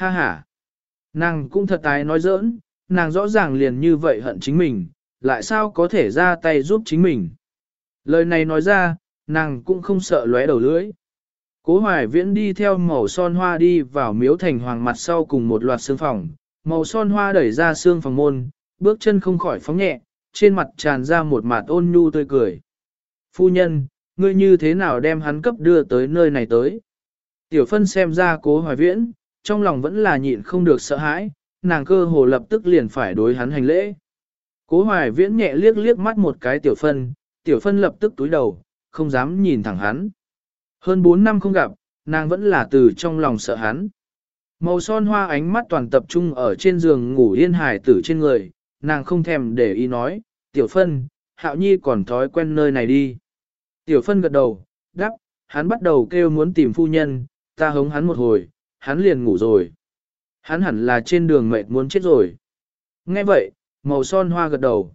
Ha ha. Nàng cũng thật tái nói giỡn, nàng rõ ràng liền như vậy hận chính mình, lại sao có thể ra tay giúp chính mình. Lời này nói ra, nàng cũng không sợ lóe đầu lưỡi. Cố hoài viễn đi theo màu son hoa đi vào miếu thành hoàng mặt sau cùng một loạt xương phòng, màu son hoa đẩy ra xương phòng môn, bước chân không khỏi phóng nhẹ, trên mặt tràn ra một mặt ôn nhu tươi cười. Phu nhân, ngươi như thế nào đem hắn cấp đưa tới nơi này tới? Tiểu phân xem ra cố hoài viễn, trong lòng vẫn là nhịn không được sợ hãi, nàng cơ hồ lập tức liền phải đối hắn hành lễ. Cố hoài viễn nhẹ liếc liếc mắt một cái tiểu phân, tiểu phân lập tức túi đầu, không dám nhìn thẳng hắn. Hơn 4 năm không gặp, nàng vẫn là từ trong lòng sợ hắn. Màu son hoa ánh mắt toàn tập trung ở trên giường ngủ yên hài tử trên người, nàng không thèm để ý nói, tiểu phân, hạo nhi còn thói quen nơi này đi. Tiểu phân gật đầu, đáp, hắn bắt đầu kêu muốn tìm phu nhân, ta hống hắn một hồi, hắn liền ngủ rồi. Hắn hẳn là trên đường mệt muốn chết rồi. Nghe vậy, màu son hoa gật đầu.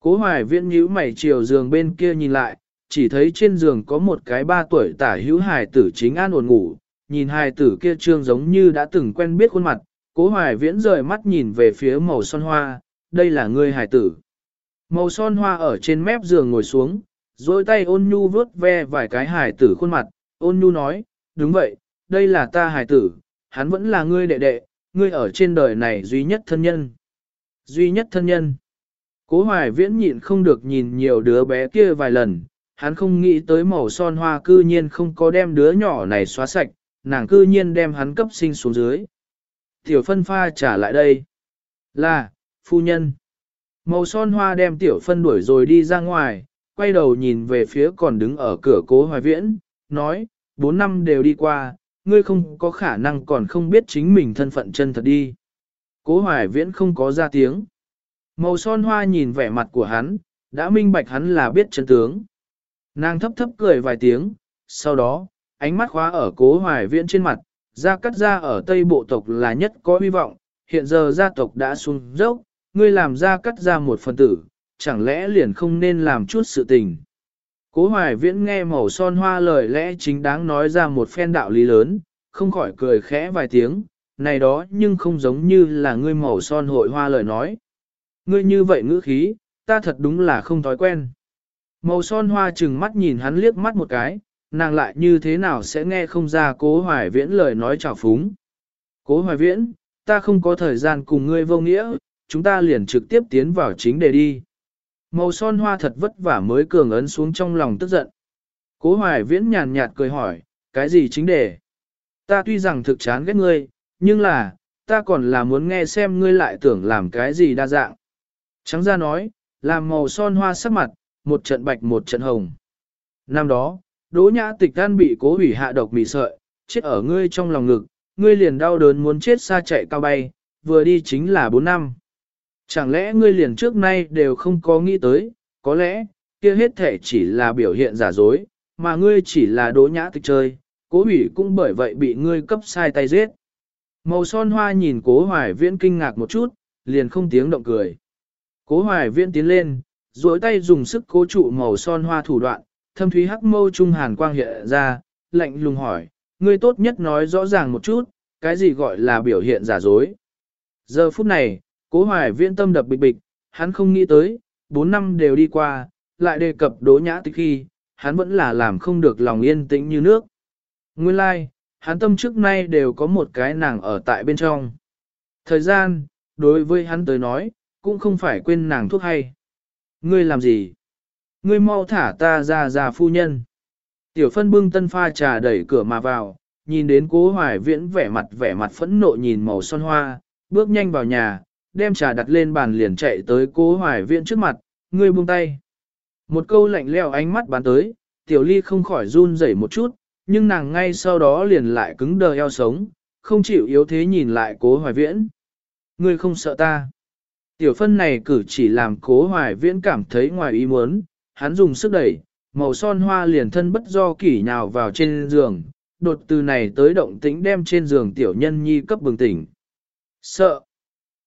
Cố hoài viễn nhíu mày chiều giường bên kia nhìn lại, chỉ thấy trên giường có một cái ba tuổi tả hữu hài tử chính an ổn ngủ, nhìn hài tử kia trương giống như đã từng quen biết khuôn mặt, cố hoài viễn rời mắt nhìn về phía màu son hoa, đây là ngươi hài tử. Màu son hoa ở trên mép giường ngồi xuống, rồi tay ôn nhu vớt ve vài cái hài tử khuôn mặt, ôn nhu nói, đúng vậy, đây là ta hài tử, hắn vẫn là ngươi đệ đệ, ngươi ở trên đời này duy nhất thân nhân. Duy nhất thân nhân. Cố hoài viễn nhịn không được nhìn nhiều đứa bé kia vài lần, hắn không nghĩ tới màu son hoa cư nhiên không có đem đứa nhỏ này xóa sạch, nàng cư nhiên đem hắn cấp sinh xuống dưới. Tiểu phân pha trả lại đây. Là, phu nhân. Màu son hoa đem tiểu phân đuổi rồi đi ra ngoài, quay đầu nhìn về phía còn đứng ở cửa cố hoài viễn, nói, bốn năm đều đi qua, ngươi không có khả năng còn không biết chính mình thân phận chân thật đi. Cố hoài viễn không có ra tiếng. Màu son hoa nhìn vẻ mặt của hắn, đã minh bạch hắn là biết chân tướng. Nàng thấp thấp cười vài tiếng, sau đó, ánh mắt khóa ở cố hoài viễn trên mặt, ra cắt ra ở Tây Bộ tộc là nhất có hy vọng, hiện giờ gia tộc đã xuống dốc, ngươi làm ra cắt ra một phần tử, chẳng lẽ liền không nên làm chút sự tình. Cố hoài viễn nghe màu son hoa lời lẽ chính đáng nói ra một phen đạo lý lớn, không khỏi cười khẽ vài tiếng, này đó nhưng không giống như là ngươi màu son hội hoa lời nói. Ngươi như vậy ngữ khí, ta thật đúng là không thói quen. Màu son hoa chừng mắt nhìn hắn liếc mắt một cái, nàng lại như thế nào sẽ nghe không ra cố hoài viễn lời nói trào phúng. Cố hoài viễn, ta không có thời gian cùng ngươi vô nghĩa, chúng ta liền trực tiếp tiến vào chính đề đi. Màu son hoa thật vất vả mới cường ấn xuống trong lòng tức giận. Cố hoài viễn nhàn nhạt cười hỏi, cái gì chính đề? Ta tuy rằng thực chán ghét ngươi, nhưng là, ta còn là muốn nghe xem ngươi lại tưởng làm cái gì đa dạng. Trắng ra nói, làm màu son hoa sắc mặt, một trận bạch một trận hồng. Năm đó, Đỗ Nhã Tịch An bị cố hủy hạ độc mì sợi, chết ở ngươi trong lòng ngực, ngươi liền đau đớn muốn chết xa chạy cao bay, vừa đi chính là 4 năm. Chẳng lẽ ngươi liền trước nay đều không có nghĩ tới, có lẽ, kia hết thể chỉ là biểu hiện giả dối, mà ngươi chỉ là đố Nhã Tịch chơi, cố ủy cũng bởi vậy bị ngươi cấp sai tay giết. Màu son hoa nhìn cố hoài viễn kinh ngạc một chút, liền không tiếng động cười. Cố hoài viễn tiến lên, duỗi tay dùng sức cố trụ màu son hoa thủ đoạn, thâm thúy hắc mâu trung hàn quang hiện ra, lạnh lùng hỏi, ngươi tốt nhất nói rõ ràng một chút, cái gì gọi là biểu hiện giả dối. Giờ phút này, cố hoài viễn tâm đập bịch bịch, hắn không nghĩ tới, 4 năm đều đi qua, lại đề cập đỗ nhã tịch khi, hắn vẫn là làm không được lòng yên tĩnh như nước. Nguyên lai, like, hắn tâm trước nay đều có một cái nàng ở tại bên trong. Thời gian, đối với hắn tới nói, cũng không phải quên nàng thuốc hay. Ngươi làm gì? Ngươi mau thả ta ra ra phu nhân. Tiểu phân bưng tân pha trà đẩy cửa mà vào, nhìn đến cố hoài viễn vẻ mặt vẻ mặt phẫn nộ nhìn màu son hoa, bước nhanh vào nhà, đem trà đặt lên bàn liền chạy tới cố hoài viễn trước mặt, ngươi buông tay. Một câu lạnh leo ánh mắt bán tới, tiểu ly không khỏi run rẩy một chút, nhưng nàng ngay sau đó liền lại cứng đờ eo sống, không chịu yếu thế nhìn lại cố hoài viễn. Ngươi không sợ ta. Tiểu phân này cử chỉ làm cố hoài viễn cảm thấy ngoài ý muốn, hắn dùng sức đẩy, màu son hoa liền thân bất do kỷ nhào vào trên giường, đột từ này tới động tĩnh đem trên giường tiểu nhân nhi cấp bừng tỉnh. Sợ.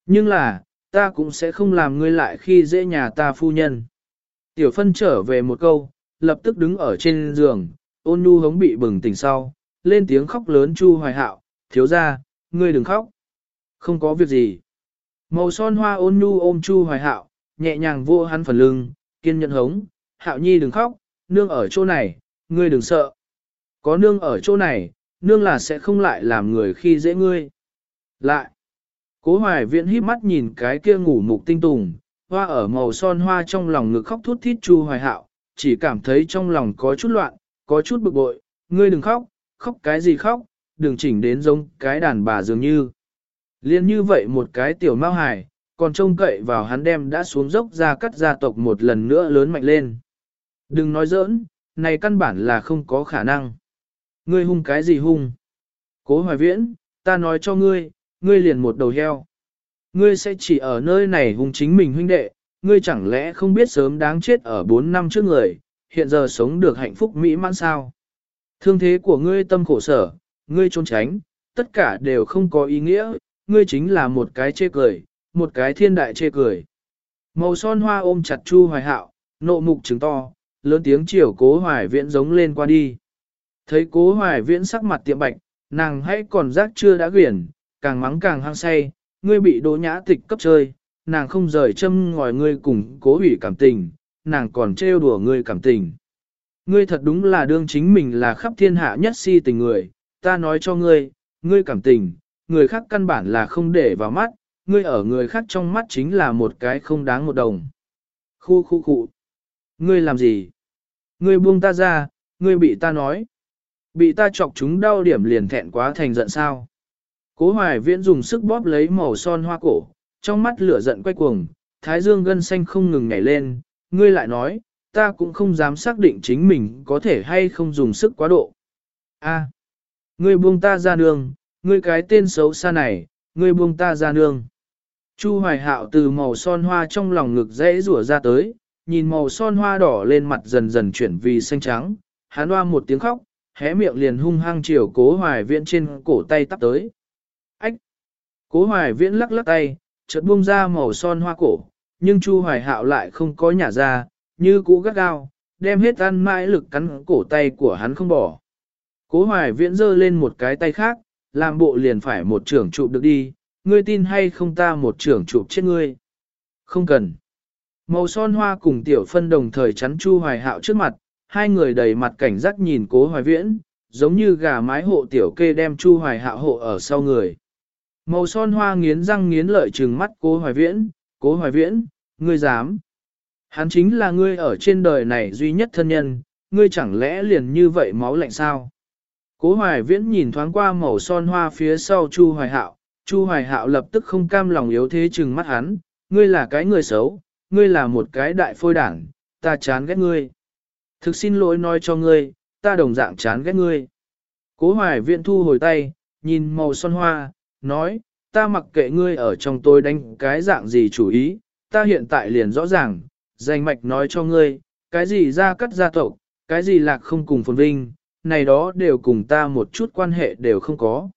Nhưng là, ta cũng sẽ không làm ngươi lại khi dễ nhà ta phu nhân. Tiểu phân trở về một câu, lập tức đứng ở trên giường, ôn nhu hống bị bừng tỉnh sau, lên tiếng khóc lớn chu hoài hạo, thiếu ra, ngươi đừng khóc. Không có việc gì. Màu son hoa ôn nhu ôm Chu Hoài Hạo, nhẹ nhàng vô hắn phần lưng, kiên nhẫn hống, Hạo Nhi đừng khóc, nương ở chỗ này, ngươi đừng sợ. Có nương ở chỗ này, nương là sẽ không lại làm người khi dễ ngươi. Lại, cố hoài viễn híp mắt nhìn cái kia ngủ mục tinh tùng, hoa ở màu son hoa trong lòng ngực khóc thút thít Chu Hoài Hạo, chỉ cảm thấy trong lòng có chút loạn, có chút bực bội, ngươi đừng khóc, khóc cái gì khóc, đừng chỉnh đến giống cái đàn bà dường như. Liên như vậy một cái tiểu mao hài, còn trông cậy vào hắn đem đã xuống dốc ra cắt gia tộc một lần nữa lớn mạnh lên. Đừng nói giỡn, này căn bản là không có khả năng. Ngươi hung cái gì hung? Cố hoài viễn, ta nói cho ngươi, ngươi liền một đầu heo. Ngươi sẽ chỉ ở nơi này hung chính mình huynh đệ, ngươi chẳng lẽ không biết sớm đáng chết ở 4 năm trước người, hiện giờ sống được hạnh phúc mỹ mãn sao? Thương thế của ngươi tâm khổ sở, ngươi trốn tránh, tất cả đều không có ý nghĩa, ngươi chính là một cái chê cười, một cái thiên đại chê cười. Màu son hoa ôm chặt Chu Hoài Hạo, nộ mục trứng to, lớn tiếng chiều cố hoài viễn giống lên qua đi. Thấy cố hoài viễn sắc mặt tiệm bạch, nàng hãy còn giác chưa đã quyển, càng mắng càng hăng say, ngươi bị đỗ nhã tịch cấp chơi, nàng không rời châm ngòi ngươi cùng cố ủy cảm tình, nàng còn trêu đùa ngươi cảm tình. Ngươi thật đúng là đương chính mình là khắp thiên hạ nhất si tình người, ta nói cho ngươi, ngươi cảm tình, người khác căn bản là không để vào mắt, ngươi ở người khác trong mắt chính là một cái không đáng một đồng. Khu khu khu. Ngươi làm gì? Ngươi buông ta ra, ngươi bị ta nói. Bị ta chọc chúng đau điểm liền thẹn quá thành giận sao. Cố hoài viễn dùng sức bóp lấy màu son hoa cổ, trong mắt lửa giận quay cuồng, thái dương gân xanh không ngừng nhảy lên, ngươi lại nói, ta cũng không dám xác định chính mình có thể hay không dùng sức quá độ. A, à, ngươi buông ta ra nương, ngươi cái tên xấu xa này, ngươi buông ta ra nương. Chu hoài hạo từ màu son hoa trong lòng ngực dễ rủa ra tới, nhìn màu son hoa đỏ lên mặt dần dần chuyển vì xanh trắng, hắn hoa một tiếng khóc, hé miệng liền hung hăng chiều cố hoài viễn trên cổ tay tắp tới. Ách! Cố hoài viễn lắc lắc tay, chợt buông ra màu son hoa cổ, nhưng Chu hoài hạo lại không có nhả ra, như cũ gắt gao, đem hết ăn mãi lực cắn cổ tay của hắn không bỏ. Cố hoài viễn giơ lên một cái tay khác, làm bộ liền phải một trưởng trụ được đi, ngươi tin hay không ta một trưởng trụ chết ngươi. Không cần. Màu son hoa cùng tiểu phân đồng thời chắn Chu Hoài Hạo trước mặt, hai người đầy mặt cảnh giác nhìn cố hoài viễn, giống như gà mái hộ tiểu kê đem Chu Hoài Hạo hộ ở sau người. Màu son hoa nghiến răng nghiến lợi trừng mắt cố hoài viễn, cố hoài viễn, ngươi dám. Hắn chính là ngươi ở trên đời này duy nhất thân nhân, ngươi chẳng lẽ liền như vậy máu lạnh sao? Cố hoài viễn nhìn thoáng qua màu son hoa phía sau Chu Hoài Hạo, Chu Hoài Hạo lập tức không cam lòng yếu thế chừng mắt hắn, ngươi là cái người xấu, ngươi là một cái đại phôi đảng, ta chán ghét ngươi. Thực xin lỗi nói cho ngươi, ta đồng dạng chán ghét ngươi. Cố hoài viện thu hồi tay, nhìn màu son hoa, nói, ta mặc kệ ngươi ở trong tôi đánh cái dạng gì chủ ý, ta hiện tại liền rõ ràng, danh mạch nói cho ngươi, cái gì ra cắt gia tộc, cái gì lạc không cùng phồn vinh, này đó đều cùng ta một chút quan hệ đều không có.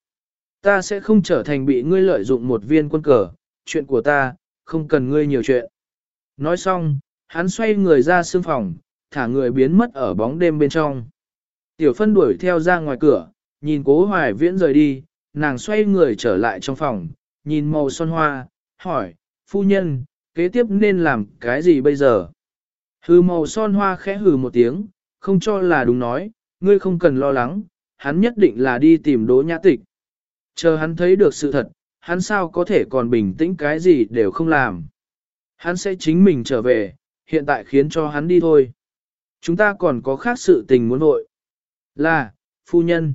Ta sẽ không trở thành bị ngươi lợi dụng một viên quân cờ, chuyện của ta, không cần ngươi nhiều chuyện. Nói xong, hắn xoay người ra sương phòng, thả người biến mất ở bóng đêm bên trong. Tiểu phân đuổi theo ra ngoài cửa, nhìn cố hoài viễn rời đi, nàng xoay người trở lại trong phòng, nhìn màu son hoa, hỏi, phu nhân, kế tiếp nên làm cái gì bây giờ? Hừ màu son hoa khẽ hừ một tiếng, không cho là đúng nói, ngươi không cần lo lắng, hắn nhất định là đi tìm đỗ nhã tịch. Chờ hắn thấy được sự thật, hắn sao có thể còn bình tĩnh cái gì đều không làm. Hắn sẽ chính mình trở về, hiện tại khiến cho hắn đi thôi. Chúng ta còn có khác sự tình muốn vội. Là, phu nhân.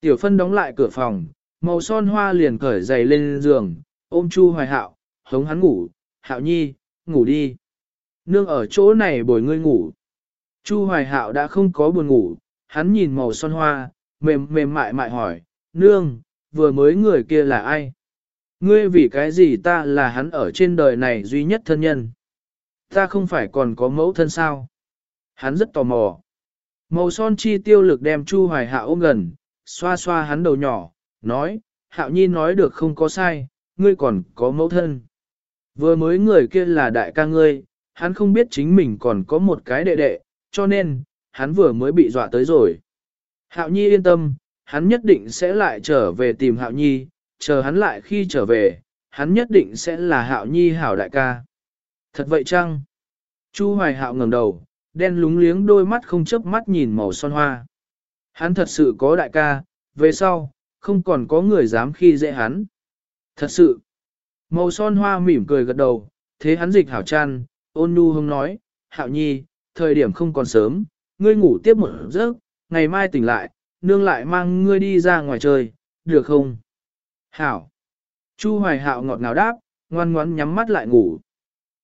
Tiểu phân đóng lại cửa phòng, màu son hoa liền cởi giày lên giường, ôm chu hoài hạo, hống hắn ngủ, hạo nhi, ngủ đi. Nương ở chỗ này bồi ngươi ngủ. Chu hoài hạo đã không có buồn ngủ, hắn nhìn màu son hoa, mềm mềm mại mại hỏi, nương, vừa mới người kia là ai? Ngươi vì cái gì ta là hắn ở trên đời này duy nhất thân nhân? Ta không phải còn có mẫu thân sao? Hắn rất tò mò. Màu son chi tiêu lực đem Chu Hoài Hạo ôm gần, xoa xoa hắn đầu nhỏ, nói, Hạo Nhi nói được không có sai, ngươi còn có mẫu thân. Vừa mới người kia là đại ca ngươi, hắn không biết chính mình còn có một cái đệ đệ, cho nên, hắn vừa mới bị dọa tới rồi. Hạo Nhi yên tâm, hắn nhất định sẽ lại trở về tìm Hạo Nhi, chờ hắn lại khi trở về, hắn nhất định sẽ là hạo nhi hảo đại ca. Thật vậy chăng? Chu hoài hạo ngẩng đầu, đen lúng liếng đôi mắt không chớp mắt nhìn màu son hoa. Hắn thật sự có đại ca, về sau, không còn có người dám khi dễ hắn. Thật sự, màu son hoa mỉm cười gật đầu, thế hắn dịch hảo chăn, ôn nhu hông nói, hạo nhi, thời điểm không còn sớm, ngươi ngủ tiếp một giấc, ngày mai tỉnh lại, nương lại mang ngươi đi ra ngoài chơi, được không? Hảo. Chu hoài hạo ngọt ngào đáp, ngoan ngoãn nhắm mắt lại ngủ.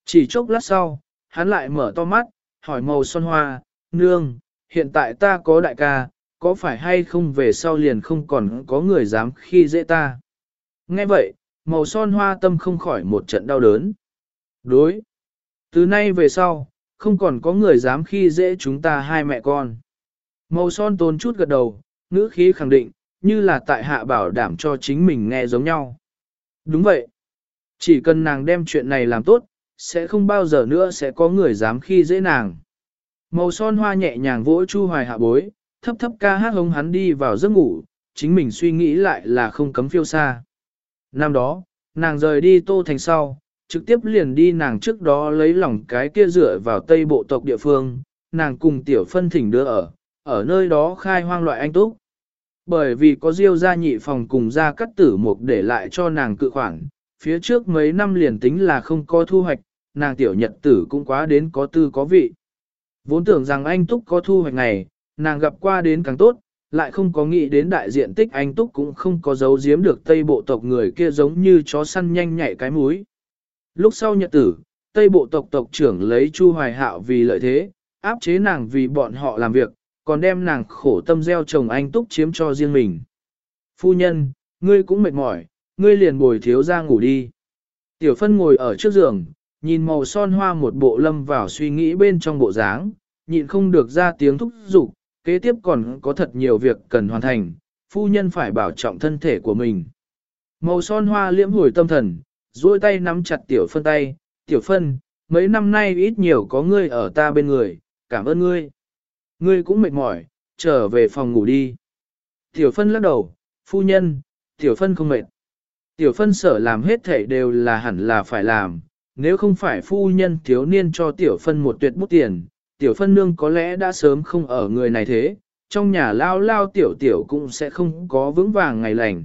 Chỉ chốc lát sau, hắn lại mở to mắt, hỏi màu son hoa, nương, hiện tại ta có đại ca, có phải hay không về sau liền không còn có người dám khi dễ ta. Nghe vậy, màu son hoa tâm không khỏi một trận đau đớn. Đối. Từ nay về sau, không còn có người dám khi dễ chúng ta hai mẹ con. Màu son tốn chút gật đầu, ngữ khí khẳng định, như là tại hạ bảo đảm cho chính mình nghe giống nhau. Đúng vậy. Chỉ cần nàng đem chuyện này làm tốt, sẽ không bao giờ nữa sẽ có người dám khi dễ nàng. Màu son hoa nhẹ nhàng vỗ Chu Hoài hạ bối, thấp thấp ca hát hống hắn đi vào giấc ngủ, chính mình suy nghĩ lại là không cấm phiêu xa. Năm đó, nàng rời đi Tô Thành sau, trực tiếp liền đi nàng trước đó lấy lòng cái kia dựa vào tây bộ tộc địa phương, nàng cùng tiểu phân thỉnh đưa ở, ở nơi đó khai hoang loại anh túc. Bởi vì có diêu gia nhị phòng cùng gia cắt tử mục để lại cho nàng cự khoản, phía trước mấy năm liền tính là không có thu hoạch, nàng tiểu nhật tử cũng quá đến có tư có vị. Vốn tưởng rằng anh Túc có thu hoạch này, nàng gặp qua đến càng tốt, lại không có nghĩ đến đại diện tích anh Túc cũng không có giấu giếm được Tây bộ tộc người kia giống như chó săn nhanh nhạy cái múi. Lúc sau nhật tử, Tây bộ tộc tộc trưởng lấy Chu Hoài Hạo vì lợi thế, áp chế nàng vì bọn họ làm việc, còn đem nàng khổ tâm gieo trồng anh Túc chiếm cho riêng mình. Phu nhân, ngươi cũng mệt mỏi, ngươi liền bồi thiếu ra ngủ đi. Tiểu phân ngồi ở trước giường, nhìn màu son hoa một bộ lâm vào suy nghĩ bên trong bộ dáng, nhịn không được ra tiếng thúc giục, kế tiếp còn có thật nhiều việc cần hoàn thành, phu nhân phải bảo trọng thân thể của mình. Màu son hoa liễm hồi tâm thần, duỗi tay nắm chặt tiểu phân tay, tiểu phân, mấy năm nay ít nhiều có ngươi ở ta bên người, cảm ơn ngươi. Ngươi cũng mệt mỏi, trở về phòng ngủ đi. Tiểu phân lắc đầu, phu nhân, tiểu phân không mệt. Tiểu phân sở làm hết thể đều là hẳn là phải làm, nếu không phải phu nhân thiếu niên cho tiểu phân một tuyệt bút tiền, tiểu phân nương có lẽ đã sớm không ở người này thế, trong nhà lao lao tiểu tiểu cũng sẽ không có vững vàng ngày lành.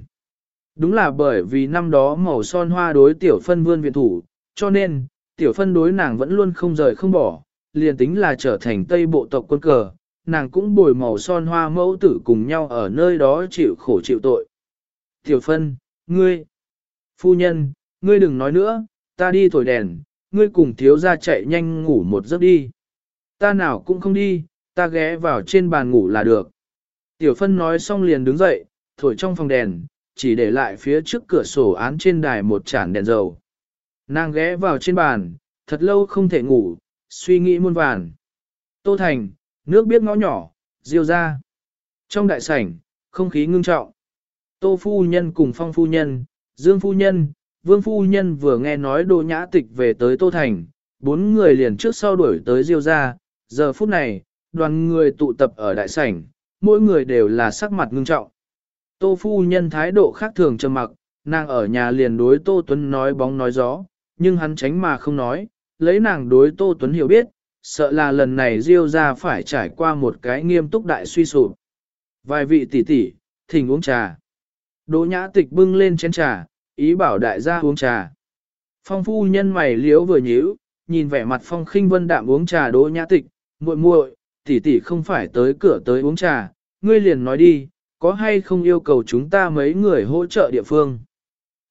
Đúng là bởi vì năm đó màu son hoa đối tiểu phân vươn viện thủ, cho nên, tiểu phân đối nàng vẫn luôn không rời không bỏ, liền tính là trở thành tây bộ tộc quân cờ, nàng cũng bồi màu son hoa mẫu tử cùng nhau ở nơi đó chịu khổ chịu tội. Tiểu phân, ngươi, phu nhân, ngươi đừng nói nữa, ta đi thổi đèn, ngươi cùng thiếu ra chạy nhanh ngủ một giấc đi. Ta nào cũng không đi, ta ghé vào trên bàn ngủ là được. Tiểu phân nói xong liền đứng dậy, thổi trong phòng đèn, chỉ để lại phía trước cửa sổ án trên đài một chản đèn dầu. Nàng ghé vào trên bàn, thật lâu không thể ngủ, suy nghĩ muôn vàn. Tô Thành, nước biết ngõ nhỏ, diêu ra. Trong đại sảnh, không khí ngưng trọng. Tô phu nhân cùng phong phu nhân, dương phu nhân, vương phu nhân vừa nghe nói đồ Nhã Tịch về tới Tô Thành, bốn người liền trước sau đuổi tới Diêu gia. Giờ phút này, đoàn người tụ tập ở đại sảnh, mỗi người đều là sắc mặt ngưng trọng. Tô phu nhân thái độ khác thường trầm mặc, nàng ở nhà liền đối Tô Tuấn nói bóng nói gió, nhưng hắn tránh mà không nói, lấy nàng đối Tô Tuấn hiểu biết, sợ là lần này Diêu gia phải trải qua một cái nghiêm túc đại suy sụp. Vài vị tỷ tỷ, thỉnh uống trà. Đỗ Nhã Tịch bưng lên chén trà, ý bảo đại gia uống trà. Phong phu nhân mày liếu vừa nhíu, nhìn vẻ mặt phong khinh vân đạm uống trà đỗ nhã tịch, muội muội, tỷ tỷ không phải tới cửa tới uống trà, ngươi liền nói đi, có hay không yêu cầu chúng ta mấy người hỗ trợ địa phương.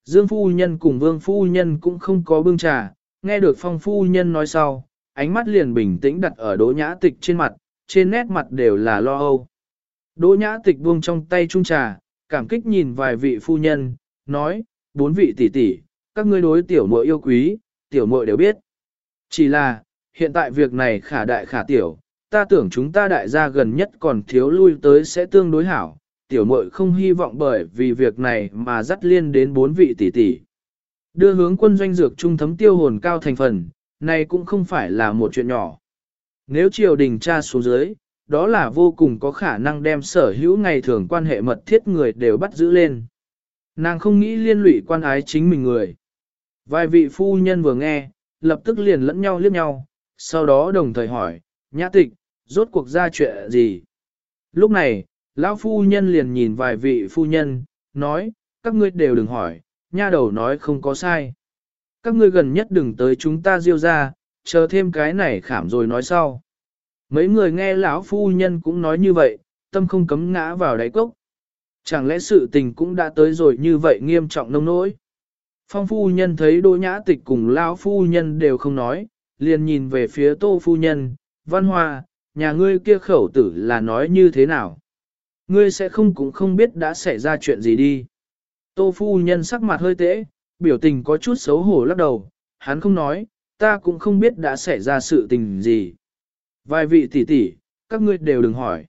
Dương phu nhân cùng vương phu nhân cũng không có bưng trà, nghe được phong phu nhân nói sau, ánh mắt liền bình tĩnh đặt ở đỗ nhã tịch trên mặt, trên nét mặt đều là lo âu. Đỗ nhã tịch buông trong tay chung trà, cảm kích nhìn vài vị phu nhân, nói, bốn vị tỷ tỷ, các ngươi đối tiểu muội yêu quý, tiểu muội đều biết. Chỉ là, hiện tại việc này khả đại khả tiểu, ta tưởng chúng ta đại gia gần nhất còn thiếu lui tới sẽ tương đối hảo, tiểu muội không hy vọng bởi vì việc này mà dắt liên đến bốn vị tỷ tỷ. Đưa hướng quân doanh dược trung thấm tiêu hồn cao thành phần, này cũng không phải là một chuyện nhỏ. Nếu triều đình tra xuống dưới, đó là vô cùng có khả năng đem sở hữu ngày thường quan hệ mật thiết người đều bắt giữ lên. Nàng không nghĩ liên lụy quan ái chính mình người. Vài vị phu nhân vừa nghe, lập tức liền lẫn nhau liếc nhau, sau đó đồng thời hỏi, nhã tịch, rốt cuộc ra chuyện gì? Lúc này, lão phu nhân liền nhìn vài vị phu nhân, nói, các ngươi đều đừng hỏi, nha đầu nói không có sai. Các ngươi gần nhất đừng tới chúng ta diêu ra, chờ thêm cái này khảm rồi nói sau. Mấy người nghe lão phu nhân cũng nói như vậy, tâm không cấm ngã vào đáy cốc. Chẳng lẽ sự tình cũng đã tới rồi như vậy nghiêm trọng nông nỗi? Phong phu nhân thấy đỗ nhã tịch cùng lão phu nhân đều không nói, liền nhìn về phía tô phu nhân, văn hoa, nhà ngươi kia khẩu tử là nói như thế nào? Ngươi sẽ không cũng không biết đã xảy ra chuyện gì đi. Tô phu nhân sắc mặt hơi tễ, biểu tình có chút xấu hổ lắc đầu, hắn không nói, ta cũng không biết đã xảy ra sự tình gì. Vài vị tỷ tỷ, các ngươi đều đừng hỏi.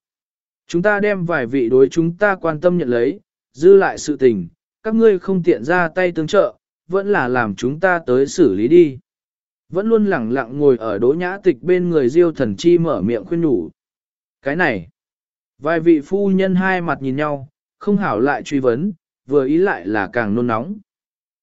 Chúng ta đem vài vị đối chúng ta quan tâm nhận lấy, dư lại sự tình, các ngươi không tiện ra tay tương trợ, vẫn là làm chúng ta tới xử lý đi. Vẫn luôn lẳng lặng ngồi ở đỗ nhã tịch bên người diêu thần chi mở miệng khuyên nhủ. Cái này, vài vị phu nhân hai mặt nhìn nhau, không hảo lại truy vấn, vừa ý lại là càng nôn nóng.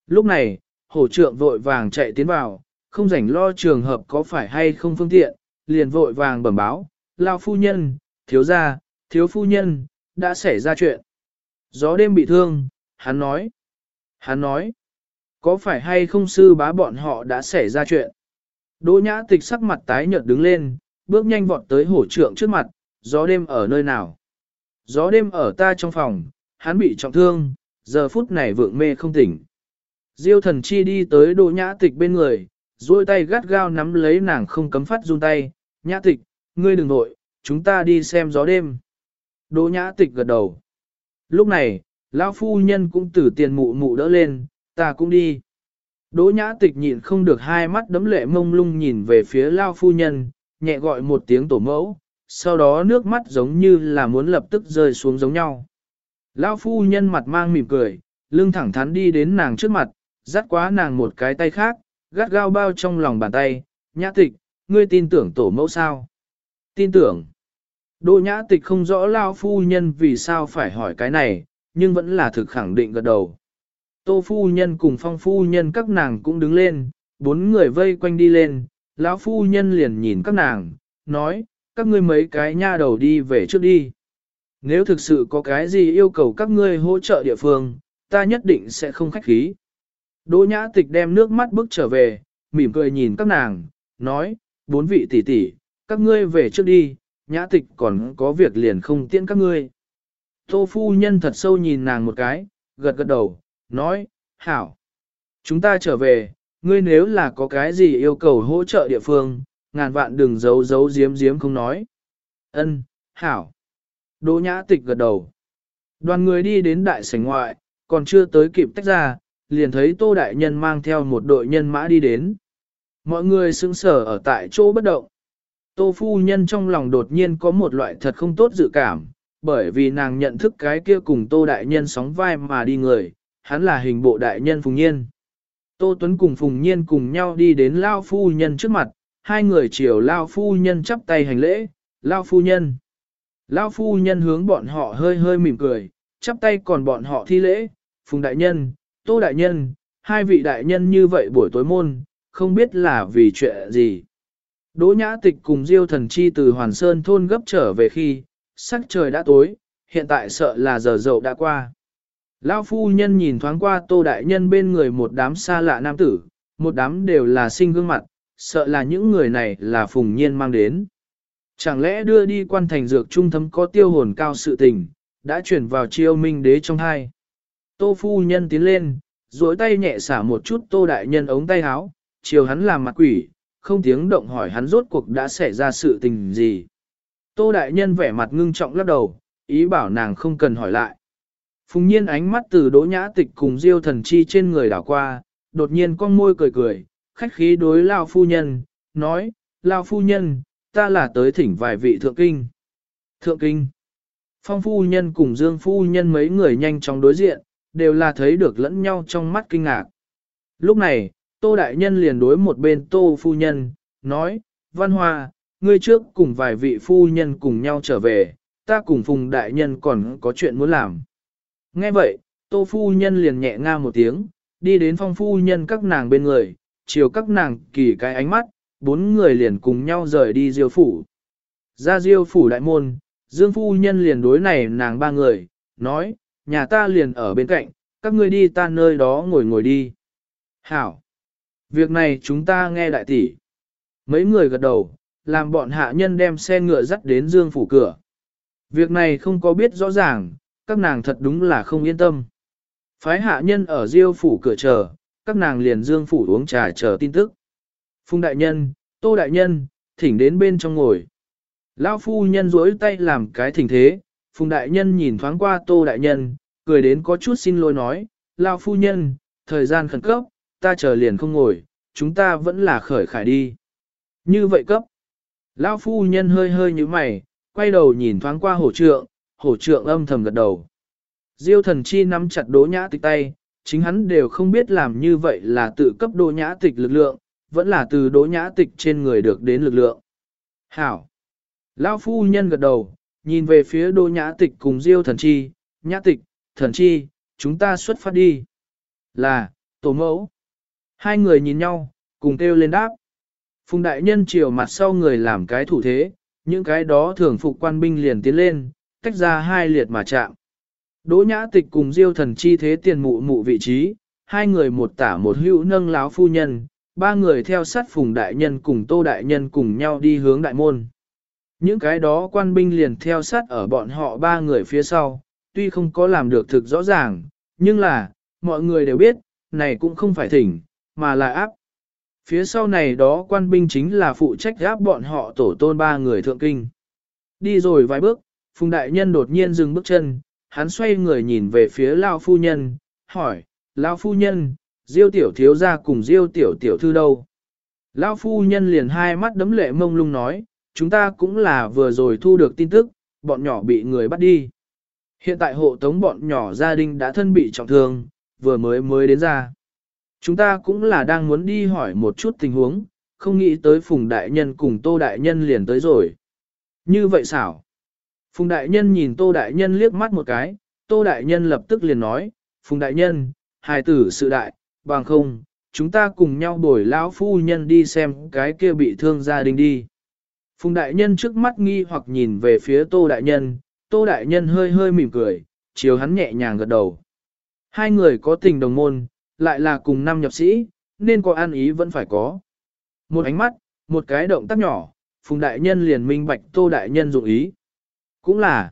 Lúc này, hổ trượng vội vàng chạy tiến vào, không rảnh lo trường hợp có phải hay không phương tiện, liền vội vàng bẩm báo, lao phu nhân, thiếu gia, thiếu phu nhân, đã xảy ra chuyện. Gió đêm bị thương, hắn nói. Hắn nói, có phải hay không sư bá bọn họ đã xảy ra chuyện? Đỗ nhã tịch sắc mặt tái nhợt đứng lên, bước nhanh vọt tới hổ trượng trước mặt, gió đêm ở nơi nào? Gió đêm ở ta trong phòng, hắn bị trọng thương, giờ phút này vượng mê không tỉnh. Diêu thần chi đi tới đỗ nhã tịch bên người, duỗi tay gắt gao nắm lấy nàng không cấm phát run tay, nhã tịch, ngươi đừng nội, chúng ta đi xem gió đêm. Đỗ nhã tịch gật đầu. Lúc này, lão phu nhân cũng từ tiền mụ mụ đỡ lên, ta cũng đi. Đỗ nhã tịch nhịn không được hai mắt đấm lệ mông lung nhìn về phía lao phu nhân, nhẹ gọi một tiếng tổ mẫu, sau đó nước mắt giống như là muốn lập tức rơi xuống giống nhau. Lao phu nhân mặt mang mỉm cười, lưng thẳng thắn đi đến nàng trước mặt, dắt quá nàng một cái tay khác, gắt gao bao trong lòng bàn tay, nhã tịch, ngươi tin tưởng tổ mẫu sao? Tin tưởng. Đỗ nhã tịch không rõ lao phu nhân vì sao phải hỏi cái này, nhưng vẫn là thực khẳng định gật đầu. Tô phu nhân cùng phong phu nhân các nàng cũng đứng lên, bốn người vây quanh đi lên, lão phu nhân liền nhìn các nàng, nói, các ngươi mấy cái nha đầu đi về trước đi. Nếu thực sự có cái gì yêu cầu các ngươi hỗ trợ địa phương, ta nhất định sẽ không khách khí. Đỗ nhã tịch đem nước mắt bước trở về, mỉm cười nhìn các nàng, nói, bốn vị tỷ tỷ, các ngươi về trước đi, nhã tịch còn có việc liền không tiễn các ngươi. Tô phu nhân thật sâu nhìn nàng một cái, gật gật đầu, nói, hảo. Chúng ta trở về, ngươi nếu là có cái gì yêu cầu hỗ trợ địa phương, ngàn vạn đừng giấu giấu giếm giếm không nói. Ân, hảo. Đỗ nhã tịch gật đầu. Đoàn người đi đến đại sảnh ngoại, còn chưa tới kịp tách ra, liền thấy tô đại nhân mang theo một đội nhân mã đi đến. Mọi người sững sờ ở tại chỗ bất động. Tô phu nhân trong lòng đột nhiên có một loại thật không tốt dự cảm, bởi vì nàng nhận thức cái kia cùng tô đại nhân sóng vai mà đi người, hắn là hình bộ đại nhân Phùng Nhiên. Tô Tuấn cùng Phùng Nhiên cùng nhau đi đến Lao Phu Nhân trước mặt, hai người chiều Lao Phu Nhân chắp tay hành lễ, Lao Phu Nhân. Lao Phu Nhân hướng bọn họ hơi hơi mỉm cười, chắp tay còn bọn họ thi lễ, Phùng Đại Nhân, Tô Đại Nhân, hai vị đại nhân như vậy buổi tối môn, không biết là vì chuyện gì. Đỗ Nhã Tịch cùng Diêu Thần Chi từ Hoàn Sơn thôn gấp trở về khi, sắc trời đã tối, hiện tại sợ là giờ dậu đã qua. Lão phu nhân nhìn thoáng qua tô đại nhân bên người một đám xa lạ nam tử, một đám đều là sinh gương mặt, sợ là những người này là phùng nhiên mang đến. Chẳng lẽ đưa đi quan thành dược trung thấm có tiêu hồn cao sự tình, đã chuyển vào chiêu minh đế trong hai. Tô phu nhân tiến lên, duỗi tay nhẹ xả một chút tô đại nhân ống tay áo, chiều hắn làm mặt quỷ, không tiếng động hỏi hắn rốt cuộc đã xảy ra sự tình gì. Tô đại nhân vẻ mặt ngưng trọng lắc đầu, ý bảo nàng không cần hỏi lại. Phùng nhiên ánh mắt từ đỗ nhã tịch cùng diêu thần chi trên người đảo qua, đột nhiên con môi cười cười, khách khí đối lao phu nhân, nói, lao phu nhân, ta là tới thỉnh vài vị thượng kinh. Thượng kinh. Phong phu nhân cùng dương phu nhân mấy người nhanh chóng đối diện, đều là thấy được lẫn nhau trong mắt kinh ngạc. Lúc này, tô đại nhân liền đối một bên tô phu nhân, nói, văn hoa, ngươi trước cùng vài vị phu nhân cùng nhau trở về, ta cùng phùng đại nhân còn có chuyện muốn làm. Nghe vậy, tô phu nhân liền nhẹ nga một tiếng, đi đến phong phu nhân các nàng bên người, chiều các nàng kỳ cái ánh mắt, bốn người liền cùng nhau rời đi diêu phủ. Ra diêu phủ đại môn, dương phu nhân liền đối này nàng ba người, nói, nhà ta liền ở bên cạnh, các ngươi đi ta nơi đó ngồi ngồi đi. Hảo! Việc này chúng ta nghe đại tỷ. Mấy người gật đầu, làm bọn hạ nhân đem xe ngựa dắt đến dương phủ cửa. Việc này không có biết rõ ràng, các nàng thật đúng là không yên tâm. Phái hạ nhân ở diêu phủ cửa chờ, các nàng liền dương phủ uống trà chờ tin tức. Phùng đại nhân, tô đại nhân, thỉnh đến bên trong ngồi. Lão phu nhân duỗi tay làm cái thỉnh thế, phùng đại nhân nhìn thoáng qua tô đại nhân, cười đến có chút xin lỗi nói, Lão phu nhân, thời gian khẩn cấp, ta chờ liền không ngồi, chúng ta vẫn là khởi khải đi. Như vậy cấp. Lão phu nhân hơi hơi như mày, quay đầu nhìn thoáng qua hổ trượng, hổ trượng âm thầm gật đầu. Diêu thần chi nắm chặt đỗ nhã tịch tay, chính hắn đều không biết làm như vậy là tự cấp đỗ nhã tịch lực lượng, vẫn là từ đỗ nhã tịch trên người được đến lực lượng. Hảo! Lão phu nhân gật đầu, nhìn về phía đỗ nhã tịch cùng diêu thần chi, nhã tịch, thần chi, chúng ta xuất phát đi. Là, tổ mẫu. Hai người nhìn nhau, cùng kêu lên đáp. Phùng đại nhân chiều mặt sau người làm cái thủ thế, những cái đó thường phục quan binh liền tiến lên, tách ra hai liệt mà chạm. Đỗ nhã tịch cùng diêu thần chi thế tiền mụ mụ vị trí, hai người một tả một hữu nâng láo phu nhân, ba người theo sát phùng đại nhân cùng tô đại nhân cùng nhau đi hướng đại môn. Những cái đó quan binh liền theo sát ở bọn họ ba người phía sau, tuy không có làm được thực rõ ràng, nhưng là, mọi người đều biết, này cũng không phải thỉnh, mà là áp. Phía sau này đó quan binh chính là phụ trách áp bọn họ tổ tôn ba người thượng kinh. Đi rồi vài bước, Phùng Đại Nhân đột nhiên dừng bước chân, hắn xoay người nhìn về phía Lao Phu Nhân, hỏi, Lao Phu Nhân, Diêu Tiểu Thiếu gia cùng Diêu Tiểu Tiểu Thư đâu? Lao Phu Nhân liền hai mắt đấm lệ mông lung nói, chúng ta cũng là vừa rồi thu được tin tức, bọn nhỏ bị người bắt đi. Hiện tại hộ tống bọn nhỏ gia đình đã thân bị trọng thương, vừa mới mới đến ra. Chúng ta cũng là đang muốn đi hỏi một chút tình huống, không nghĩ tới Phùng Đại Nhân cùng Tô Đại Nhân liền tới rồi. Như vậy xảo. Phùng Đại Nhân nhìn Tô Đại Nhân liếc mắt một cái, Tô Đại Nhân lập tức liền nói, Phùng Đại Nhân, hài tử sự đại, bằng không, chúng ta cùng nhau đổi lão phu nhân đi xem cái kia bị thương gia đình đi. Phùng Đại Nhân trước mắt nghi hoặc nhìn về phía Tô Đại Nhân, Tô Đại Nhân hơi hơi mỉm cười, chiều hắn nhẹ nhàng gật đầu. Hai người có tình đồng môn, lại là cùng năm nhập sĩ, nên có an ý vẫn phải có. Một ánh mắt, một cái động tác nhỏ, Phùng Đại Nhân liền minh bạch Tô Đại Nhân dụng ý. Cũng là,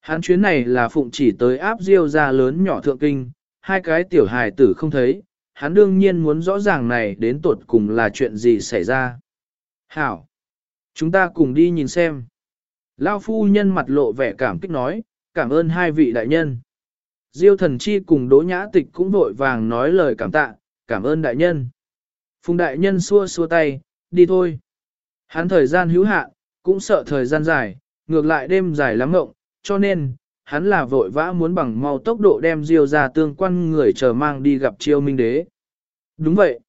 hắn chuyến này là Phụng chỉ tới áp diêu ra lớn nhỏ thượng kinh, hai cái tiểu hài tử không thấy, hắn đương nhiên muốn rõ ràng này đến tột cùng là chuyện gì xảy ra. Hảo! Chúng ta cùng đi nhìn xem. Lao phu nhân mặt lộ vẻ cảm kích nói, cảm ơn hai vị đại nhân. Diêu thần chi cùng đỗ nhã tịch cũng vội vàng nói lời cảm tạ, cảm ơn đại nhân. Phùng đại nhân xua xua tay, đi thôi. Hắn thời gian hữu hạn, cũng sợ thời gian dài, ngược lại đêm dài lắm ngộng, cho nên, hắn là vội vã muốn bằng mau tốc độ đem diêu ra tương quan người chờ mang đi gặp chiêu minh đế. Đúng vậy.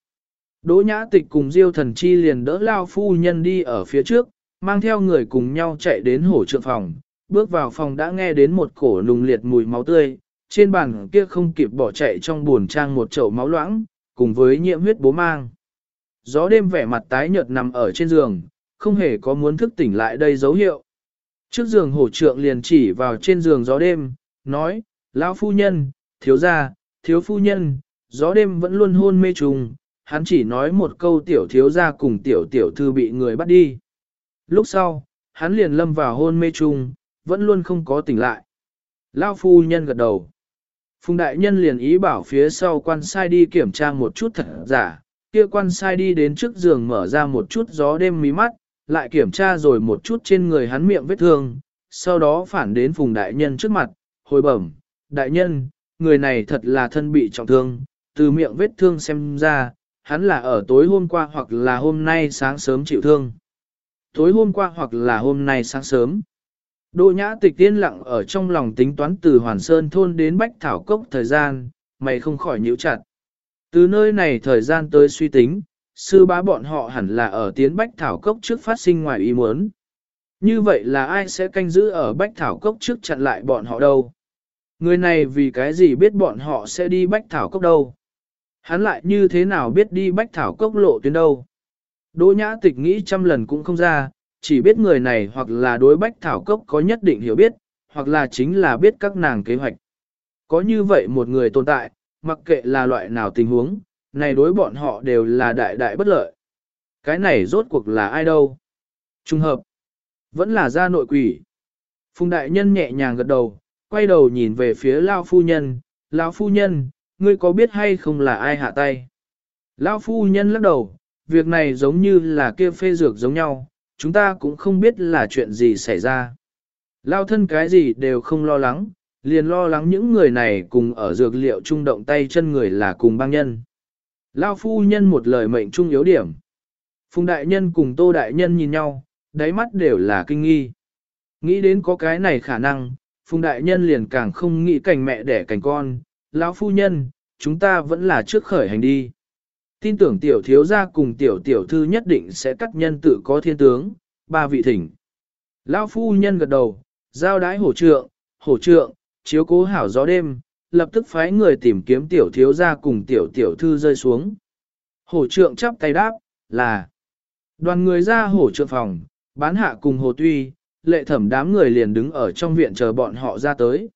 Đỗ nhã tịch cùng diêu thần chi liền đỡ lao phu nhân đi ở phía trước, mang theo người cùng nhau chạy đến hổ trượng phòng, bước vào phòng đã nghe đến một cổ nùng liệt mùi máu tươi, trên bàn kia không kịp bỏ chạy trong buồn trang một chậu máu loãng, cùng với nhiễm huyết bố mang. Gió đêm vẻ mặt tái nhợt nằm ở trên giường, không hề có muốn thức tỉnh lại đây dấu hiệu. Trước giường hổ trượng liền chỉ vào trên giường gió đêm, nói, lão phu nhân, thiếu gia, thiếu phu nhân, gió đêm vẫn luôn hôn mê trùng, hắn chỉ nói một câu tiểu thiếu gia cùng tiểu tiểu thư bị người bắt đi. Lúc sau, hắn liền lâm vào hôn mê trùng, vẫn luôn không có tỉnh lại. Lão phu nhân gật đầu. Phùng đại nhân liền ý bảo phía sau quan sai đi kiểm tra một chút thật giả, kia quan sai đi đến trước giường mở ra một chút gió đêm mí mắt, lại kiểm tra rồi một chút trên người hắn miệng vết thương, sau đó phản đến phùng đại nhân trước mặt, hồi bẩm, đại nhân, người này thật là thân bị trọng thương, từ miệng vết thương xem ra, hắn là ở tối hôm qua hoặc là hôm nay sáng sớm chịu thương. Tối hôm qua hoặc là hôm nay sáng sớm. Đỗ nhã tịch tiên lặng ở trong lòng tính toán từ Hoàn Sơn thôn đến Bách Thảo Cốc thời gian, mày không khỏi nhíu chặt. Từ nơi này thời gian tới suy tính, sư bá bọn họ hẳn là ở tiến Bách Thảo Cốc trước phát sinh ngoài ý muốn. Như vậy là ai sẽ canh giữ ở Bách Thảo Cốc trước chặn lại bọn họ đâu? Người này vì cái gì biết bọn họ sẽ đi bách thảo cốc đâu? Hắn lại như thế nào biết đi bách thảo cốc lộ tuyến đâu? Đỗ nhã tịch nghĩ trăm lần cũng không ra, chỉ biết người này hoặc là đối bách thảo cốc có nhất định hiểu biết, hoặc là chính là biết các nàng kế hoạch. Có như vậy một người tồn tại, mặc kệ là loại nào tình huống, này đối bọn họ đều là đại đại bất lợi. Cái này rốt cuộc là ai đâu? Trung hợp, vẫn là gia nội quỷ. Phùng đại nhân nhẹ nhàng gật đầu, quay đầu nhìn về phía Lao phu nhân, Lao phu nhân, ngươi có biết hay không là ai hạ tay? Lao phu nhân lắc đầu, việc này giống như là kia phê dược giống nhau, chúng ta cũng không biết là chuyện gì xảy ra. Lao thân cái gì đều không lo lắng, liền lo lắng những người này cùng ở dược liệu trung động tay chân người là cùng băng nhân. Lao phu nhân một lời mệnh trung yếu điểm. Phùng đại nhân cùng tô đại nhân nhìn nhau, đáy mắt đều là kinh nghi. Nghĩ đến có cái này khả năng, phùng đại nhân liền càng không nghĩ cảnh mẹ đẻ cảnh con. Lão phu nhân, chúng ta vẫn là trước khởi hành đi. Tin tưởng tiểu thiếu gia cùng tiểu tiểu thư nhất định sẽ cắt nhân tự có thiên tướng, ba vị thỉnh. Lão phu nhân gật đầu, giao đái hổ trượng, hổ trượng, chiếu cố hảo gió đêm, lập tức phái người tìm kiếm tiểu thiếu gia cùng tiểu tiểu thư rơi xuống. Hổ trượng chắp tay đáp, là đoàn người ra hổ trượng phòng, bán hạ cùng hồ tuy, lệ thẩm đám người liền đứng ở trong viện chờ bọn họ ra tới.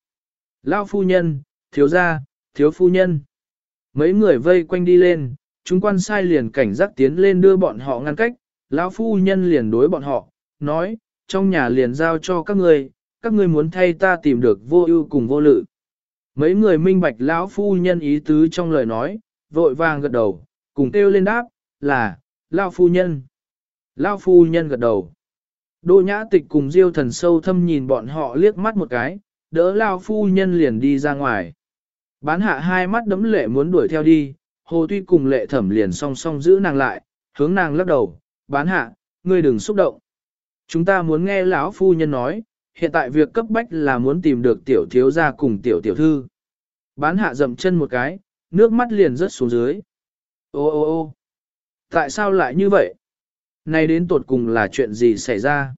Lao phu nhân, thiếu gia, thiếu phu nhân. Mấy người vây quanh đi lên, chúng quan sai liền cảnh giác tiến lên đưa bọn họ ngăn cách, lão phu nhân liền đối bọn họ, nói, trong nhà liền giao cho các ngươi, các ngươi muốn thay ta tìm được vô ưu cùng vô lự. Mấy người minh bạch lão phu nhân ý tứ trong lời nói, vội vàng gật đầu, cùng kêu lên đáp, là, lão phu nhân. Lão phu nhân gật đầu. Đỗ nhã tịch cùng diêu thần sâu thâm nhìn bọn họ liếc mắt một cái, đỡ lão phu nhân liền đi ra ngoài. Bán hạ hai mắt đấm lệ muốn đuổi theo đi, hồ tuy cùng lệ thẩm liền song song giữ nàng lại, hướng nàng lắc đầu, bán hạ, ngươi đừng xúc động. Chúng ta muốn nghe lão phu nhân nói, hiện tại việc cấp bách là muốn tìm được tiểu thiếu gia cùng tiểu tiểu thư. Bán hạ dậm chân một cái, nước mắt liền rớt xuống dưới. Ô ô ô tại sao lại như vậy? nay đến tột cùng là chuyện gì xảy ra?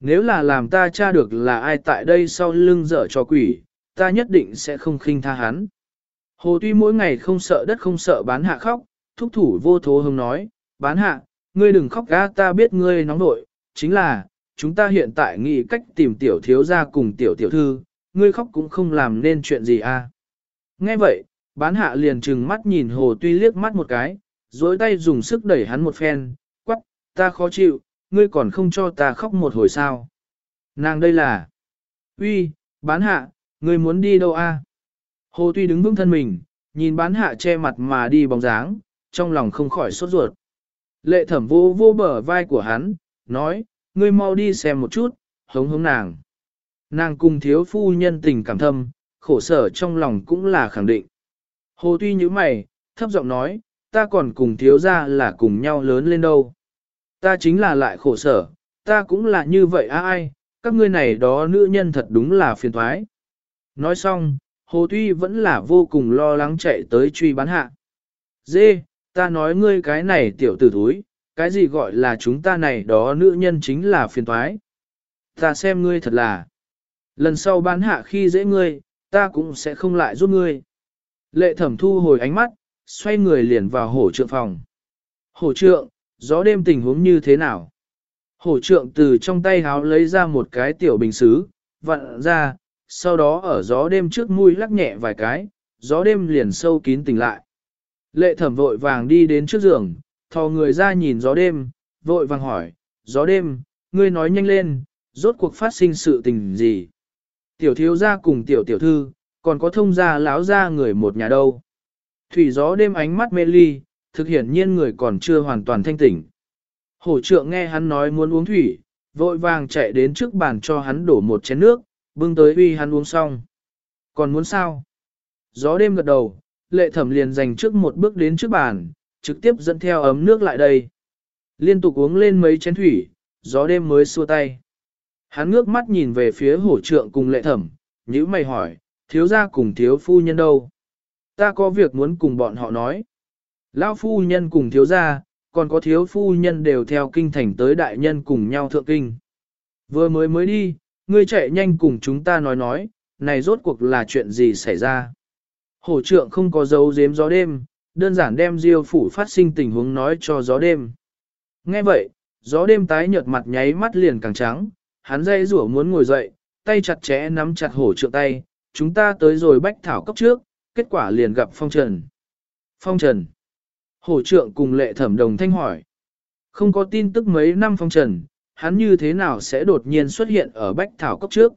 Nếu là làm ta tra được là ai tại đây sau lưng dở cho quỷ, ta nhất định sẽ không khinh tha hắn. Hồ tuy mỗi ngày không sợ đất không sợ bán hạ khóc, thúc thủ vô thố hông nói, bán hạ, ngươi đừng khóc ga ta biết ngươi nóng nội, chính là, chúng ta hiện tại nghĩ cách tìm tiểu thiếu gia cùng tiểu tiểu thư, ngươi khóc cũng không làm nên chuyện gì à. Nghe vậy, bán hạ liền trừng mắt nhìn hồ tuy liếc mắt một cái, dối tay dùng sức đẩy hắn một phen, quắc, ta khó chịu, ngươi còn không cho ta khóc một hồi sao. Nàng đây là, uy, bán hạ, ngươi muốn đi đâu a? Hồ tuy đứng vững thân mình, nhìn bán hạ che mặt mà đi bóng dáng, trong lòng không khỏi sốt ruột. Lệ thẩm vô vô bờ vai của hắn, nói, ngươi mau đi xem một chút, hống hống nàng. Nàng cùng thiếu phu nhân tình cảm thâm, khổ sở trong lòng cũng là khẳng định. Hồ tuy như mày, thấp giọng nói, ta còn cùng thiếu ra là cùng nhau lớn lên đâu. Ta chính là lại khổ sở, ta cũng là như vậy á ai, các ngươi này đó nữ nhân thật đúng là phiền thoái. Nói xong, Hồ Tuy vẫn là vô cùng lo lắng chạy tới truy bán hạ. Dê, ta nói ngươi cái này tiểu tử thúi, cái gì gọi là chúng ta này đó nữ nhân chính là phiền toái. Ta xem ngươi thật là. Lần sau bán hạ khi dễ ngươi, ta cũng sẽ không lại giúp ngươi. Lệ thẩm thu hồi ánh mắt, xoay người liền vào hổ trượng phòng. Hổ trượng, gió đêm tình huống như thế nào? Hổ trượng từ trong tay háo lấy ra một cái tiểu bình xứ, vặn ra, sau đó ở gió đêm trước mũi lắc nhẹ vài cái, gió đêm liền sâu kín tỉnh lại. Lệ thẩm vội vàng đi đến trước giường, thò người ra nhìn gió đêm, vội vàng hỏi, gió đêm, ngươi nói nhanh lên, rốt cuộc phát sinh sự tình gì? Tiểu thiếu gia cùng tiểu tiểu thư, còn có thông gia lão gia người một nhà đâu? Thủy gió đêm ánh mắt mê ly, thực hiện nhiên người còn chưa hoàn toàn thanh tỉnh. Hổ trượng nghe hắn nói muốn uống thủy, vội vàng chạy đến trước bàn cho hắn đổ một chén nước, bưng tới uy hắn uống xong. Còn muốn sao? Gió đêm gật đầu, lệ thẩm liền dành trước một bước đến trước bàn, trực tiếp dẫn theo ấm nước lại đây. Liên tục uống lên mấy chén thủy, gió đêm mới xua tay. Hắn ngước mắt nhìn về phía hổ trượng cùng lệ thẩm, nhữ mày hỏi, thiếu gia cùng thiếu phu nhân đâu? Ta có việc muốn cùng bọn họ nói. Lão phu nhân cùng thiếu gia, còn có thiếu phu nhân đều theo kinh thành tới đại nhân cùng nhau thượng kinh. Vừa mới mới đi, ngươi chạy nhanh cùng chúng ta nói nói, này rốt cuộc là chuyện gì xảy ra. Hổ trượng không có dấu giếm gió đêm, đơn giản đem diêu phủ phát sinh tình huống nói cho gió đêm. Nghe vậy, gió đêm tái nhợt mặt nháy mắt liền càng trắng, hắn dây rủa muốn ngồi dậy, tay chặt chẽ nắm chặt hổ trượng tay, chúng ta tới rồi bách thảo cấp trước, kết quả liền gặp phong trần. Phong trần. Hổ trượng cùng lệ thẩm đồng thanh hỏi. Không có tin tức mấy năm phong trần, hắn như thế nào sẽ đột nhiên xuất hiện ở bách thảo cốc trước?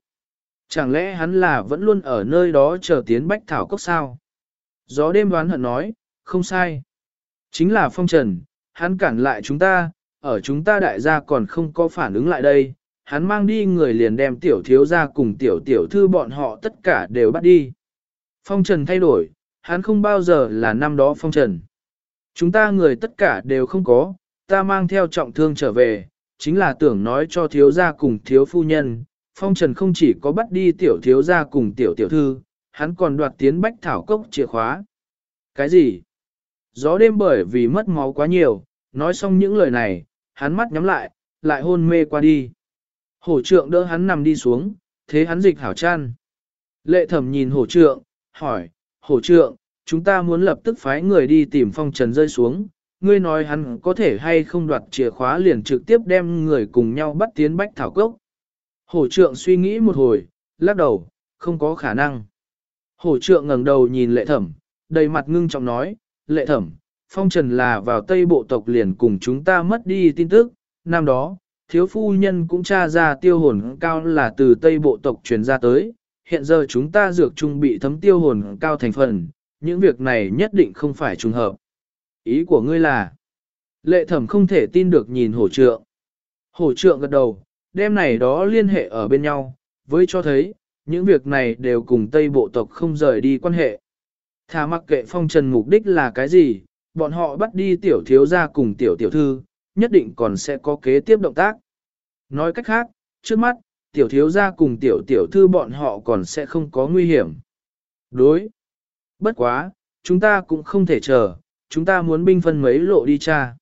Chẳng lẽ hắn là vẫn luôn ở nơi đó chờ tiến bách thảo cốc sao? Gió đêm đoán hận nói, không sai. Chính là phong trần, hắn cản lại chúng ta, ở chúng ta đại gia còn không có phản ứng lại đây, hắn mang đi người liền đem tiểu thiếu gia cùng tiểu tiểu thư bọn họ tất cả đều bắt đi. Phong trần thay đổi, hắn không bao giờ là năm đó phong trần. Chúng ta người tất cả đều không có, ta mang theo trọng thương trở về, chính là tưởng nói cho thiếu gia cùng thiếu phu nhân, phong trần không chỉ có bắt đi tiểu thiếu gia cùng tiểu tiểu thư, hắn còn đoạt tiến bách thảo cốc chìa khóa. Cái gì? Gió đêm bởi vì mất máu quá nhiều, nói xong những lời này, hắn mắt nhắm lại, lại hôn mê qua đi. Hổ trượng đỡ hắn nằm đi xuống, thế hắn dịch hảo chăn. Lệ thẩm nhìn hổ trượng, hỏi, hổ trượng, chúng ta muốn lập tức phái người đi tìm phong trần rơi xuống, ngươi nói hắn có thể hay không đoạt chìa khóa liền trực tiếp đem người cùng nhau bắt tiến bách thảo cốc. Hổ trượng suy nghĩ một hồi, lắc đầu, không có khả năng. Hổ trượng ngẩng đầu nhìn lệ thẩm, đầy mặt ngưng trọng nói, lệ thẩm, phong trần là vào tây bộ tộc liền cùng chúng ta mất đi tin tức, năm đó, thiếu phu nhân cũng tra ra tiêu hồn cao là từ tây bộ tộc truyền ra tới, hiện giờ chúng ta dược trung bị thấm tiêu hồn cao thành phần, những việc này nhất định không phải trùng hợp. Ý của ngươi là, lệ thẩm không thể tin được nhìn hổ trượng. Hổ trượng gật đầu, đêm này đó liên hệ ở bên nhau, với cho thấy, những việc này đều cùng Tây bộ tộc không rời đi quan hệ. Thà mặc kệ phong trần mục đích là cái gì, bọn họ bắt đi tiểu thiếu gia cùng tiểu tiểu thư, nhất định còn sẽ có kế tiếp động tác. Nói cách khác, trước mắt, tiểu thiếu gia cùng tiểu tiểu thư bọn họ còn sẽ không có nguy hiểm. Đối. Bất quá, chúng ta cũng không thể chờ, chúng ta muốn binh phân mấy lộ đi tra.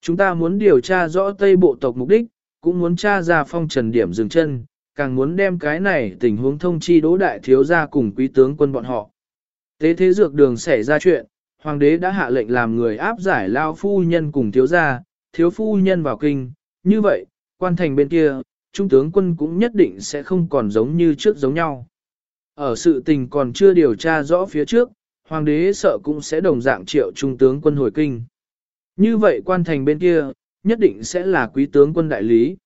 Chúng ta muốn điều tra rõ Tây bộ tộc mục đích, cũng muốn tra ra phong trần điểm dừng chân, càng muốn đem cái này tình huống thông chi đỗ đại thiếu gia cùng quý tướng quân bọn họ. Tế thế dược đường xảy ra chuyện, hoàng đế đã hạ lệnh làm người áp giải lao phu nhân cùng thiếu gia, thiếu phu nhân vào kinh, như vậy, quan thành bên kia, trung tướng quân cũng nhất định sẽ không còn giống như trước giống nhau. Ở sự tình còn chưa điều tra rõ phía trước, hoàng đế sợ cũng sẽ đồng dạng triệu trung tướng quân hồi kinh. Như vậy quan thành bên kia, nhất định sẽ là quý tướng quân đại lý.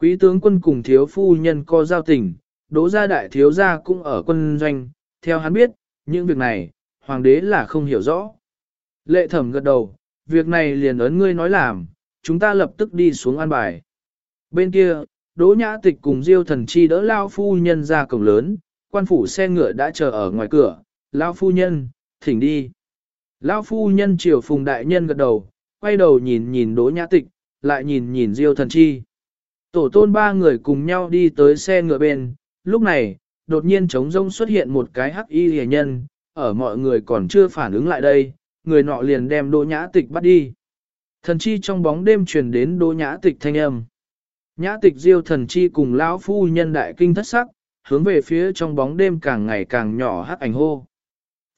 Quý tướng quân cùng thiếu phu nhân co giao tình, đỗ gia đại thiếu gia cũng ở quân doanh, theo hắn biết, những việc này, hoàng đế là không hiểu rõ. Lệ thẩm gật đầu, việc này liền ấn ngươi nói làm, chúng ta lập tức đi xuống an bài. Bên kia, đỗ nhã tịch cùng diêu thần chi đỡ lao phu nhân ra cổng lớn, quan phủ xe ngựa đã chờ ở ngoài cửa, lao phu nhân, thỉnh đi. Lao phu nhân chiều phùng đại nhân gật đầu, quay đầu nhìn nhìn đỗ nhã tịch, lại nhìn nhìn diêu thần chi. Tổ tôn ba người cùng nhau đi tới xe ngựa bên, lúc này, đột nhiên trống rông xuất hiện một cái hắc y hề nhân, ở mọi người còn chưa phản ứng lại đây, người nọ liền đem đỗ nhã tịch bắt đi. Thần chi trong bóng đêm truyền đến đỗ nhã tịch thanh âm. Nhã tịch diêu thần chi cùng lão phu nhân đại kinh thất sắc, hướng về phía trong bóng đêm càng ngày càng nhỏ hắc ảnh hô.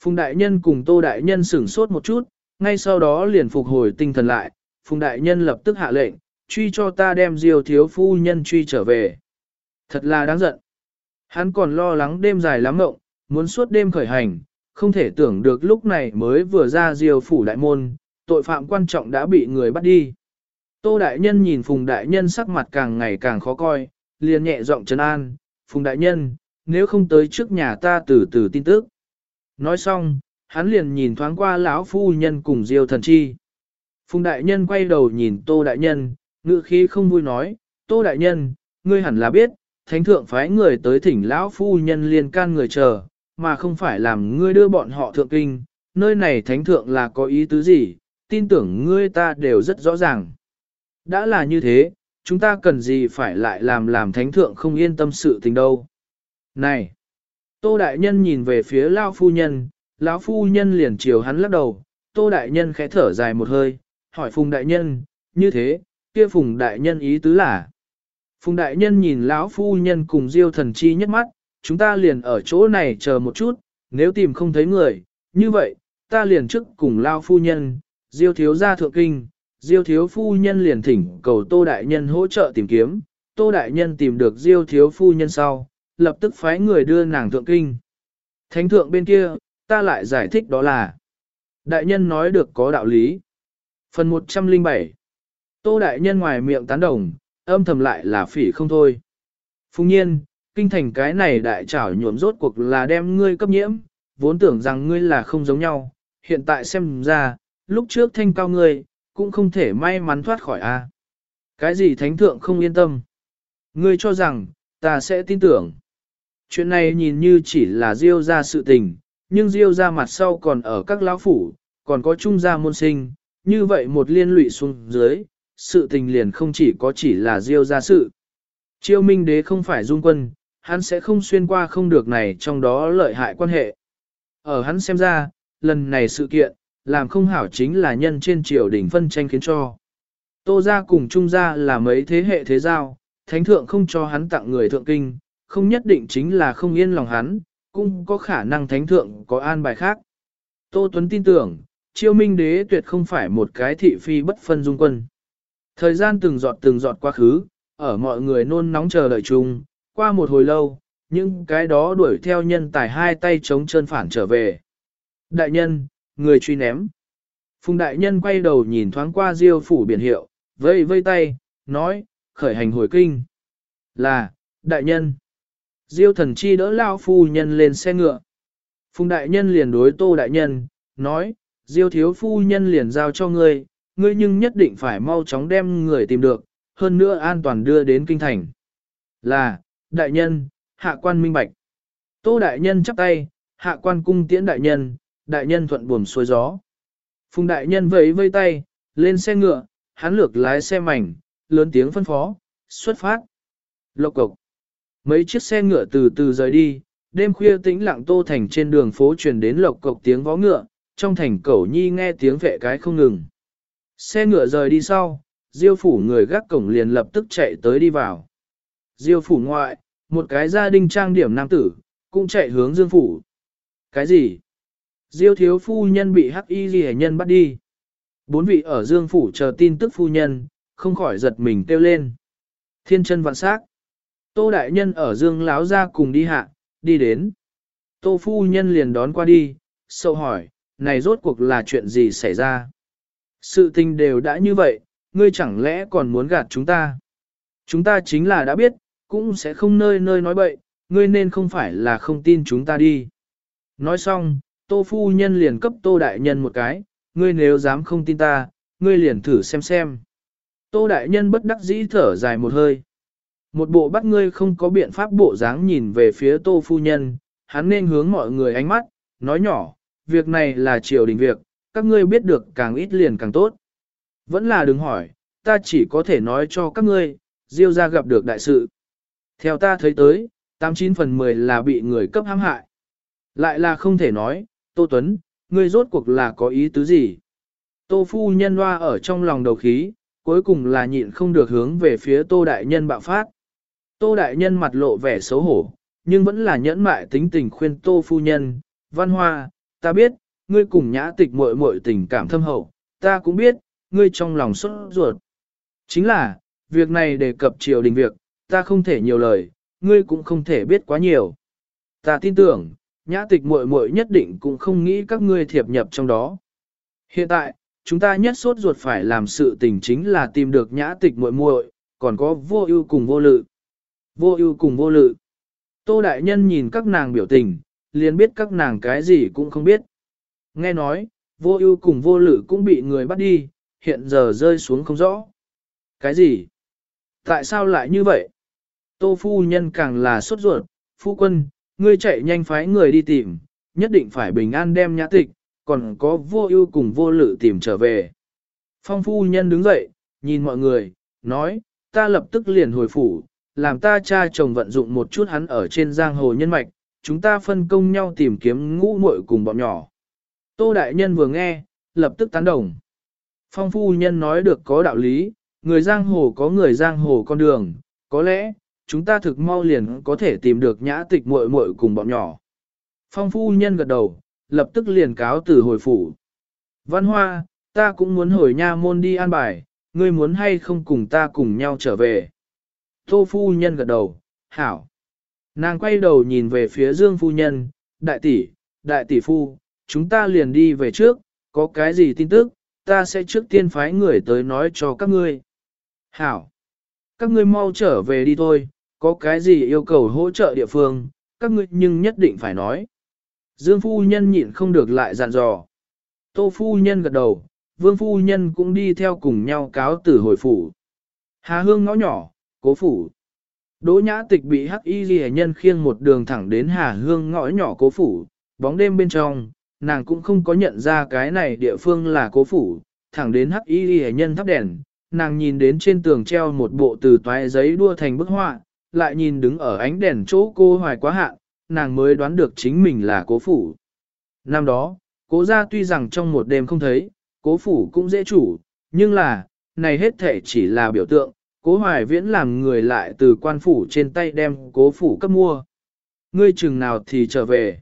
Phùng đại nhân cùng tô đại nhân sửng sốt một chút, ngay sau đó liền phục hồi tinh thần lại, Phùng đại nhân lập tức hạ lệnh, truy cho ta đem diêu thiếu phu nhân truy trở về. Thật là đáng giận. Hắn còn lo lắng đêm dài lắm mộng, muốn suốt đêm khởi hành, không thể tưởng được lúc này mới vừa ra diêu phủ đại môn, tội phạm quan trọng đã bị người bắt đi. Tô đại nhân nhìn Phùng đại nhân sắc mặt càng ngày càng khó coi, liền nhẹ giọng trấn an, Phùng đại nhân, nếu không tới trước nhà ta từ từ tin tức. Nói xong, hắn liền nhìn thoáng qua lão phu nhân cùng Diêu thần chi. Phùng đại nhân quay đầu nhìn Tô đại nhân, ngự khí không vui nói, Tô đại nhân, ngươi hẳn là biết, thánh thượng phái người tới thỉnh lão phu nhân liên can người chờ, mà không phải làm ngươi đưa bọn họ thượng kinh, nơi này thánh thượng là có ý tứ gì, tin tưởng ngươi ta đều rất rõ ràng. Đã là như thế, chúng ta cần gì phải lại làm làm thánh thượng không yên tâm sự tình đâu. Này! Tô Đại Nhân nhìn về phía Lao Phu Nhân, lão Phu Nhân liền chiều hắn lắc đầu, Tô Đại Nhân khẽ thở dài một hơi, hỏi Phùng Đại Nhân, như thế, kia Phùng Đại Nhân ý tứ là. Phùng Đại Nhân nhìn lão Phu Nhân cùng Diêu Thần Chi nhất mắt, chúng ta liền ở chỗ này chờ một chút, nếu tìm không thấy người, như vậy, ta liền trước cùng lao phu nhân, diêu thiếu gia thượng kinh, diêu thiếu phu nhân liền thỉnh cầu tô đại nhân hỗ trợ tìm kiếm, tô đại nhân tìm được diêu thiếu phu nhân sau, lập tức phái người đưa nàng thượng kinh. Thánh thượng bên kia, ta lại giải thích đó là, đại nhân nói được có đạo lý. Phần 107 Tô đại nhân ngoài miệng tán đồng, âm thầm lại là phỉ không thôi. Phùng nhiên, kinh thành cái này đại trảo nhuộm rốt cuộc là đem ngươi cấp nhiễm, vốn tưởng rằng ngươi là không giống nhau, hiện tại xem ra, lúc trước thanh cao ngươi, cũng không thể may mắn thoát khỏi a. Cái gì thánh thượng không yên tâm? Ngươi cho rằng, ta sẽ tin tưởng. Chuyện này nhìn như chỉ là diêu ra sự tình, nhưng diêu ra mặt sau còn ở các lão phủ, còn có trung gia môn sinh, như vậy một liên lụy xuống dưới, sự tình liền không chỉ có chỉ là diêu ra sự. Chiêu minh đế không phải dung quân, hắn sẽ không xuyên qua không được này trong đó lợi hại quan hệ. Ở hắn xem ra, lần này sự kiện, làm không hảo chính là nhân trên triều đỉnh phân tranh khiến cho. Tô gia cùng trung gia là mấy thế hệ thế giao, thánh thượng không cho hắn tặng người thượng kinh, không nhất định chính là không yên lòng hắn, cũng có khả năng thánh thượng có an bài khác. Tô Tuấn tin tưởng, chiêu minh đế tuyệt không phải một cái thị phi bất phân dung quân. Thời gian từng giọt từng giọt quá khứ, ở mọi người nôn nóng chờ đợi chung, qua một hồi lâu, những cái đó đuổi theo nhân tài hai tay chống chân phản trở về. Đại nhân, người truy ném. Phùng đại nhân quay đầu nhìn thoáng qua diêu phủ biển hiệu, vây vây tay, nói, khởi hành hồi kinh. Là, đại nhân. Diêu thần chi đỡ lao phu nhân lên xe ngựa. Phùng đại nhân liền đối tô đại nhân, nói, diêu thiếu phu nhân liền giao cho ngươi, ngươi nhưng nhất định phải mau chóng đem người tìm được, hơn nữa an toàn đưa đến kinh thành. Là, đại nhân, hạ quan minh bạch. Tô đại nhân chắp tay, hạ quan cung tiễn đại nhân, đại nhân thuận buồm xuôi gió. Phùng đại nhân vẫy vây tay, lên xe ngựa, hắn lược lái xe mảnh, lớn tiếng phân phó, xuất phát. Lộc cộc. Mấy chiếc xe ngựa từ từ rời đi, đêm khuya tĩnh lặng tô thành trên đường phố truyền đến lộc cộc tiếng vó ngựa, trong thành cẩu nhi nghe tiếng vệ cái không ngừng. Xe ngựa rời đi sau, diêu phủ người gác cổng liền lập tức chạy tới đi vào. Diêu phủ ngoại, một cái gia đình trang điểm nam tử, cũng chạy hướng dương phủ. Cái gì? Diêu thiếu phu nhân bị hắc y ghi nhân bắt đi. Bốn vị ở dương phủ chờ tin tức phu nhân, không khỏi giật mình kêu lên. Thiên chân vạn sắc. Tô đại nhân ở dương láo ra cùng đi hạ, đi đến. Tô phu nhân liền đón qua đi, sâu hỏi, này rốt cuộc là chuyện gì xảy ra? Sự tình đều đã như vậy, ngươi chẳng lẽ còn muốn gạt chúng ta? Chúng ta chính là đã biết, cũng sẽ không nơi nơi nói bậy, ngươi nên không phải là không tin chúng ta đi. Nói xong, tô phu nhân liền cấp tô đại nhân một cái, ngươi nếu dám không tin ta, ngươi liền thử xem xem. Tô đại nhân bất đắc dĩ thở dài một hơi. Một bộ bắt ngươi không có biện pháp bộ dáng nhìn về phía tô phu nhân, hắn nên hướng mọi người ánh mắt, nói nhỏ, việc này là triều đình việc, các ngươi biết được càng ít liền càng tốt. Vẫn là đừng hỏi, ta chỉ có thể nói cho các ngươi, Diêu ra gặp được đại sự. Theo ta thấy tới, 89 phần 10 là bị người cấp hãm hại. Lại là không thể nói, Tô Tuấn, ngươi rốt cuộc là có ý tứ gì? Tô phu nhân hoa ở trong lòng đầu khí, cuối cùng là nhịn không được hướng về phía Tô Đại Nhân bạo phát. Tô Đại Nhân mặt lộ vẻ xấu hổ, nhưng vẫn là nhẫn mại tính tình khuyên Tô phu nhân, văn hoa, ta biết, ngươi cùng nhã tịch muội muội tình cảm thâm hậu, ta cũng biết, ngươi trong lòng xuất ruột. Chính là, việc này đề cập triều đình việc, ta không thể nhiều lời, ngươi cũng không thể biết quá nhiều. Ta tin tưởng, nhã tịch muội muội nhất định cũng không nghĩ các ngươi thiệp nhập trong đó. Hiện tại, chúng ta nhất sốt ruột phải làm sự tình chính là tìm được nhã tịch muội muội, còn có vô ưu cùng vô lự. Vô ưu cùng vô lự. Tô đại nhân nhìn các nàng biểu tình, liền biết các nàng cái gì cũng không biết. Nghe nói, vô ưu cùng vô lự cũng bị người bắt đi, hiện giờ rơi xuống không rõ. Cái gì? Tại sao lại như vậy? Tô phu nhân càng là sốt ruột, phu quân, ngươi chạy nhanh phái người đi tìm, nhất định phải bình an đem nhã tịch, còn có vô ưu cùng vô lự tìm trở về. Phong phu nhân đứng dậy, nhìn mọi người, nói, ta lập tức liền hồi phủ, làm ta cha chồng vận dụng một chút hắn ở trên giang hồ nhân mạch, chúng ta phân công nhau tìm kiếm ngũ muội cùng bọn nhỏ. Tô Đại Nhân vừa nghe, lập tức tán đồng. Phong phu nhân nói được có đạo lý, người giang hồ có người giang hồ con đường, có lẽ, chúng ta thực mau liền có thể tìm được nhã tịch muội muội cùng bọn nhỏ. Phong phu nhân gật đầu, lập tức liền cáo từ hồi phủ. Văn Hoa, ta cũng muốn hồi nha môn đi an bài, ngươi muốn hay không cùng ta cùng nhau trở về. Tô phu nhân gật đầu, hảo. Nàng quay đầu nhìn về phía Dương phu nhân, đại tỷ, đại tỷ phu, chúng ta liền đi về trước, có cái gì tin tức, ta sẽ trước tiên phái người tới nói cho các ngươi. Hảo, các ngươi mau trở về đi thôi, có cái gì yêu cầu hỗ trợ địa phương, các ngươi nhưng nhất định phải nói. Dương phu nhân nhịn không được lại dặn dò. Tô phu nhân gật đầu, vương phu nhân cũng đi theo cùng nhau cáo tử hồi phủ. Hà hương ngõ nhỏ, cố phủ. Đỗ nhã tịch bị hắc y ghi nhân khiêng một đường thẳng đến hà hương ngõ nhỏ cố phủ, bóng đêm bên trong, nàng cũng không có nhận ra cái này địa phương là cố phủ, thẳng đến hắc y ghi nhân thắp đèn, nàng nhìn đến trên tường treo một bộ từ toái giấy đua thành bức họa, lại nhìn đứng ở ánh đèn chỗ cô hoài quá hạn, nàng mới đoán được chính mình là cố phủ. Năm đó, cố gia tuy rằng trong một đêm không thấy, cố phủ cũng dễ chủ, nhưng là, này hết thể chỉ là biểu tượng, cố hoài viễn làm người lại từ quan phủ trên tay đem cố phủ cấp mua. Ngươi chừng nào thì trở về.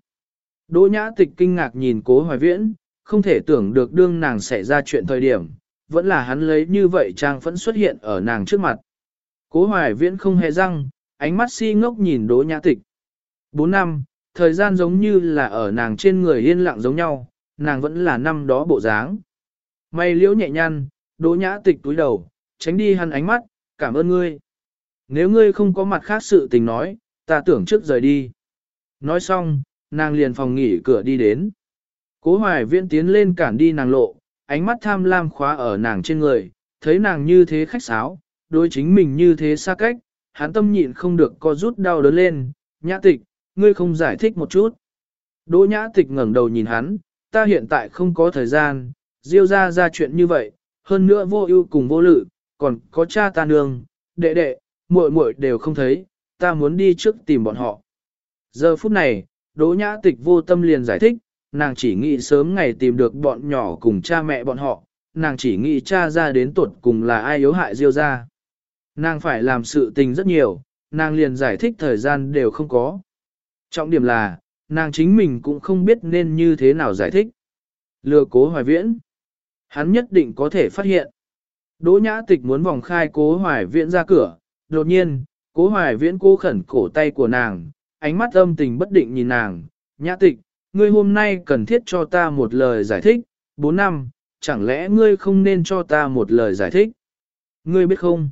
Đỗ nhã tịch kinh ngạc nhìn cố hoài viễn, không thể tưởng được đương nàng xảy ra chuyện thời điểm, vẫn là hắn lấy như vậy trang vẫn xuất hiện ở nàng trước mặt. Cố hoài viễn không hề răng, ánh mắt si ngốc nhìn đỗ nhã tịch. Bốn năm, thời gian giống như là ở nàng trên người yên lặng giống nhau, nàng vẫn là năm đó bộ dáng. Mày liễu nhẹ nhăn, đỗ nhã tịch túi đầu, tránh đi hắn ánh mắt, cảm ơn ngươi. Nếu ngươi không có mặt khác sự tình nói, ta tưởng trước rời đi. Nói xong, nàng liền phòng nghỉ cửa đi đến. Cố hoài viễn tiến lên cản đi nàng lộ, ánh mắt tham lam khóa ở nàng trên người, thấy nàng như thế khách sáo, đối chính mình như thế xa cách, hắn tâm nhịn không được co rút đau đớn lên, nhã tịch, ngươi không giải thích một chút. Đỗ nhã tịch ngẩng đầu nhìn hắn, ta hiện tại không có thời gian, diêu ra ra chuyện như vậy, hơn nữa vô ưu cùng vô lự, còn có cha ta nương, đệ đệ, muội muội đều không thấy, ta muốn đi trước tìm bọn họ. Giờ phút này, Đỗ Nhã Tịch vô tâm liền giải thích, nàng chỉ nghĩ sớm ngày tìm được bọn nhỏ cùng cha mẹ bọn họ, nàng chỉ nghĩ cha ra đến tuột cùng là ai yếu hại Diêu ra. Nàng phải làm sự tình rất nhiều, nàng liền giải thích thời gian đều không có. Trọng điểm là, nàng chính mình cũng không biết nên như thế nào giải thích. Lừa cố hoài viễn. Hắn nhất định có thể phát hiện. Đỗ nhã tịch muốn vòng khai cố hoài viễn ra cửa, đột nhiên, cố hoài viễn cố khẩn cổ tay của nàng, ánh mắt âm tình bất định nhìn nàng, nhã tịch, ngươi hôm nay cần thiết cho ta một lời giải thích, bốn năm, chẳng lẽ ngươi không nên cho ta một lời giải thích? Ngươi biết không?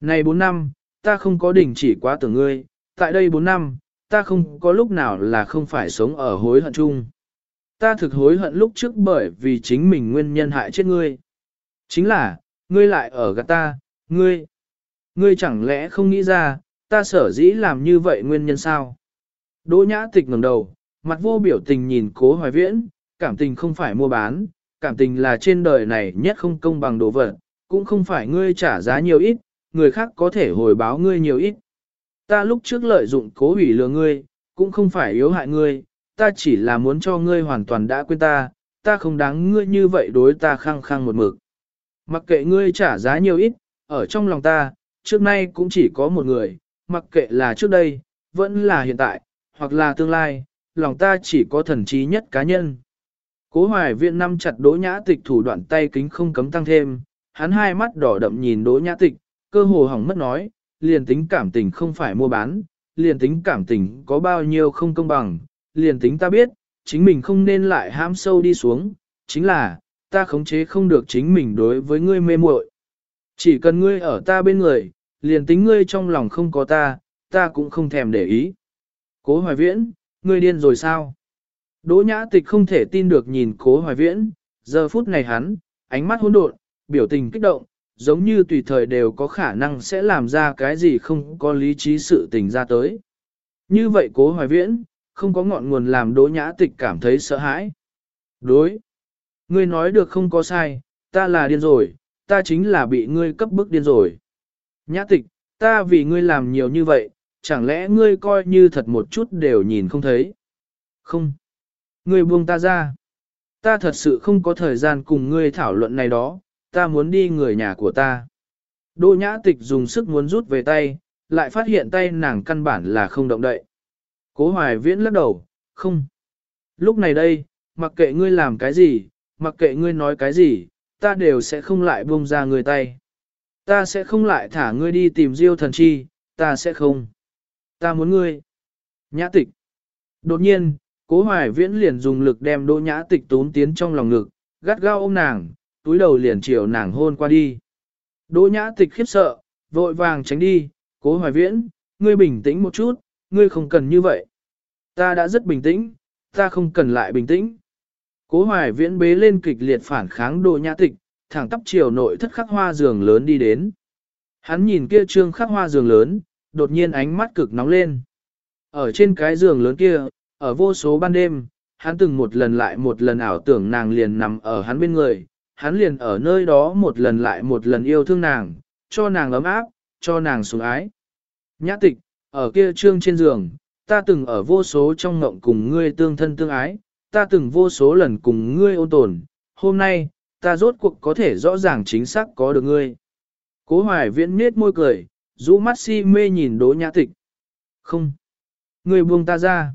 Này bốn năm, ta không có đỉnh chỉ quá tưởng ngươi, tại đây bốn năm, ta không có lúc nào là không phải sống ở hối hận chung. Ta thực hối hận lúc trước bởi vì chính mình nguyên nhân hại chết ngươi. Chính là, ngươi lại ở gạt ta, ngươi. Ngươi chẳng lẽ không nghĩ ra, ta sở dĩ làm như vậy nguyên nhân sao? Đỗ nhã tịch ngẩng đầu, mặt vô biểu tình nhìn cố hoài viễn, cảm tình không phải mua bán, cảm tình là trên đời này nhất không công bằng đồ vật, cũng không phải ngươi trả giá nhiều ít, người khác có thể hồi báo ngươi nhiều ít. Ta lúc trước lợi dụng cố hủy lừa ngươi, cũng không phải yếu hại ngươi, ta chỉ là muốn cho ngươi hoàn toàn đã quên ta, ta không đáng ngươi như vậy đối ta khăng khăng một mực. Mặc kệ ngươi trả giá nhiều ít, ở trong lòng ta, trước nay cũng chỉ có một người, mặc kệ là trước đây, vẫn là hiện tại, hoặc là tương lai, lòng ta chỉ có thần trí nhất cá nhân. Cố hoài viện năm chặt đỗ nhã tịch thủ đoạn tay kính không cấm tăng thêm, hắn hai mắt đỏ đậm nhìn đỗ nhã tịch, cơ hồ hỏng mất nói, liền tính cảm tình không phải mua bán, liền tính cảm tình có bao nhiêu không công bằng, liền tính ta biết, chính mình không nên lại ham sâu đi xuống, chính là, ta khống chế không được chính mình đối với ngươi mê muội. Chỉ cần ngươi ở ta bên người, liền tính ngươi trong lòng không có ta, ta cũng không thèm để ý. Cố hoài viễn, ngươi điên rồi sao? Đỗ nhã tịch không thể tin được nhìn cố hoài viễn, giờ phút này hắn, ánh mắt hỗn độn, biểu tình kích động, giống như tùy thời đều có khả năng sẽ làm ra cái gì không có lý trí sự tình ra tới. Như vậy cố hoài viễn, không có ngọn nguồn làm đỗ nhã tịch cảm thấy sợ hãi. Đối. Ngươi nói được không có sai, ta là điên rồi, ta chính là bị ngươi cấp bức điên rồi. Nhã tịch, ta vì ngươi làm nhiều như vậy, chẳng lẽ ngươi coi như thật một chút đều nhìn không thấy? Không. Ngươi buông ta ra. Ta thật sự không có thời gian cùng ngươi thảo luận này đó, ta muốn đi người nhà của ta. Đỗ nhã tịch dùng sức muốn rút về tay, lại phát hiện tay nàng căn bản là không động đậy. Cố hoài viễn lắc đầu, không. Lúc này đây, mặc kệ ngươi làm cái gì, mặc kệ ngươi nói cái gì, ta đều sẽ không lại buông ra người tay. Ta sẽ không lại thả ngươi đi tìm diêu thần chi, ta sẽ không. Ta muốn ngươi. Nhã tịch. Đột nhiên, cố hoài viễn liền dùng lực đem đỗ nhã tịch tốn tiến trong lòng ngực, gắt gao ôm nàng, túi đầu liền chiều nàng hôn qua đi. Đỗ nhã tịch khiếp sợ, vội vàng tránh đi, cố hoài viễn, ngươi bình tĩnh một chút, ngươi không cần như vậy. Ta đã rất bình tĩnh, ta không cần lại bình tĩnh. Cố hoài viễn bế lên kịch liệt phản kháng đỗ nhã tịch, thẳng tắp chiều nội thất khắc hoa giường lớn đi đến. Hắn nhìn kia trương khắc hoa giường lớn, đột nhiên ánh mắt cực nóng lên. Ở trên cái giường lớn kia, ở vô số ban đêm, hắn từng một lần lại một lần ảo tưởng nàng liền nằm ở hắn bên người, hắn liền ở nơi đó một lần lại một lần yêu thương nàng, cho nàng ấm áp, cho nàng sủng ái. Nhã tịch, ở kia trương trên giường, ta từng ở vô số trong ngộng cùng ngươi tương thân tương ái, ta từng vô số lần cùng ngươi ôn tồn, hôm nay, ta rốt cuộc có thể rõ ràng chính xác có được ngươi. Cố hoài viễn nết môi cười, rũ mắt si mê nhìn đỗ nhã tịch. Không. Ngươi buông ta ra.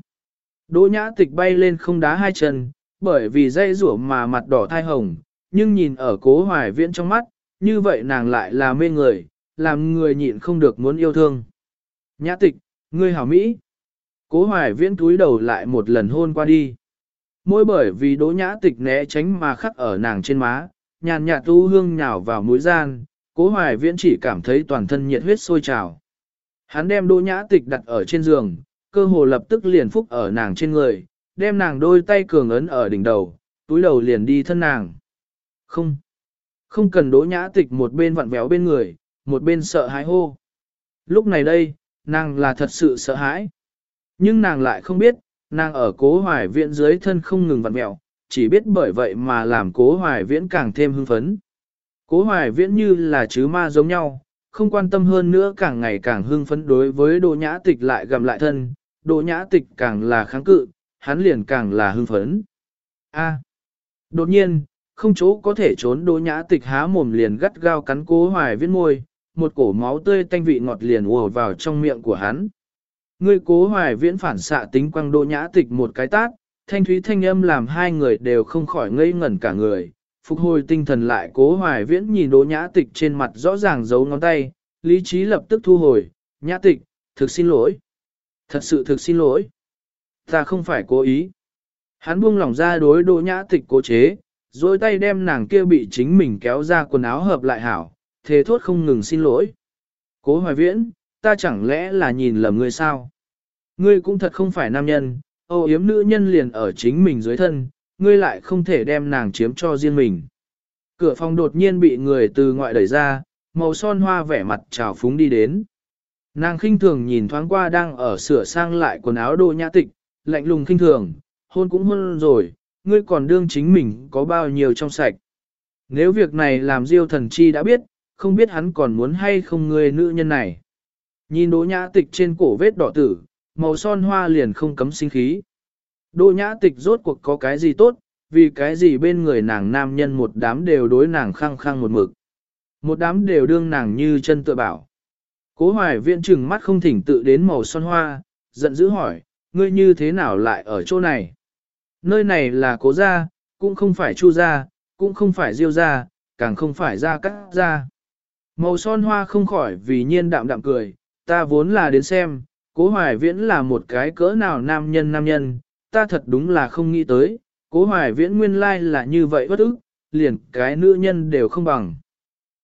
Đỗ nhã tịch bay lên không đá hai chân, bởi vì dây rủa mà mặt đỏ thai hồng, nhưng nhìn ở cố hoài viễn trong mắt, như vậy nàng lại là mê người, làm người nhịn không được muốn yêu thương. Nhã tịch, ngươi hảo Mỹ. Cố hoài viễn túi đầu lại một lần hôn qua đi. Môi bởi vì đỗ nhã tịch né tránh mà khắc ở nàng trên má, nhàn nhạt tu hương nhào vào mũi gian, cố hoài viễn chỉ cảm thấy toàn thân nhiệt huyết sôi trào. Hắn đem đỗ nhã tịch đặt ở trên giường, cơ hồ lập tức liền phúc ở nàng trên người, đem nàng đôi tay cường ấn ở đỉnh đầu, túi đầu liền đi thân nàng. Không, không cần đỗ nhã tịch một bên vặn véo bên người, một bên sợ hãi hô. Lúc này đây, nàng là thật sự sợ hãi. Nhưng nàng lại không biết, nàng ở cố hoài viễn dưới thân không ngừng vặn mẹo, chỉ biết bởi vậy mà làm cố hoài viễn càng thêm hưng phấn. Cố hoài viễn như là chứ ma giống nhau, không quan tâm hơn nữa càng ngày càng hưng phấn đối với đồ nhã tịch lại gầm lại thân, đồ nhã tịch càng là kháng cự, hắn liền càng là hưng phấn. A. À, đột nhiên, không chỗ có thể trốn đồ nhã tịch há mồm liền gắt gao cắn cố hoài viễn môi, một cổ máu tươi tanh vị ngọt liền ùa vào trong miệng của hắn. Ngươi cố hoài viễn phản xạ tính quăng đỗ nhã tịch một cái tát, thanh thúy thanh âm làm hai người đều không khỏi ngây ngẩn cả người. Phục hồi tinh thần lại cố hoài viễn nhìn đỗ nhã tịch trên mặt rõ ràng giấu ngón tay, lý trí lập tức thu hồi, nhã tịch, thực xin lỗi. Thật sự thực xin lỗi. Ta không phải cố ý. Hắn buông lỏng ra đối đỗ nhã tịch cố chế, rồi tay đem nàng kia bị chính mình kéo ra quần áo hợp lại hảo, thế thốt không ngừng xin lỗi. Cố hoài viễn, ta chẳng lẽ là nhìn lầm ngươi sao? Ngươi cũng thật không phải nam nhân, ô yếm nữ nhân liền ở chính mình dưới thân, ngươi lại không thể đem nàng chiếm cho riêng mình. Cửa phòng đột nhiên bị người từ ngoại đẩy ra, màu son hoa vẻ mặt trào phúng đi đến. Nàng khinh thường nhìn thoáng qua đang ở sửa sang lại quần áo đồ nhã tịch, lạnh lùng khinh thường, hôn cũng hôn rồi, ngươi còn đương chính mình có bao nhiêu trong sạch. Nếu việc này làm diêu thần chi đã biết, không biết hắn còn muốn hay không ngươi nữ nhân này. Nhìn đỗ nhã tịch trên cổ vết đỏ tử, màu son hoa liền không cấm sinh khí. Đỗ nhã tịch rốt cuộc có cái gì tốt, vì cái gì bên người nàng nam nhân một đám đều đối nàng khăng khăng một mực. Một đám đều đương nàng như chân tựa bảo. Cố hoài viện trừng mắt không thỉnh tự đến màu son hoa, giận dữ hỏi, ngươi như thế nào lại ở chỗ này? Nơi này là cố gia, cũng không phải chu gia, cũng không phải diêu gia, càng không phải gia cắt gia. Màu son hoa không khỏi vì nhiên đạm đạm cười, ta vốn là đến xem, cố hoài viễn là một cái cỡ nào nam nhân nam nhân, ta thật đúng là không nghĩ tới, cố hoài viễn nguyên lai là như vậy bất ức, liền cái nữ nhân đều không bằng.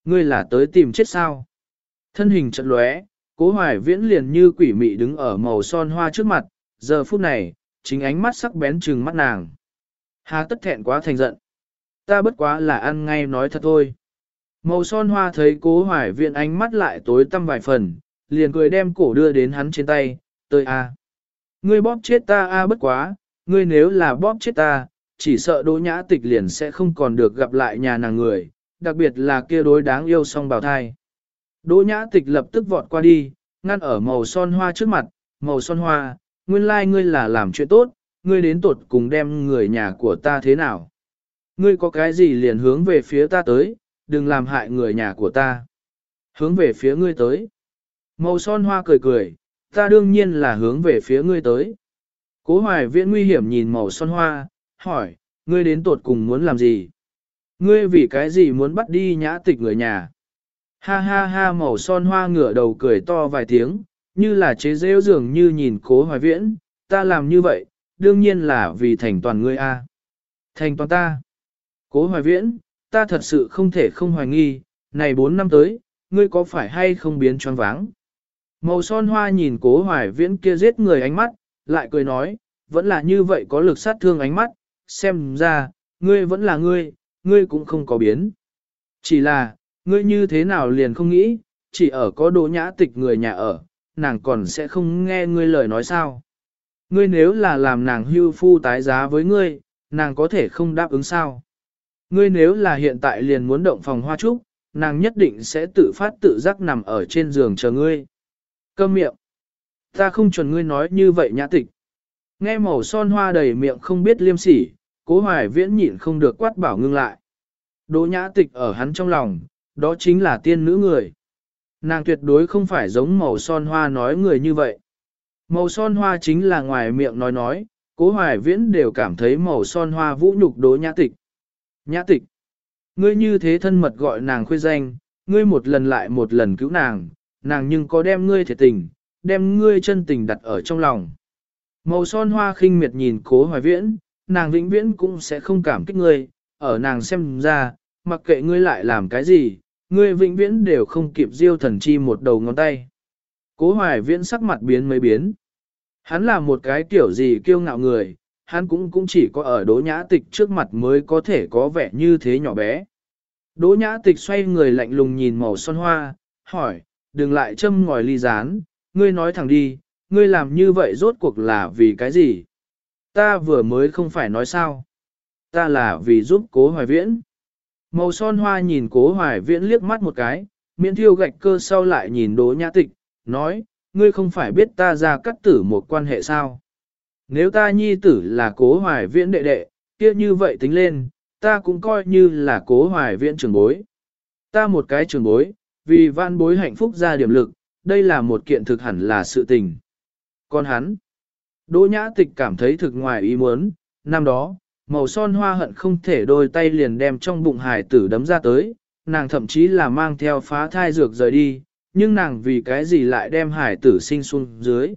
Ngươi là tới tìm chết sao? Thân hình chật lóe, cố hoài viễn liền như quỷ mị đứng ở màu son hoa trước mặt, giờ phút này, chính ánh mắt sắc bén trừng mắt nàng. Hà tất thẹn quá thành giận. Ta bất quá là ăn ngay nói thật thôi. Màu son hoa thấy cố hoài viễn ánh mắt lại tối tăm vài phần, liền cười đem cổ đưa đến hắn trên tay, tơi a. Ngươi bóp chết ta a bất quá, ngươi nếu là bóp chết ta, chỉ sợ đỗ nhã tịch liền sẽ không còn được gặp lại nhà nàng người, đặc biệt là kia đối đáng yêu song bào thai. Đỗ nhã tịch lập tức vọt qua đi, ngăn ở màu son hoa trước mặt, màu son hoa, nguyên lai like ngươi là làm chuyện tốt, ngươi đến tột cùng đem người nhà của ta thế nào. Ngươi có cái gì liền hướng về phía ta tới, đừng làm hại người nhà của ta. Hướng về phía ngươi tới. Màu son hoa cười cười, ta đương nhiên là hướng về phía ngươi tới. Cố hoài viễn nguy hiểm nhìn màu son hoa, hỏi, ngươi đến tột cùng muốn làm gì? Ngươi vì cái gì muốn bắt đi nhã tịch người nhà? Ha ha ha màu son hoa ngửa đầu cười to vài tiếng, như là chế rêu dường như nhìn cố hoài viễn, ta làm như vậy, đương nhiên là vì thành toàn ngươi a. Thành toàn ta. Cố hoài viễn, ta thật sự không thể không hoài nghi, này bốn năm tới, ngươi có phải hay không biến choáng váng? Màu son hoa nhìn cố hoài viễn kia giết người ánh mắt, lại cười nói, vẫn là như vậy có lực sát thương ánh mắt, xem ra, ngươi vẫn là ngươi, ngươi cũng không có biến. Chỉ là, ngươi như thế nào liền không nghĩ, chỉ ở có đỗ nhã tịch người nhà ở, nàng còn sẽ không nghe ngươi lời nói sao. Ngươi nếu là làm nàng hưu phu tái giá với ngươi, nàng có thể không đáp ứng sao. Ngươi nếu là hiện tại liền muốn động phòng hoa trúc, nàng nhất định sẽ tự phát tự giác nằm ở trên giường chờ ngươi. Câm miệng. Ta không chuẩn ngươi nói như vậy nhã tịch. Nghe màu son hoa đầy miệng không biết liêm sỉ, cố hoài viễn nhịn không được quát bảo ngưng lại. Đỗ nhã tịch ở hắn trong lòng, đó chính là tiên nữ người. Nàng tuyệt đối không phải giống màu son hoa nói người như vậy. Màu son hoa chính là ngoài miệng nói nói, cố hoài viễn đều cảm thấy màu son hoa vũ nhục đỗ nhã tịch. Nhã tịch, ngươi như thế thân mật gọi nàng khuê danh, ngươi một lần lại một lần cứu nàng, nàng nhưng có đem ngươi thiệt tình, đem ngươi chân tình đặt ở trong lòng. Màu son hoa khinh miệt nhìn cố hoài viễn, nàng vĩnh viễn cũng sẽ không cảm kích ngươi, ở nàng xem ra, mặc kệ ngươi lại làm cái gì, ngươi vĩnh viễn đều không kịp diêu thần chi một đầu ngón tay. Cố hoài viễn sắc mặt biến mấy biến. Hắn là một cái kiểu gì kiêu ngạo người, hắn cũng cũng chỉ có ở đỗ nhã tịch trước mặt mới có thể có vẻ như thế nhỏ bé. Đỗ nhã tịch xoay người lạnh lùng nhìn màu son hoa, hỏi, đừng lại châm ngòi ly gián, ngươi nói thẳng đi, ngươi làm như vậy rốt cuộc là vì cái gì? Ta vừa mới không phải nói sao. Ta là vì giúp cố hoài viễn. Màu son hoa nhìn cố hoài viễn liếc mắt một cái, miễn thiêu gạch cơ sau lại nhìn đố nhã tịch, nói, ngươi không phải biết ta ra cắt tử một quan hệ sao. Nếu ta nhi tử là cố hoài viễn đệ đệ, kia như vậy tính lên, ta cũng coi như là cố hoài viễn trường bối. Ta một cái trường bối, vì vãn bối hạnh phúc ra điểm lực, đây là một kiện thực hẳn là sự tình. Còn hắn, Đỗ Nhã Tịch cảm thấy thực ngoài ý muốn, năm đó, màu son hoa hận không thể đôi tay liền đem trong bụng hải tử đấm ra tới, nàng thậm chí là mang theo phá thai dược rời đi, nhưng nàng vì cái gì lại đem hải tử sinh xuống dưới.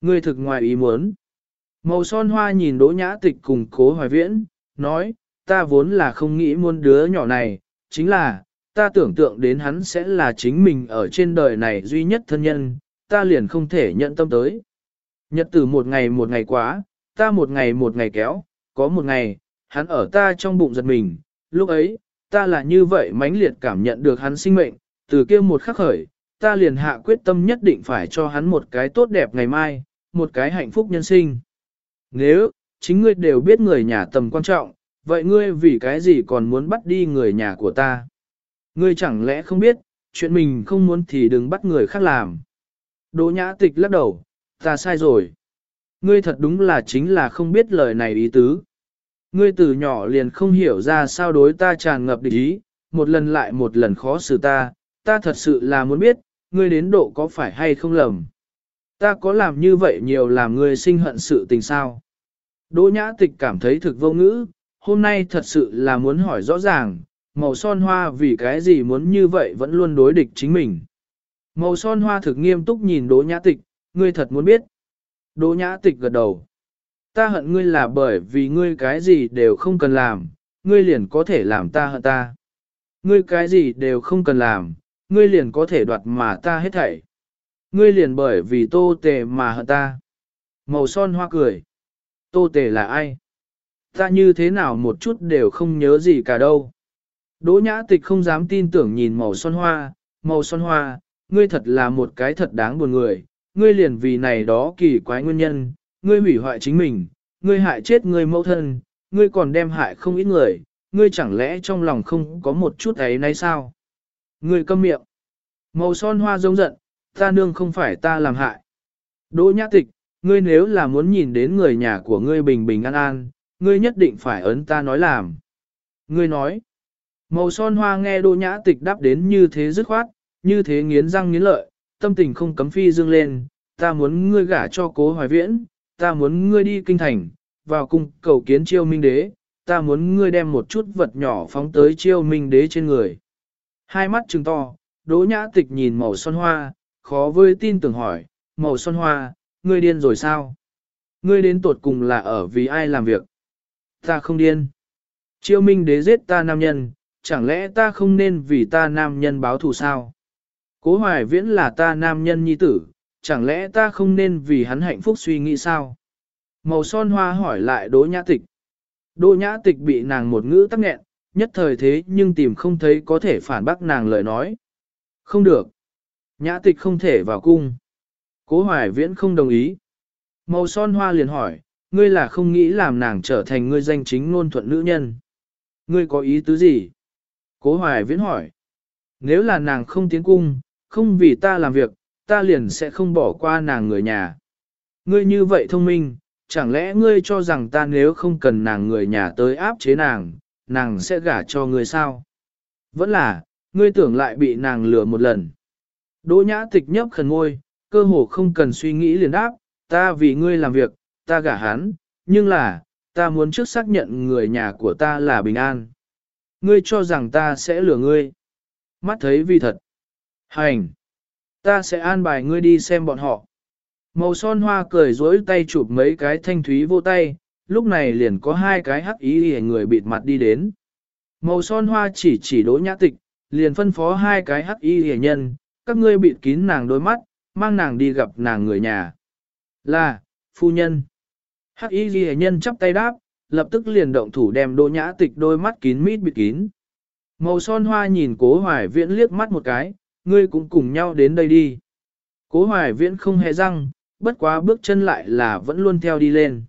Ngươi thực ngoài ý muốn. Màu son hoa nhìn Đỗ Nhã Tịch cùng cố hoài viễn, nói, ta vốn là không nghĩ muôn đứa nhỏ này, chính là, ta tưởng tượng đến hắn sẽ là chính mình ở trên đời này duy nhất thân nhân, ta liền không thể nhận tâm tới. Nhật tử một ngày một ngày quá, ta một ngày một ngày kéo, có một ngày, hắn ở ta trong bụng giật mình, lúc ấy, ta là như vậy mãnh liệt cảm nhận được hắn sinh mệnh, từ kia một khắc khởi, ta liền hạ quyết tâm nhất định phải cho hắn một cái tốt đẹp ngày mai, một cái hạnh phúc nhân sinh. Nếu, chính ngươi đều biết người nhà tầm quan trọng, vậy ngươi vì cái gì còn muốn bắt đi người nhà của ta? Ngươi chẳng lẽ không biết, chuyện mình không muốn thì đừng bắt người khác làm. Đỗ nhã tịch lắc đầu, ta sai rồi. Ngươi thật đúng là chính là không biết lời này ý tứ. Ngươi từ nhỏ liền không hiểu ra sao đối ta tràn ngập địch ý, một lần lại một lần khó xử ta, ta thật sự là muốn biết, ngươi đến độ có phải hay không lầm. Ta có làm như vậy nhiều làm ngươi sinh hận sự tình sao. Đỗ nhã tịch cảm thấy thực vô ngữ, hôm nay thật sự là muốn hỏi rõ ràng, màu son hoa vì cái gì muốn như vậy vẫn luôn đối địch chính mình. Màu son hoa thực nghiêm túc nhìn đỗ nhã tịch, ngươi thật muốn biết. Đỗ nhã tịch gật đầu. Ta hận ngươi là bởi vì ngươi cái gì đều không cần làm, ngươi liền có thể làm ta hận ta. Ngươi cái gì đều không cần làm, ngươi liền có thể đoạt mà ta hết thảy. Ngươi liền bởi vì tô tề mà hận ta. Màu son hoa cười. Tô tề là ai? Ta như thế nào một chút đều không nhớ gì cả đâu. Đỗ nhã tịch không dám tin tưởng nhìn màu son hoa, màu son hoa, ngươi thật là một cái thật đáng buồn người, ngươi liền vì này đó kỳ quái nguyên nhân, ngươi hủy hoại chính mình, ngươi hại chết ngươi mẫu thân, ngươi còn đem hại không ít người, ngươi chẳng lẽ trong lòng không có một chút ấy nấy sao? Ngươi câm miệng. Màu son hoa giống giận, ta nương không phải ta làm hại. Đỗ nhã tịch, ngươi nếu là muốn nhìn đến người nhà của ngươi bình bình an an, ngươi nhất định phải ấn ta nói làm. Ngươi nói, màu son hoa nghe đỗ nhã tịch đáp đến như thế dứt khoát, như thế nghiến răng nghiến lợi, tâm tình không cấm phi dương lên, ta muốn ngươi gả cho cố hoài viễn, ta muốn ngươi đi kinh thành, vào cung cầu kiến chiêu minh đế, ta muốn ngươi đem một chút vật nhỏ phóng tới chiêu minh đế trên người. Hai mắt trừng to, đỗ nhã tịch nhìn màu son hoa, khó với tin tưởng hỏi, màu son hoa, ngươi điên rồi sao? Ngươi đến tột cùng là ở vì ai làm việc? Ta không điên. Chiêu minh đế giết ta nam nhân, chẳng lẽ ta không nên vì ta nam nhân báo thù sao? Cố hoài viễn là ta nam nhân nhi tử, chẳng lẽ ta không nên vì hắn hạnh phúc suy nghĩ sao? Màu son hoa hỏi lại đỗ nhã tịch. Đỗ nhã tịch bị nàng một ngữ tắc nghẹn, nhất thời thế nhưng tìm không thấy có thể phản bác nàng lời nói. Không được. Nhã tịch không thể vào cung. Cố hoài viễn không đồng ý. Màu son hoa liền hỏi, ngươi là không nghĩ làm nàng trở thành ngươi danh chính ngôn thuận nữ nhân. Ngươi có ý tứ gì? Cố hoài viễn hỏi. Nếu là nàng không tiến cung, không vì ta làm việc, ta liền sẽ không bỏ qua nàng người nhà. Ngươi như vậy thông minh, chẳng lẽ ngươi cho rằng ta nếu không cần nàng người nhà tới áp chế nàng, nàng sẽ gả cho ngươi sao? Vẫn là, ngươi tưởng lại bị nàng lừa một lần. Đỗ nhã tịch nhấp khẩn ngôi, cơ hồ không cần suy nghĩ liền đáp, ta vì ngươi làm việc, ta gả hắn, nhưng là, ta muốn trước xác nhận người nhà của ta là bình an. Ngươi cho rằng ta sẽ lừa ngươi. Mắt thấy vì thật. Hành. Ta sẽ an bài ngươi đi xem bọn họ. Màu son hoa cười dối tay chụp mấy cái thanh thúy vô tay, lúc này liền có hai cái hắc ý hề người bịt mặt đi đến. Màu son hoa chỉ chỉ đỗ nhã tịch, liền phân phó hai cái hắc y hề nhân, các ngươi bịt kín nàng đôi mắt, mang nàng đi gặp nàng người nhà. Là, phu nhân. Hắc y ghi nhân chắp tay đáp, lập tức liền động thủ đem đỗ nhã tịch đôi mắt kín mít bịt kín. Màu son hoa nhìn cố hoài viễn liếc mắt một cái, ngươi cũng cùng nhau đến đây đi. Cố hoài viễn không hề răng, bất quá bước chân lại là vẫn luôn theo đi lên.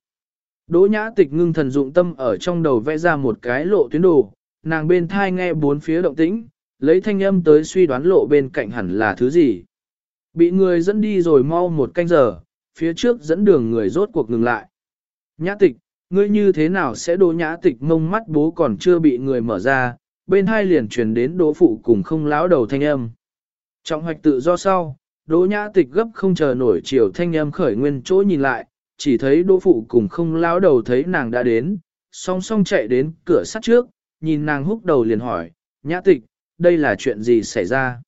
Đỗ nhã tịch ngưng thần dụng tâm ở trong đầu vẽ ra một cái lộ tuyến đồ, nàng bên thai nghe bốn phía động tĩnh, lấy thanh âm tới suy đoán lộ bên cạnh hẳn là thứ gì. Bị người dẫn đi rồi mau một canh giờ, phía trước dẫn đường người rốt cuộc ngừng lại. Nhã tịch, ngươi như thế nào sẽ đỗ nhã tịch mông mắt bố còn chưa bị người mở ra, bên hai liền truyền đến đỗ phụ cùng không láo đầu thanh âm. Trọng hoạch tự do sau, đỗ nhã tịch gấp không chờ nổi chiều thanh âm khởi nguyên chỗ nhìn lại, chỉ thấy đỗ phụ cùng không láo đầu thấy nàng đã đến, song song chạy đến cửa sắt trước, nhìn nàng húc đầu liền hỏi, nhã tịch, đây là chuyện gì xảy ra?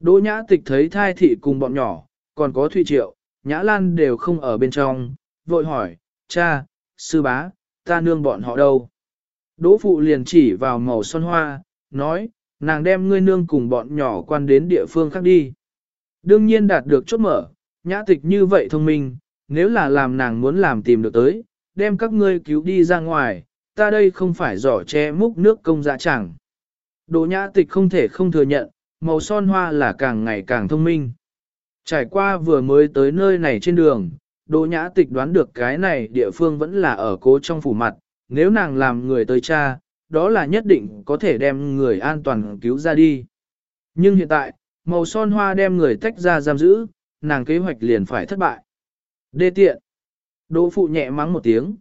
Đỗ nhã tịch thấy thai thị cùng bọn nhỏ, còn có Thụy Triệu, nhã lan đều không ở bên trong, vội hỏi, cha, sư bá, ta nương bọn họ đâu? Đỗ phụ liền chỉ vào màu son hoa, nói, nàng đem ngươi nương cùng bọn nhỏ quan đến địa phương khác đi. Đương nhiên đạt được chốt mở, nhã tịch như vậy thông minh, nếu là làm nàng muốn làm tìm được tới, đem các ngươi cứu đi ra ngoài, ta đây không phải giỏ che múc nước công dạ chẳng. Đỗ nhã tịch không thể không thừa nhận, màu son hoa là càng ngày càng thông minh. Trải qua vừa mới tới nơi này trên đường, Đỗ nhã tịch đoán được cái này địa phương vẫn là ở cố trong phủ mặt, nếu nàng làm người tới cha, đó là nhất định có thể đem người an toàn cứu ra đi. Nhưng hiện tại, màu son hoa đem người tách ra giam giữ, nàng kế hoạch liền phải thất bại. Đê tiện. Đỗ phụ nhẹ mắng một tiếng.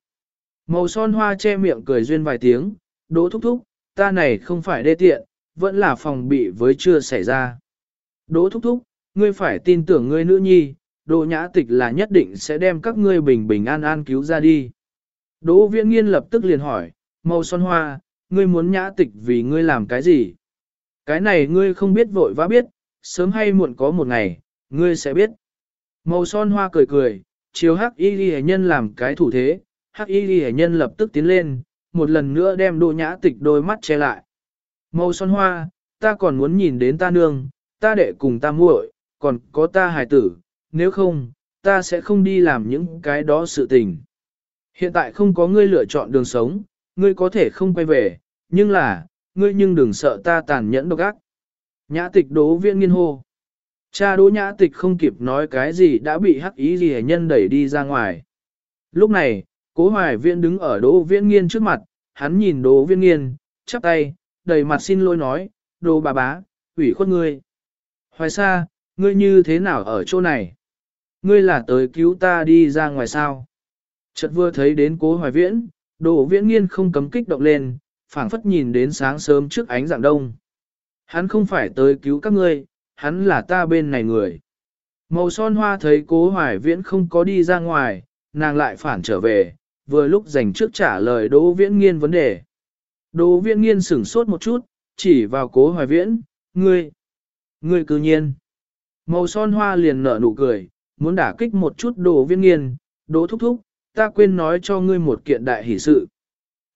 Màu son hoa che miệng cười duyên vài tiếng, đỗ thúc thúc, ta này không phải đê tiện, vẫn là phòng bị với chưa xảy ra. Đỗ thúc thúc, ngươi phải tin tưởng ngươi nữ nhi, đỗ nhã tịch là nhất định sẽ đem các ngươi bình bình an an cứu ra đi. Đỗ viễn nghiên lập tức liền hỏi, màu son hoa, ngươi muốn nhã tịch vì ngươi làm cái gì? Cái này ngươi không biết vội vã biết, sớm hay muộn có một ngày, ngươi sẽ biết. Màu son hoa cười cười, chiếu hắc y Lệ nhân làm cái thủ thế, hắc y Lệ nhân lập tức tiến lên, một lần nữa đem đỗ nhã tịch đôi mắt che lại. Màu son hoa, ta còn muốn nhìn đến ta nương, ta đệ cùng ta muội, còn có ta hài tử, nếu không, ta sẽ không đi làm những cái đó sự tình. Hiện tại không có ngươi lựa chọn đường sống, ngươi có thể không quay về, nhưng là, ngươi nhưng đừng sợ ta tàn nhẫn độc ác. Nhã tịch đố viên nghiên hô. Cha đỗ nhã tịch không kịp nói cái gì đã bị hắc ý gì nhân đẩy đi ra ngoài. Lúc này, cố hoài viên đứng ở đỗ viên nghiên trước mặt, hắn nhìn đỗ viên nghiên, chắp tay, đầy mặt xin lỗi nói, đỗ bà bá, ủy khuất ngươi. Hoài sa, ngươi như thế nào ở chỗ này? Ngươi là tới cứu ta đi ra ngoài sao? Chợt vừa thấy đến cố hoài viễn, đồ viễn nghiên không cấm kích động lên, phảng phất nhìn đến sáng sớm trước ánh dạng đông. Hắn không phải tới cứu các ngươi, hắn là ta bên này người. Màu son hoa thấy cố hoài viễn không có đi ra ngoài, nàng lại phản trở về, vừa lúc dành trước trả lời Đỗ Viễn Nghiên vấn đề. Đỗ Viễn Nghiên sửng sốt một chút, chỉ vào cố hoài viễn, ngươi, ngươi cư nhiên. Màu son hoa liền nở nụ cười, muốn đả kích một chút Đỗ Viễn Nghiên, Đỗ thúc thúc, ta quên nói cho ngươi một kiện đại hỷ sự.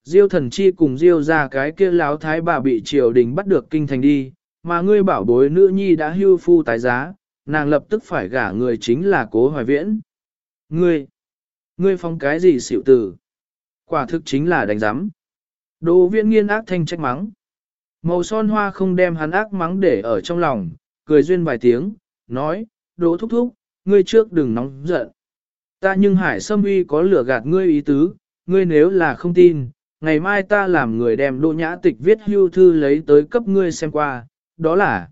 Diêu thần chi cùng Diêu ra cái kia láo thái bà bị triều đình bắt được kinh thành đi, mà ngươi bảo bối nữ nhi đã hưu phu tái giá, nàng lập tức phải gả người chính là cố hoài viễn. Ngươi, ngươi phong cái gì xỉu tử? Quả thực chính là đánh giám. Đỗ viễn nghiên ác thanh trách mắng. Màu son hoa không đem hắn ác mắng để ở trong lòng, cười duyên vài tiếng, nói, đỗ thúc thúc, ngươi trước đừng nóng giận. Ta nhưng hải sâm uy có lửa gạt ngươi ý tứ, ngươi nếu là không tin, ngày mai ta làm người đem đỗ nhã tịch viết hưu thư lấy tới cấp ngươi xem qua, đó là,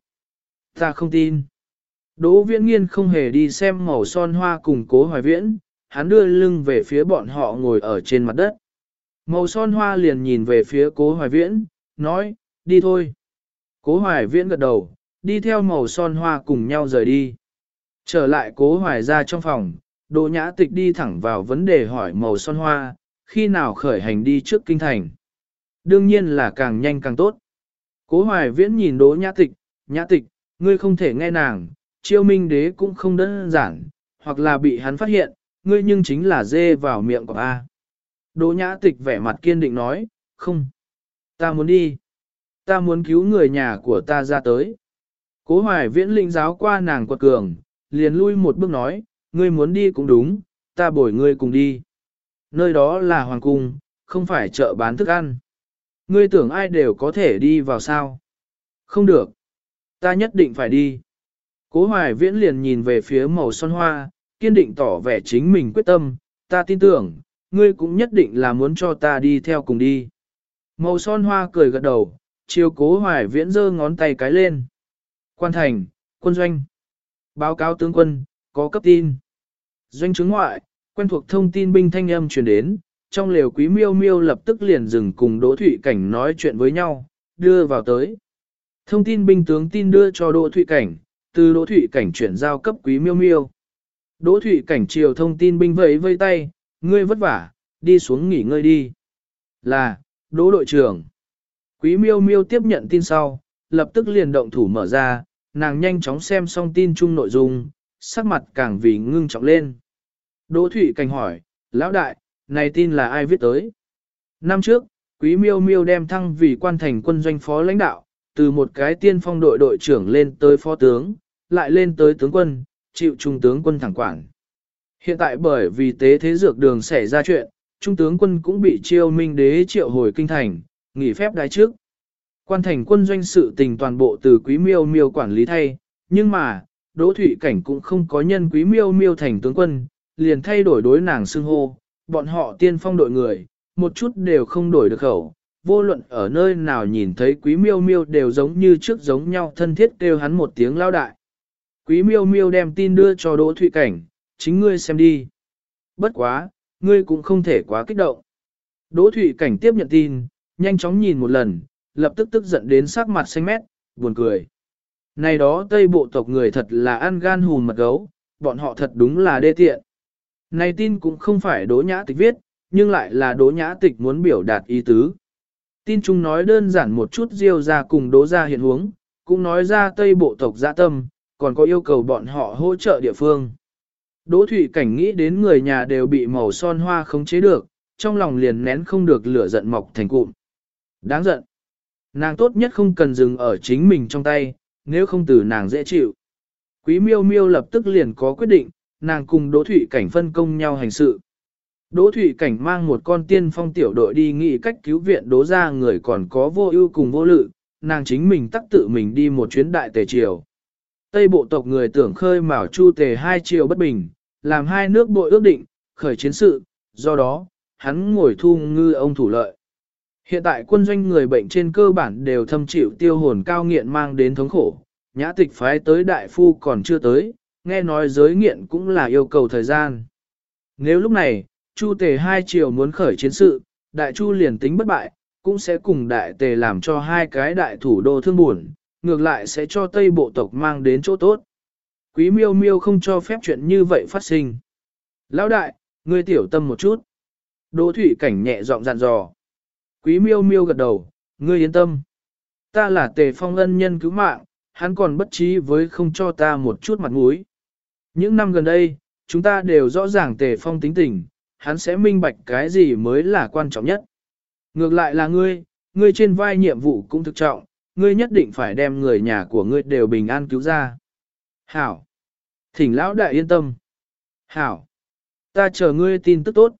ta không tin. Đỗ viễn nghiên không hề đi xem màu son hoa cùng cố hoài viễn, hắn đưa lưng về phía bọn họ ngồi ở trên mặt đất. Màu son hoa liền nhìn về phía cố hoài viễn, nói, đi thôi. Cố hoài viễn gật đầu, đi theo màu son hoa cùng nhau rời đi. Trở lại cố hoài ra trong phòng, Đỗ nhã tịch đi thẳng vào vấn đề hỏi màu son hoa, khi nào khởi hành đi trước kinh thành. Đương nhiên là càng nhanh càng tốt. Cố hoài viễn nhìn đỗ nhã tịch, nhã tịch, ngươi không thể nghe nàng, chiêu minh đế cũng không đơn giản, hoặc là bị hắn phát hiện, ngươi nhưng chính là dê vào miệng của A. Đỗ nhã tịch vẻ mặt kiên định nói, không, ta muốn đi, ta muốn cứu người nhà của ta ra tới. Cố hoài viễn linh giáo qua nàng quật cường, liền lui một bước nói, ngươi muốn đi cũng đúng, ta bổi ngươi cùng đi. Nơi đó là hoàng cung, không phải chợ bán thức ăn. Ngươi tưởng ai đều có thể đi vào sao? Không được. Ta nhất định phải đi. Cố hoài viễn liền nhìn về phía màu son hoa, kiên định tỏ vẻ chính mình quyết tâm, ta tin tưởng, ngươi cũng nhất định là muốn cho ta đi theo cùng đi. Màu son hoa cười gật đầu, chiều cố hoài viễn giơ ngón tay cái lên. Quan thành, quân doanh. Báo cáo tướng quân, có cấp tin. Doanh chứng ngoại, quen thuộc thông tin binh thanh âm truyền đến, trong lều quý miêu miêu lập tức liền dừng cùng Đỗ Thụy Cảnh nói chuyện với nhau, đưa vào tới. Thông tin binh tướng tin đưa cho Đỗ Thụy Cảnh, từ Đỗ Thụy Cảnh chuyển giao cấp quý miêu miêu. Đỗ Thụy Cảnh chiều thông tin binh vẫy vây tay, ngươi vất vả, đi xuống nghỉ ngơi đi. Là, Đỗ đội trưởng. Quý miêu miêu tiếp nhận tin sau, lập tức liền động thủ mở ra, nàng nhanh chóng xem xong tin chung nội dung, sắc mặt càng vì ngưng trọng lên. Đỗ Thụy Cảnh hỏi, lão đại, này tin là ai viết tới? Năm trước, Quý Miêu Miêu đem thăng vì quan thành quân doanh phó lãnh đạo, từ một cái tiên phong đội đội trưởng lên tới phó tướng, lại lên tới tướng quân, chịu trung tướng quân thẳng quản. Hiện tại bởi vì tế thế dược đường xảy ra chuyện, trung tướng quân cũng bị triều minh đế triệu hồi kinh thành, nghỉ phép đái trước. Quan thành quân doanh sự tình toàn bộ từ quý miêu miêu quản lý thay, nhưng mà, Đỗ Thụy Cảnh cũng không có nhân quý miêu miêu thành tướng quân, liền thay đổi đối nàng xưng hô, bọn họ tiên phong đội người, một chút đều không đổi được khẩu, vô luận ở nơi nào nhìn thấy quý miêu miêu đều giống như trước giống nhau thân thiết kêu hắn một tiếng lao đại. Quý miêu miêu đem tin đưa cho Đỗ Thụy Cảnh, chính ngươi xem đi. Bất quá, ngươi cũng không thể quá kích động. Đỗ Thụy Cảnh tiếp nhận tin, nhanh chóng nhìn một lần, lập tức tức giận đến sắc mặt xanh mét, buồn cười. Này đó Tây bộ tộc người thật là ăn gan hùn mật gấu, bọn họ thật đúng là đê tiện. Này tin cũng không phải đỗ nhã tịch viết, nhưng lại là đỗ nhã tịch muốn biểu đạt ý tứ. Tin chúng nói đơn giản một chút diêu ra cùng đỗ ra hiện huống, cũng nói ra tây bộ tộc dạ tâm, còn có yêu cầu bọn họ hỗ trợ địa phương. Đỗ Thụy Cảnh nghĩ đến người nhà đều bị màu son hoa khống chế được, trong lòng liền nén không được lửa giận mọc thành cụm. Đáng giận. Nàng tốt nhất không cần dừng ở chính mình trong tay, nếu không từ nàng dễ chịu. Quý miêu miêu lập tức liền có quyết định, nàng cùng Đỗ Thụy Cảnh phân công nhau hành sự. Đỗ Thụy Cảnh mang một con tiên phong tiểu đội đi nghị cách cứu viện đố ra người còn có vô ưu cùng vô lự, nàng chính mình tắc tự mình đi một chuyến đại tề triều. Tây bộ tộc người tưởng khơi mào chu tề hai triều bất bình, làm hai nước bội ước định, khởi chiến sự, do đó, hắn ngồi thu ngư ông thủ lợi. Hiện tại quân doanh người bệnh trên cơ bản đều thâm chịu tiêu hồn cao nghiện mang đến thống khổ, nhã tịch phái tới đại phu còn chưa tới, nghe nói giới nghiện cũng là yêu cầu thời gian. Nếu lúc này, Chu Tề hai triều muốn khởi chiến sự, Đại Chu liền tính bất bại, cũng sẽ cùng Đại Tề làm cho hai cái đại thủ đô thương buồn, ngược lại sẽ cho Tây bộ tộc mang đến chỗ tốt. Quý miêu miêu không cho phép chuyện như vậy phát sinh. Lão đại, ngươi tiểu tâm một chút. Đỗ thủy cảnh nhẹ giọng dặn dò. Quý miêu miêu gật đầu, ngươi yên tâm. Ta là tề phong ân nhân cứu mạng, hắn còn bất trí với không cho ta một chút mặt mũi. Những năm gần đây, chúng ta đều rõ ràng tề phong tính tình, hắn sẽ minh bạch cái gì mới là quan trọng nhất. Ngược lại là ngươi, ngươi trên vai nhiệm vụ cũng thực trọng, ngươi nhất định phải đem người nhà của ngươi đều bình an cứu ra. Hảo! Thỉnh lão đại yên tâm. Hảo! Ta chờ ngươi tin tức tốt.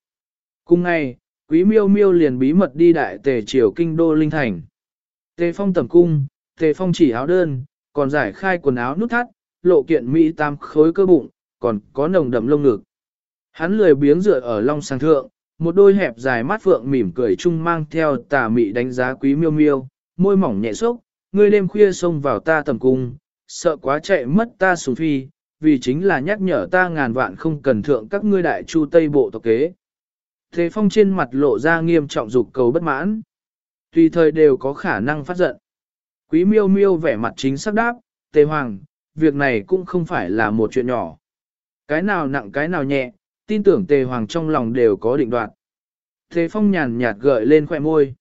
Cùng ngày, quý miêu miêu liền bí mật đi đại tề triều kinh đô linh thành. Tề phong tầm cung, tề phong chỉ áo đơn, còn giải khai quần áo nút thắt, lộ kiện mỹ tam khối cơ bụng, còn có nồng đậm lông ngực. Hắn lười biếng dựa ở long sàng thượng, một đôi hẹp dài mắt phượng mỉm cười chung mang theo tà mị đánh giá quý miêu miêu, môi mỏng nhẹ xúc, ngươi đêm khuya xông vào ta tầm cung, sợ quá chạy mất ta sùng phi, vì chính là nhắc nhở ta ngàn vạn không cần thượng các ngươi đại chu tây bộ tộc kế. Thế phong trên mặt lộ ra nghiêm trọng dục cầu bất mãn. Tùy thời đều có khả năng phát giận. Quý miêu miêu vẻ mặt chính xác đáp, tề hoàng, việc này cũng không phải là một chuyện nhỏ. Cái nào nặng cái nào nhẹ, tin tưởng tề hoàng trong lòng đều có định đoạt. Thế phong nhàn nhạt gợi lên khỏe môi.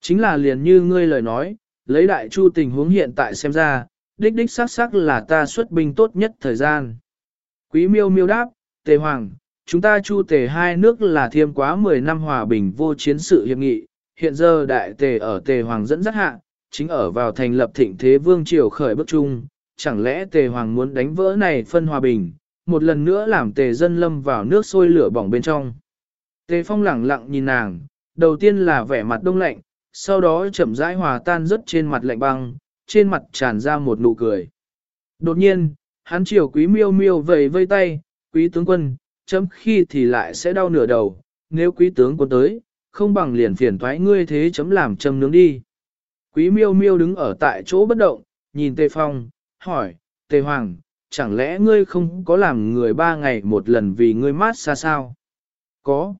Chính là liền như ngươi lời nói, lấy đại chu tình huống hiện tại xem ra, đích đích xác xác là ta xuất binh tốt nhất thời gian. Quý miêu miêu đáp, tề hoàng, chúng ta chu tề hai nước là thiêm quá 10 năm hòa bình vô chiến sự hiệp nghị, hiện giờ đại tề ở tề hoàng dẫn dắt hạ, chính ở vào thành lập thịnh thế vương triều khởi bước chung, chẳng lẽ tề hoàng muốn đánh vỡ này phân hòa bình, một lần nữa làm tề dân lâm vào nước sôi lửa bỏng bên trong. Tề phong lẳng lặng nhìn nàng, đầu tiên là vẻ mặt đông lạnh, sau đó chậm rãi hòa tan rất trên mặt lạnh băng, trên mặt tràn ra một nụ cười. Đột nhiên, hắn chiều quý miêu miêu vầy vây tay, quý tướng quân, chấm khi thì lại sẽ đau nửa đầu, nếu quý tướng quân tới, không bằng liền phiền thoái ngươi thế chấm làm châm nướng đi. Quý miêu miêu đứng ở tại chỗ bất động, nhìn Tề Phong, hỏi, Tề Hoàng, chẳng lẽ ngươi không có làm người ba ngày một lần vì ngươi mát xa sao? Có.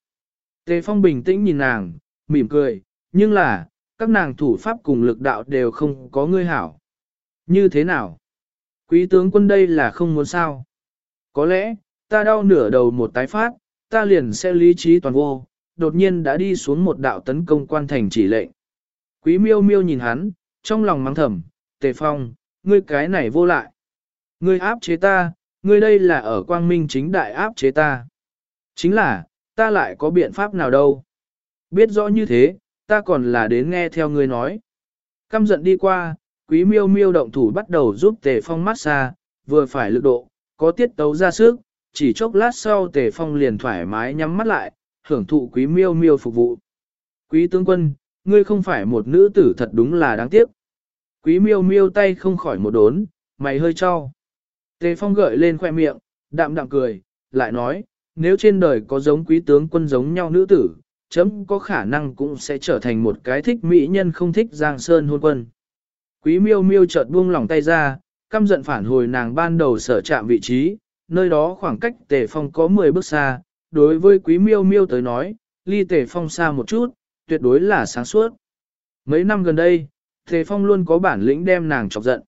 Tề Phong bình tĩnh nhìn nàng, mỉm cười, nhưng là, các nàng thủ pháp cùng lực đạo đều không có ngươi hảo. Như thế nào? Quý tướng quân đây là không muốn sao? Có lẽ, ta đau nửa đầu một tái phát, ta liền sẽ lý trí toàn vô, đột nhiên đã đi xuống một đạo tấn công quan thành chỉ lệnh. Quý miêu miêu nhìn hắn, trong lòng mắng thầm, tề phong, ngươi cái này vô lại. Ngươi áp chế ta, ngươi đây là ở quang minh chính đại áp chế ta. Chính là, ta lại có biện pháp nào đâu. Biết rõ như thế, ta còn là đến nghe theo ngươi nói. Căm giận đi qua, quý miêu miêu động thủ bắt đầu giúp tề phong mát xa, vừa phải lực độ, có tiết tấu ra sức, chỉ chốc lát sau tề phong liền thoải mái nhắm mắt lại, hưởng thụ quý miêu miêu phục vụ. Quý tướng quân, ngươi không phải một nữ tử thật đúng là đáng tiếc. Quý miêu miêu tay không khỏi một đốn, mày hơi cho. Tề phong gợi lên khoe miệng, đạm đạm cười, lại nói, nếu trên đời có giống quý tướng quân giống nhau nữ tử, chấm có khả năng cũng sẽ trở thành một cái thích mỹ nhân không thích giang sơn hôn quân. Quý miêu miêu chợt buông lỏng tay ra, căm giận phản hồi nàng ban đầu sở chạm vị trí, nơi đó khoảng cách tề phong có 10 bước xa, đối với quý miêu miêu tới nói, ly tề phong xa một chút, tuyệt đối là sáng suốt. Mấy năm gần đây, tề phong luôn có bản lĩnh đem nàng chọc giận.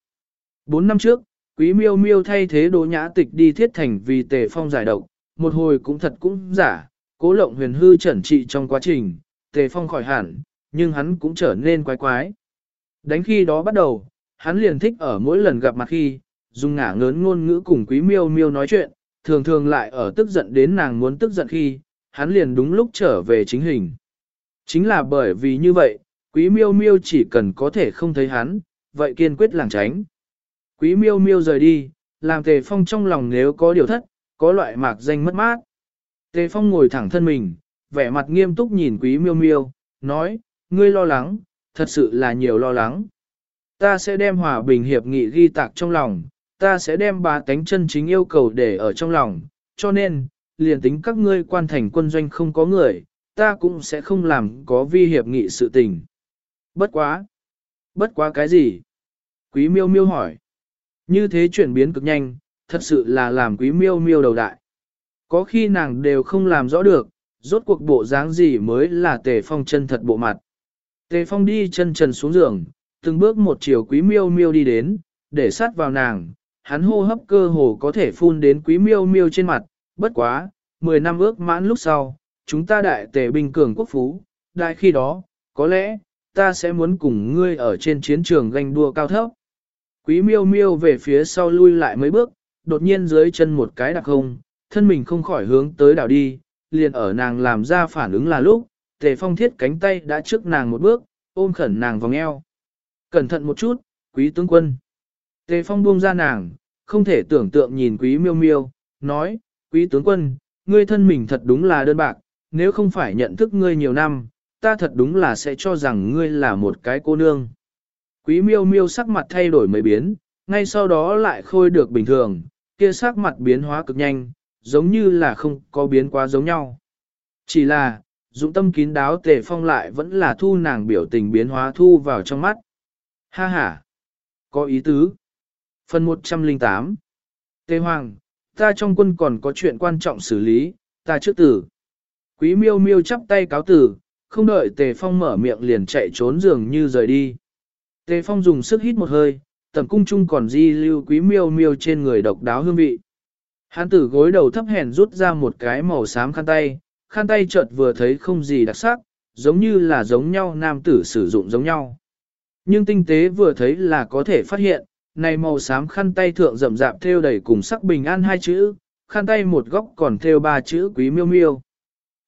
Bốn năm trước, quý miêu miêu thay thế đỗ nhã tịch đi thiết thành vì tề phong giải độc, một hồi cũng thật cũng giả, cố lộng huyền hư chẩn trị trong quá trình, tề phong khỏi hẳn, nhưng hắn cũng trở nên quái quái. Đánh khi đó bắt đầu, hắn liền thích ở mỗi lần gặp mặt khi, dùng ngả ngớn ngôn ngữ cùng quý miêu miêu nói chuyện, thường thường lại ở tức giận đến nàng muốn tức giận khi, hắn liền đúng lúc trở về chính hình. Chính là bởi vì như vậy, quý miêu miêu chỉ cần có thể không thấy hắn, vậy kiên quyết làng tránh. Quý miêu miêu rời đi, làm tề phong trong lòng nếu có điều thất, có loại mạc danh mất mát. Tề phong ngồi thẳng thân mình, vẻ mặt nghiêm túc nhìn quý miêu miêu, nói, ngươi lo lắng, thật sự là nhiều lo lắng. Ta sẽ đem hòa bình hiệp nghị ghi tạc trong lòng, ta sẽ đem ba tánh chân chính yêu cầu để ở trong lòng, cho nên, liền tính các ngươi quan thành quân doanh không có người, ta cũng sẽ không làm có vi hiệp nghị sự tình. Bất quá. Bất quá cái gì? Quý miêu miêu hỏi. Như thế chuyển biến cực nhanh, thật sự là làm quý miêu miêu đầu đại. Có khi nàng đều không làm rõ được, rốt cuộc bộ dáng gì mới là tề phong chân thật bộ mặt. Tề phong đi chân trần xuống giường, từng bước một chiều quý miêu miêu đi đến, để sát vào nàng, hắn hô hấp cơ hồ có thể phun đến quý miêu miêu trên mặt, bất quá, 10 năm ước mãn lúc sau, chúng ta đại tề binh cường quốc phú, đại khi đó, có lẽ, ta sẽ muốn cùng ngươi ở trên chiến trường ganh đua cao thấp. Quý miêu miêu về phía sau lui lại mấy bước, đột nhiên dưới chân một cái đặc không, thân mình không khỏi hướng tới đảo đi, liền ở nàng làm ra phản ứng là lúc, tề phong thiết cánh tay đã trước nàng một bước, ôm khẩn nàng vòng eo. Cẩn thận một chút, quý tướng quân. Tề phong buông ra nàng, không thể tưởng tượng nhìn quý miêu miêu, nói, quý tướng quân, ngươi thân mình thật đúng là đơn bạc, nếu không phải nhận thức ngươi nhiều năm, ta thật đúng là sẽ cho rằng ngươi là một cái cô nương. Quý miêu miêu sắc mặt thay đổi mấy biến, ngay sau đó lại khôi được bình thường, kia sắc mặt biến hóa cực nhanh, giống như là không có biến quá giống nhau. Chỉ là, dụng tâm kín đáo tề phong lại vẫn là thu nàng biểu tình biến hóa thu vào trong mắt. Ha ha! Có ý tứ. Phần 108 Tề Hoàng, ta trong quân còn có chuyện quan trọng xử lý, ta trước tử. Quý miêu miêu chắp tay cáo tử, không đợi Tề Phong mở miệng liền chạy trốn dường như rời đi. Tề Phong dùng sức hít một hơi, tầm cung chung còn di lưu quý miêu miêu trên người độc đáo hương vị. Hán tử gối đầu thấp hèn rút ra một cái màu xám khăn tay, khăn tay chợt vừa thấy không gì đặc sắc, giống như là giống nhau nam tử sử dụng giống nhau. Nhưng tinh tế vừa thấy là có thể phát hiện, này màu xám khăn tay thượng rậm rạp thêu đầy cùng sắc bình an hai chữ, khăn tay một góc còn thêu ba chữ quý miêu miêu.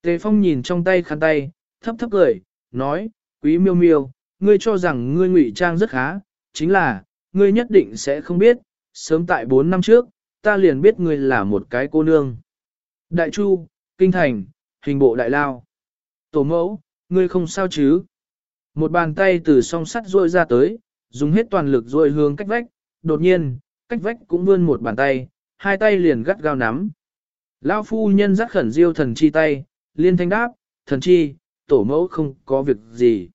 Tề Phong nhìn trong tay khăn tay, thấp thấp cười, nói, quý miêu miêu, ngươi cho rằng ngươi ngụy trang rất khá, chính là, ngươi nhất định sẽ không biết, sớm tại 4 năm trước, ta liền biết ngươi là một cái cô nương. Đại Chu, Kinh Thành, hình bộ đại lao. Tổ mẫu, ngươi không sao chứ? Một bàn tay từ song sắt rôi ra tới, dùng hết toàn lực rôi hướng cách vách, đột nhiên, cách vách cũng vươn một bàn tay, hai tay liền gắt gao nắm. Lao phu nhân giác khẩn diêu thần chi tay, liên thanh đáp, thần chi, tổ mẫu không có việc gì.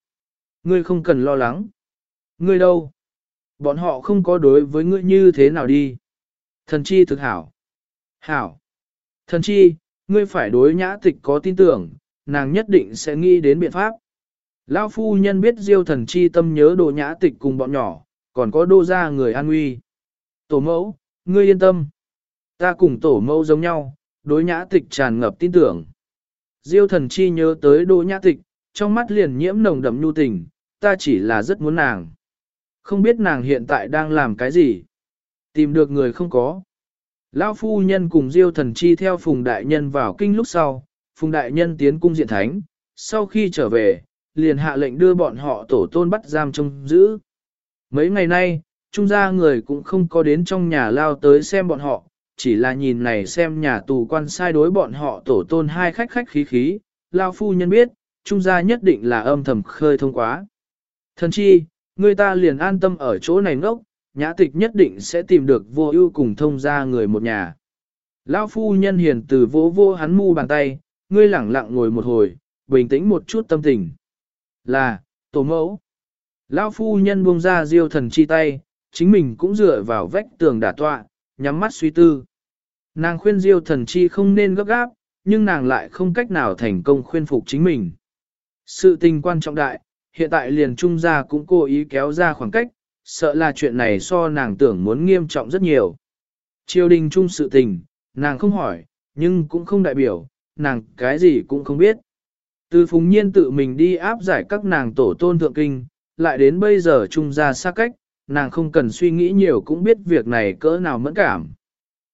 Ngươi không cần lo lắng. Ngươi đâu? Bọn họ không có đối với ngươi như thế nào đi. Thần chi thực hảo. Hảo. Thần chi, ngươi phải đối nhã tịch có tin tưởng, nàng nhất định sẽ nghĩ đến biện pháp. Lão phu nhân biết diêu thần chi tâm nhớ đồ nhã tịch cùng bọn nhỏ, còn có đô gia người an nguy. Tổ mẫu, ngươi yên tâm. Ta cùng tổ mẫu giống nhau, đối nhã tịch tràn ngập tin tưởng. Diêu thần chi nhớ tới đô nhã tịch, trong mắt liền nhiễm nồng đậm nhu tình, ta chỉ là rất muốn nàng. Không biết nàng hiện tại đang làm cái gì. Tìm được người không có. Lão phu nhân cùng Diêu thần chi theo Phùng Đại Nhân vào kinh lúc sau, Phùng Đại Nhân tiến cung diện thánh, sau khi trở về, liền hạ lệnh đưa bọn họ tổ tôn bắt giam trông giữ. Mấy ngày nay, trung gia người cũng không có đến trong nhà lao tới xem bọn họ, chỉ là nhìn này xem nhà tù quan sai đối bọn họ tổ tôn hai khách khách khí khí, lao phu nhân biết, trung gia nhất định là âm thầm khơi thông quá. Thần chi, người ta liền an tâm ở chỗ này ngốc, nhã tịch nhất định sẽ tìm được vô ưu cùng thông gia người một nhà. Lão phu nhân hiền từ vỗ vô hắn mu bàn tay, ngươi lẳng lặng ngồi một hồi, bình tĩnh một chút tâm tình. Là, tổ mẫu. Lão phu nhân buông ra diêu thần chi tay, chính mình cũng dựa vào vách tường đả tọa, nhắm mắt suy tư. Nàng khuyên diêu thần chi không nên gấp gáp, nhưng nàng lại không cách nào thành công khuyên phục chính mình. Sự tình quan trọng đại, hiện tại liền trung gia cũng cố ý kéo ra khoảng cách, sợ là chuyện này so nàng tưởng muốn nghiêm trọng rất nhiều. Triều đình trung sự tình, nàng không hỏi, nhưng cũng không đại biểu, nàng cái gì cũng không biết. Từ phùng nhiên tự mình đi áp giải các nàng tổ tôn thượng kinh, lại đến bây giờ trung gia xa cách, nàng không cần suy nghĩ nhiều cũng biết việc này cỡ nào mẫn cảm.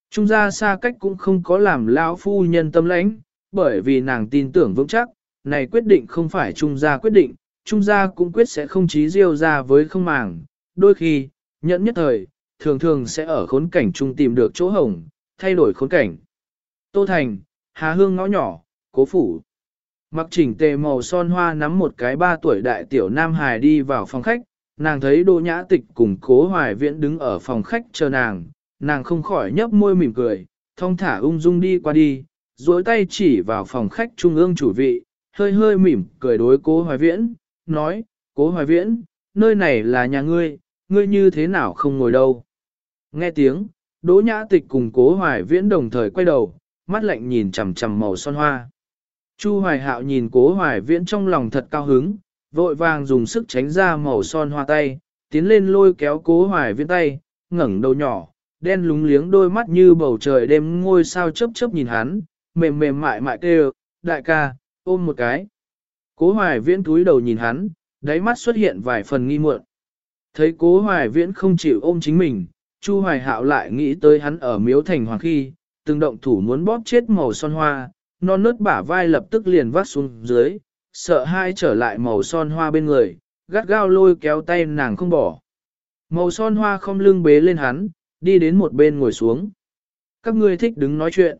Trung gia xa cách cũng không có làm lão phu nhân tâm lãnh, bởi vì nàng tin tưởng vững chắc, này quyết định không phải trung gia quyết định, trung gia cũng quyết sẽ không chí diêu ra với không màng, đôi khi, nhẫn nhất thời, thường thường sẽ ở khốn cảnh trung tìm được chỗ hồng, thay đổi khốn cảnh. Tô Thành, Hà Hương ngõ nhỏ, cố phủ. Mặc chỉnh tề màu son hoa nắm một cái ba tuổi đại tiểu nam hài đi vào phòng khách, nàng thấy Đỗ Nhã Tịch cùng Cố Hoài Viễn đứng ở phòng khách chờ nàng, nàng không khỏi nhấp môi mỉm cười, thong thả ung dung đi qua đi, duỗi tay chỉ vào phòng khách trung ương chủ vị, hơi hơi mỉm cười đối Cố Hoài Viễn, nói, Cố Hoài Viễn, nơi này là nhà ngươi, ngươi như thế nào không ngồi đâu. Nghe tiếng, Đỗ Nhã Tịch cùng Cố Hoài Viễn đồng thời quay đầu, mắt lạnh nhìn chằm chằm màu son hoa. Chu Hoài Hạo nhìn Cố Hoài Viễn trong lòng thật cao hứng, vội vàng dùng sức tránh ra màu son hoa tay, tiến lên lôi kéo Cố Hoài Viễn tay, ngẩng đầu nhỏ, đen lúng liếng đôi mắt như bầu trời đêm ngôi sao chớp chớp nhìn hắn, mềm mềm mại mại kêu, đại ca, ôm một cái. Cố hoài viễn túi đầu nhìn hắn, đáy mắt xuất hiện vài phần nghi muộn. Thấy cố hoài viễn không chịu ôm chính mình, Chu hoài hạo lại nghĩ tới hắn ở miếu thành hoàng khi, từng động thủ muốn bóp chết màu son hoa, non nớt bả vai lập tức liền vắt xuống dưới, sợ hai trở lại màu son hoa bên người, gắt gao lôi kéo tay nàng không bỏ. Màu son hoa không lưng bế lên hắn, đi đến một bên ngồi xuống. Các ngươi thích đứng nói chuyện.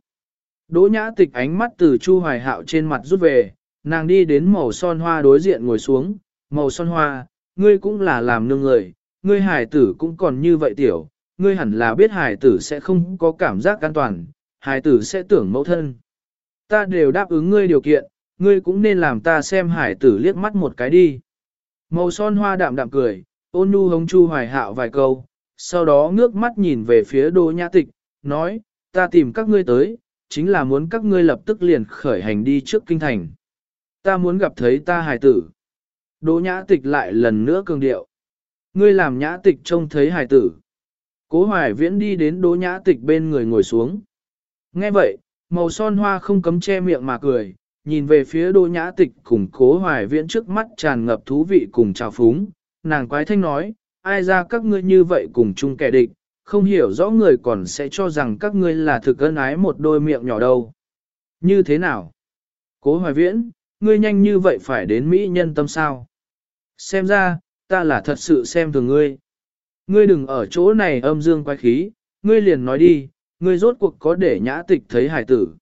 Đỗ nhã tịch ánh mắt từ Chu Hoài Hạo trên mặt rút về, nàng đi đến màu son hoa đối diện ngồi xuống, màu son hoa, ngươi cũng là làm nương người, ngươi hải tử cũng còn như vậy tiểu, ngươi hẳn là biết hải tử sẽ không có cảm giác an toàn, hải tử sẽ tưởng mẫu thân. Ta đều đáp ứng ngươi điều kiện, ngươi cũng nên làm ta xem hải tử liếc mắt một cái đi. Màu son hoa đạm đạm cười, ôn nhu hống chu hoài hạo vài câu, sau đó ngước mắt nhìn về phía đô nhã tịch, nói, ta tìm các ngươi tới, chính là muốn các ngươi lập tức liền khởi hành đi trước kinh thành. Ta muốn gặp thấy ta hài tử. Đỗ nhã tịch lại lần nữa cường điệu. Ngươi làm nhã tịch trông thấy hài tử. Cố hoài viễn đi đến đỗ nhã tịch bên người ngồi xuống. Nghe vậy, màu son hoa không cấm che miệng mà cười, nhìn về phía đỗ nhã tịch cùng cố hoài viễn trước mắt tràn ngập thú vị cùng trào phúng. Nàng quái thanh nói, ai ra các ngươi như vậy cùng chung kẻ địch, không hiểu rõ người còn sẽ cho rằng các ngươi là thực ân ái một đôi miệng nhỏ đâu. Như thế nào? Cố hoài viễn, ngươi nhanh như vậy phải đến Mỹ nhân tâm sao? Xem ra, ta là thật sự xem thường ngươi. Ngươi đừng ở chỗ này âm dương quái khí, ngươi liền nói đi, ngươi rốt cuộc có để nhã tịch thấy hải tử.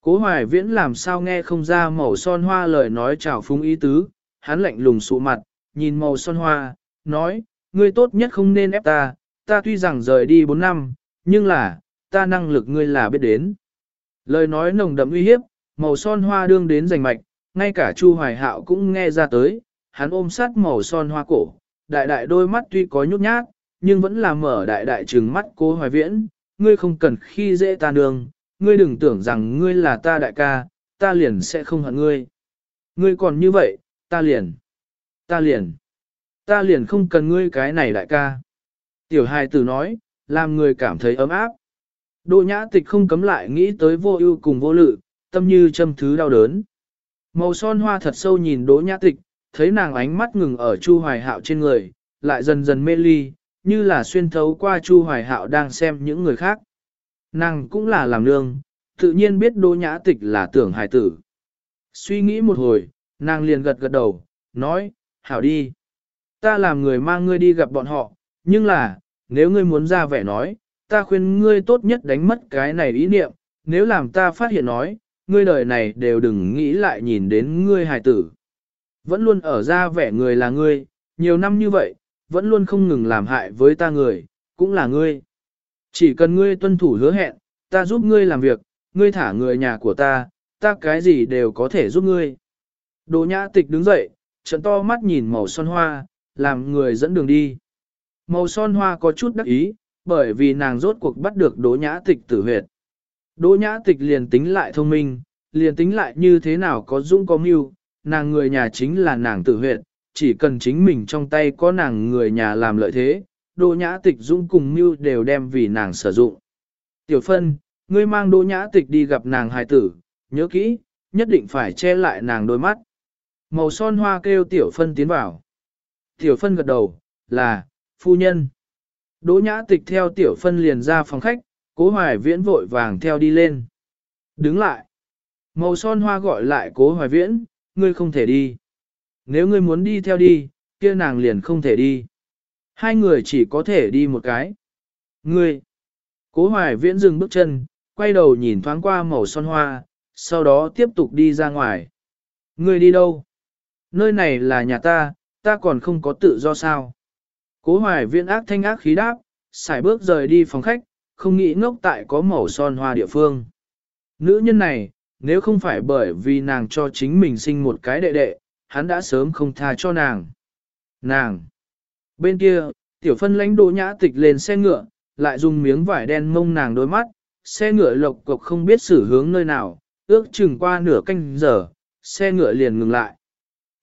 Cố hoài viễn làm sao nghe không ra màu son hoa lời nói chào phúng ý tứ, hắn lạnh lùng sụ mặt, nhìn màu son hoa, nói, ngươi tốt nhất không nên ép ta, ta tuy rằng rời đi 4 năm, nhưng là, ta năng lực ngươi là biết đến. Lời nói nồng đậm uy hiếp, màu son hoa đương đến rành mạch, ngay cả Chu Hoài Hạo cũng nghe ra tới, hắn ôm sát màu son hoa cổ, đại đại đôi mắt tuy có nhút nhát, nhưng vẫn là mở đại đại trừng mắt cố Hoài Viễn, ngươi không cần khi dễ ta nương, ngươi đừng tưởng rằng ngươi là ta đại ca, ta liền sẽ không hận ngươi. Ngươi còn như vậy, ta liền, ta liền, ta liền không cần ngươi cái này đại ca. Tiểu hài tử nói, làm người cảm thấy ấm áp. Đỗ nhã tịch không cấm lại nghĩ tới vô ưu cùng vô lự, tâm như châm thứ đau đớn. Màu son hoa thật sâu nhìn đỗ nhã tịch, thấy nàng ánh mắt ngừng ở Chu Hoài Hạo trên người, lại dần dần mê ly, như là xuyên thấu qua Chu Hoài Hạo đang xem những người khác. Nàng cũng là làm nương, tự nhiên biết đỗ nhã tịch là tưởng hài tử. Suy nghĩ một hồi, nàng liền gật gật đầu, nói, hảo đi. Ta làm người mang ngươi đi gặp bọn họ, nhưng là, nếu ngươi muốn ra vẻ nói, ta khuyên ngươi tốt nhất đánh mất cái này ý niệm, nếu làm ta phát hiện nói, ngươi đời này đều đừng nghĩ lại nhìn đến ngươi hài tử. Vẫn luôn ở ra vẻ người là ngươi, nhiều năm như vậy, vẫn luôn không ngừng làm hại với ta người, cũng là ngươi. Chỉ cần ngươi tuân thủ hứa hẹn, ta giúp ngươi làm việc, ngươi thả người nhà của ta, ta cái gì đều có thể giúp ngươi. Đồ nhã tịch đứng dậy, trận to mắt nhìn màu son hoa, làm người dẫn đường đi. Màu son hoa có chút đắc ý, bởi vì nàng rốt cuộc bắt được đỗ nhã tịch tử huyệt. Đỗ nhã tịch liền tính lại thông minh, liền tính lại như thế nào có dũng có mưu, nàng người nhà chính là nàng tử huyệt, chỉ cần chính mình trong tay có nàng người nhà làm lợi thế, đỗ nhã tịch dũng cùng mưu đều đem vì nàng sử dụng. Tiểu phân, ngươi mang đỗ nhã tịch đi gặp nàng hài tử, nhớ kỹ, nhất định phải che lại nàng đôi mắt. Màu son hoa kêu tiểu phân tiến vào. Tiểu phân gật đầu, là, phu nhân. Đỗ nhã tịch theo tiểu phân liền ra phòng khách, cố hoài viễn vội vàng theo đi lên. Đứng lại. Màu son hoa gọi lại cố hoài viễn, ngươi không thể đi. Nếu ngươi muốn đi theo đi, kia nàng liền không thể đi. Hai người chỉ có thể đi một cái. Ngươi. Cố hoài viễn dừng bước chân, quay đầu nhìn thoáng qua màu son hoa, sau đó tiếp tục đi ra ngoài. Ngươi đi đâu? Nơi này là nhà ta, ta còn không có tự do sao? Cố hoài viễn ác thanh ác khí đáp, xài bước rời đi phòng khách, không nghĩ ngốc tại có màu son hoa địa phương. Nữ nhân này, nếu không phải bởi vì nàng cho chính mình sinh một cái đệ đệ, hắn đã sớm không tha cho nàng. Nàng! Bên kia, tiểu phân lãnh đỗ nhã tịch lên xe ngựa, lại dùng miếng vải đen mông nàng đôi mắt, xe ngựa lộc cộc không biết xử hướng nơi nào, ước chừng qua nửa canh giờ, xe ngựa liền ngừng lại.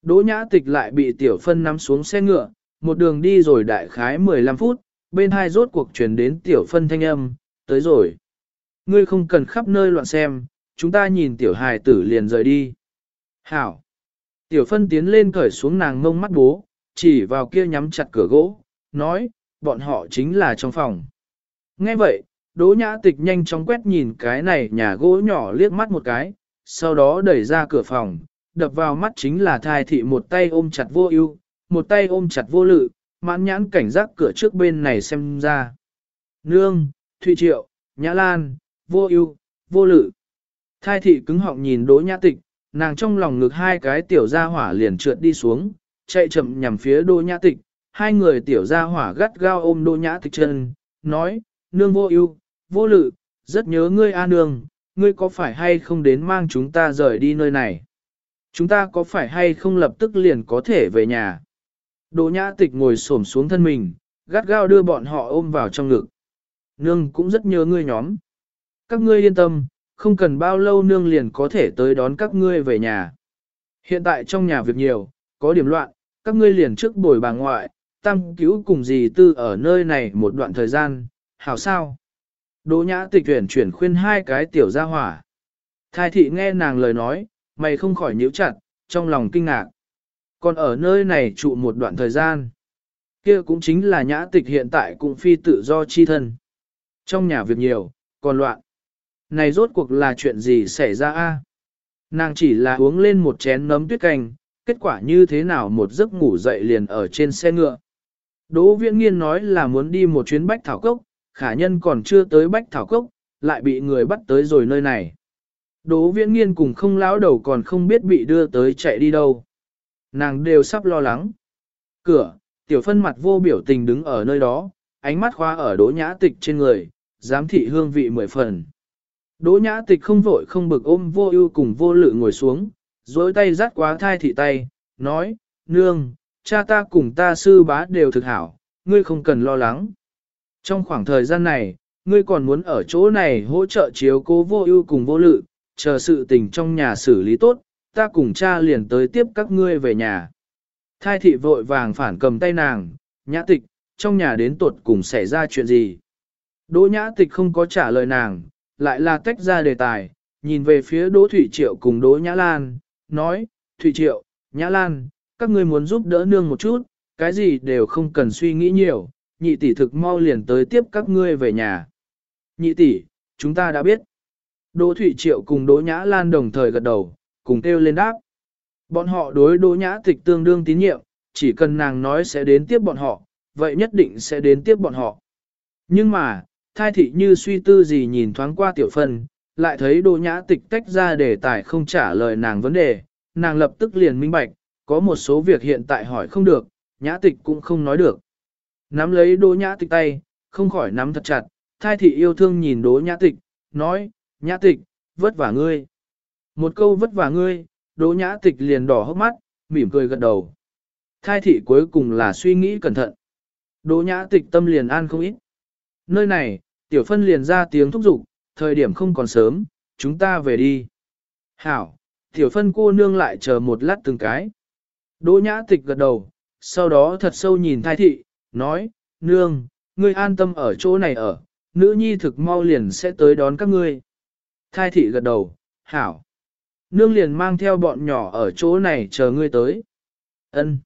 Đỗ nhã tịch lại bị tiểu phân nắm xuống xe ngựa, một đường đi rồi đại khái 15 phút, bên hai rốt cuộc truyền đến tiểu phân thanh âm, tới rồi. Ngươi không cần khắp nơi loạn xem, chúng ta nhìn tiểu hài tử liền rời đi. Hảo. Tiểu phân tiến lên cởi xuống nàng mông mắt bố, chỉ vào kia nhắm chặt cửa gỗ, nói, bọn họ chính là trong phòng. Nghe vậy, Đỗ Nhã Tịch nhanh chóng quét nhìn cái này nhà gỗ nhỏ liếc mắt một cái, sau đó đẩy ra cửa phòng, đập vào mắt chính là thai thị một tay ôm chặt vô ưu, một tay ôm chặt vô lự, mãn nhãn cảnh giác cửa trước bên này xem ra. Nương, Thụy Triệu, Nhã Lan, vô ưu, vô lự. Thai thị cứng họng nhìn Đỗ Nhã Tịch, nàng trong lòng ngực hai cái tiểu gia hỏa liền trượt đi xuống, chạy chậm nhằm phía Đỗ Nhã Tịch, hai người tiểu gia hỏa gắt gao ôm Đỗ Nhã Tịch chân, nói, nương vô ưu, vô lự, rất nhớ ngươi a nương, ngươi có phải hay không đến mang chúng ta rời đi nơi này? Chúng ta có phải hay không lập tức liền có thể về nhà? Đỗ nhã tịch ngồi xổm xuống thân mình, gắt gao đưa bọn họ ôm vào trong ngực. Nương cũng rất nhớ ngươi nhóm. Các ngươi yên tâm, không cần bao lâu nương liền có thể tới đón các ngươi về nhà. Hiện tại trong nhà việc nhiều, có điểm loạn, các ngươi liền trước bồi bà ngoại, tam cứu cùng dì tư ở nơi này một đoạn thời gian, hảo sao? Đỗ nhã tịch tuyển chuyển khuyên hai cái tiểu gia hỏa. Thái thị nghe nàng lời nói, mày không khỏi nhíu chặt, trong lòng kinh ngạc. Còn ở nơi này trụ một đoạn thời gian. kia cũng chính là nhã tịch hiện tại cũng phi tự do chi thân. Trong nhà việc nhiều, còn loạn. Này rốt cuộc là chuyện gì xảy ra a? Nàng chỉ là uống lên một chén nấm tuyết canh, kết quả như thế nào một giấc ngủ dậy liền ở trên xe ngựa. Đỗ viễn nghiên nói là muốn đi một chuyến bách thảo cốc, khả nhân còn chưa tới bách thảo cốc, lại bị người bắt tới rồi nơi này. Đỗ viễn nghiên cùng không lão đầu còn không biết bị đưa tới chạy đi đâu. Nàng đều sắp lo lắng. Cửa, tiểu phân mặt vô biểu tình đứng ở nơi đó, ánh mắt khoa ở đỗ nhã tịch trên người, giám thị hương vị mười phần. Đỗ nhã tịch không vội không bực ôm vô ưu cùng vô lự ngồi xuống, dối tay dắt quá thai thị tay, nói, nương, cha ta cùng ta sư bá đều thực hảo, ngươi không cần lo lắng. Trong khoảng thời gian này, ngươi còn muốn ở chỗ này hỗ trợ chiếu cố vô ưu cùng vô lự, chờ sự tình trong nhà xử lý tốt, ta cùng cha liền tới tiếp các ngươi về nhà. Thai thị vội vàng phản cầm tay nàng, nhã tịch, trong nhà đến tuột cùng xảy ra chuyện gì. Đỗ nhã tịch không có trả lời nàng, lại là tách ra đề tài, nhìn về phía Đỗ Thủy Triệu cùng Đỗ Nhã Lan, nói, Thủy Triệu, Nhã Lan, các ngươi muốn giúp đỡ nương một chút, cái gì đều không cần suy nghĩ nhiều, nhị tỷ thực mau liền tới tiếp các ngươi về nhà. Nhị tỷ, chúng ta đã biết. Đỗ Thủy Triệu cùng Đỗ Nhã Lan đồng thời gật đầu, cùng kêu lên đáp. Bọn họ đối Đỗ Nhã Tịch tương đương tín nhiệm, chỉ cần nàng nói sẽ đến tiếp bọn họ, vậy nhất định sẽ đến tiếp bọn họ. Nhưng mà, thai thị như suy tư gì nhìn thoáng qua tiểu phân, lại thấy Đỗ Nhã Tịch tách ra để tài không trả lời nàng vấn đề, nàng lập tức liền minh bạch, có một số việc hiện tại hỏi không được, Nhã Tịch cũng không nói được. Nắm lấy Đỗ Nhã Tịch tay, không khỏi nắm thật chặt, thai thị yêu thương nhìn Đỗ Nhã Tịch, nói, Nhã Tịch, vất vả ngươi. Một câu vất vả ngươi, Đỗ Nhã Tịch liền đỏ hốc mắt, mỉm cười gật đầu. Thai thị cuối cùng là suy nghĩ cẩn thận. Đỗ Nhã Tịch tâm liền an không ít. Nơi này, tiểu phân liền ra tiếng thúc giục, thời điểm không còn sớm, chúng ta về đi. Hảo, tiểu phân cô nương lại chờ một lát từng cái. Đỗ Nhã Tịch gật đầu, sau đó thật sâu nhìn thai thị, nói, nương, ngươi an tâm ở chỗ này ở, nữ nhi thực mau liền sẽ tới đón các ngươi. Thai thị gật đầu, hảo. Nương liền mang theo bọn nhỏ ở chỗ này chờ ngươi tới. Ân.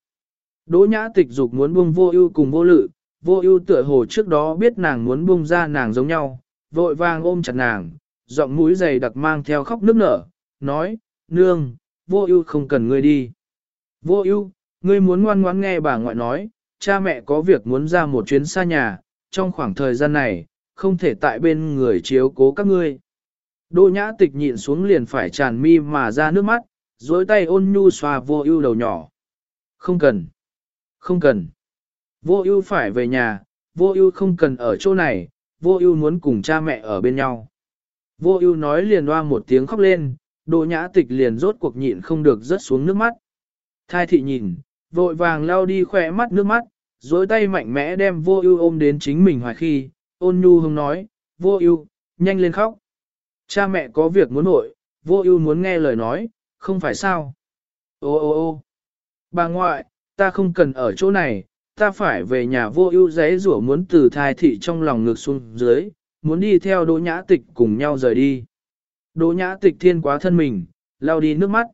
Đỗ nhã tịch dục muốn buông vô ưu cùng vô lự, vô ưu tựa hồ trước đó biết nàng muốn buông ra nàng giống nhau, vội vàng ôm chặt nàng, giọng mũi dày đặc mang theo khóc nức nở, nói, nương, vô ưu không cần ngươi đi. Vô ưu, ngươi muốn ngoan ngoãn nghe bà ngoại nói, cha mẹ có việc muốn ra một chuyến xa nhà, trong khoảng thời gian này, không thể tại bên người chiếu cố các ngươi. Đỗ nhã tịch nhịn xuống liền phải tràn mi mà ra nước mắt, dối tay ôn nhu xoa vô ưu đầu nhỏ. Không cần. Không cần. Vô ưu phải về nhà, vô ưu không cần ở chỗ này, vô ưu muốn cùng cha mẹ ở bên nhau. Vô ưu nói liền loa một tiếng khóc lên, Đồ nhã tịch liền rốt cuộc nhịn không được rớt xuống nước mắt. Thai thị nhìn, vội vàng lao đi khỏe mắt nước mắt, dối tay mạnh mẽ đem vô ưu ôm đến chính mình hoài khi, ôn nhu hông nói, vô ưu, nhanh lên khóc. Cha mẹ có việc muốn nội, vô ưu muốn nghe lời nói, không phải sao. Ô ô ô bà ngoại, ta không cần ở chỗ này, ta phải về nhà vô ưu giấy rủa muốn từ thai thị trong lòng ngược xuống dưới, muốn đi theo đỗ nhã tịch cùng nhau rời đi. Đỗ nhã tịch thiên quá thân mình, lao đi nước mắt.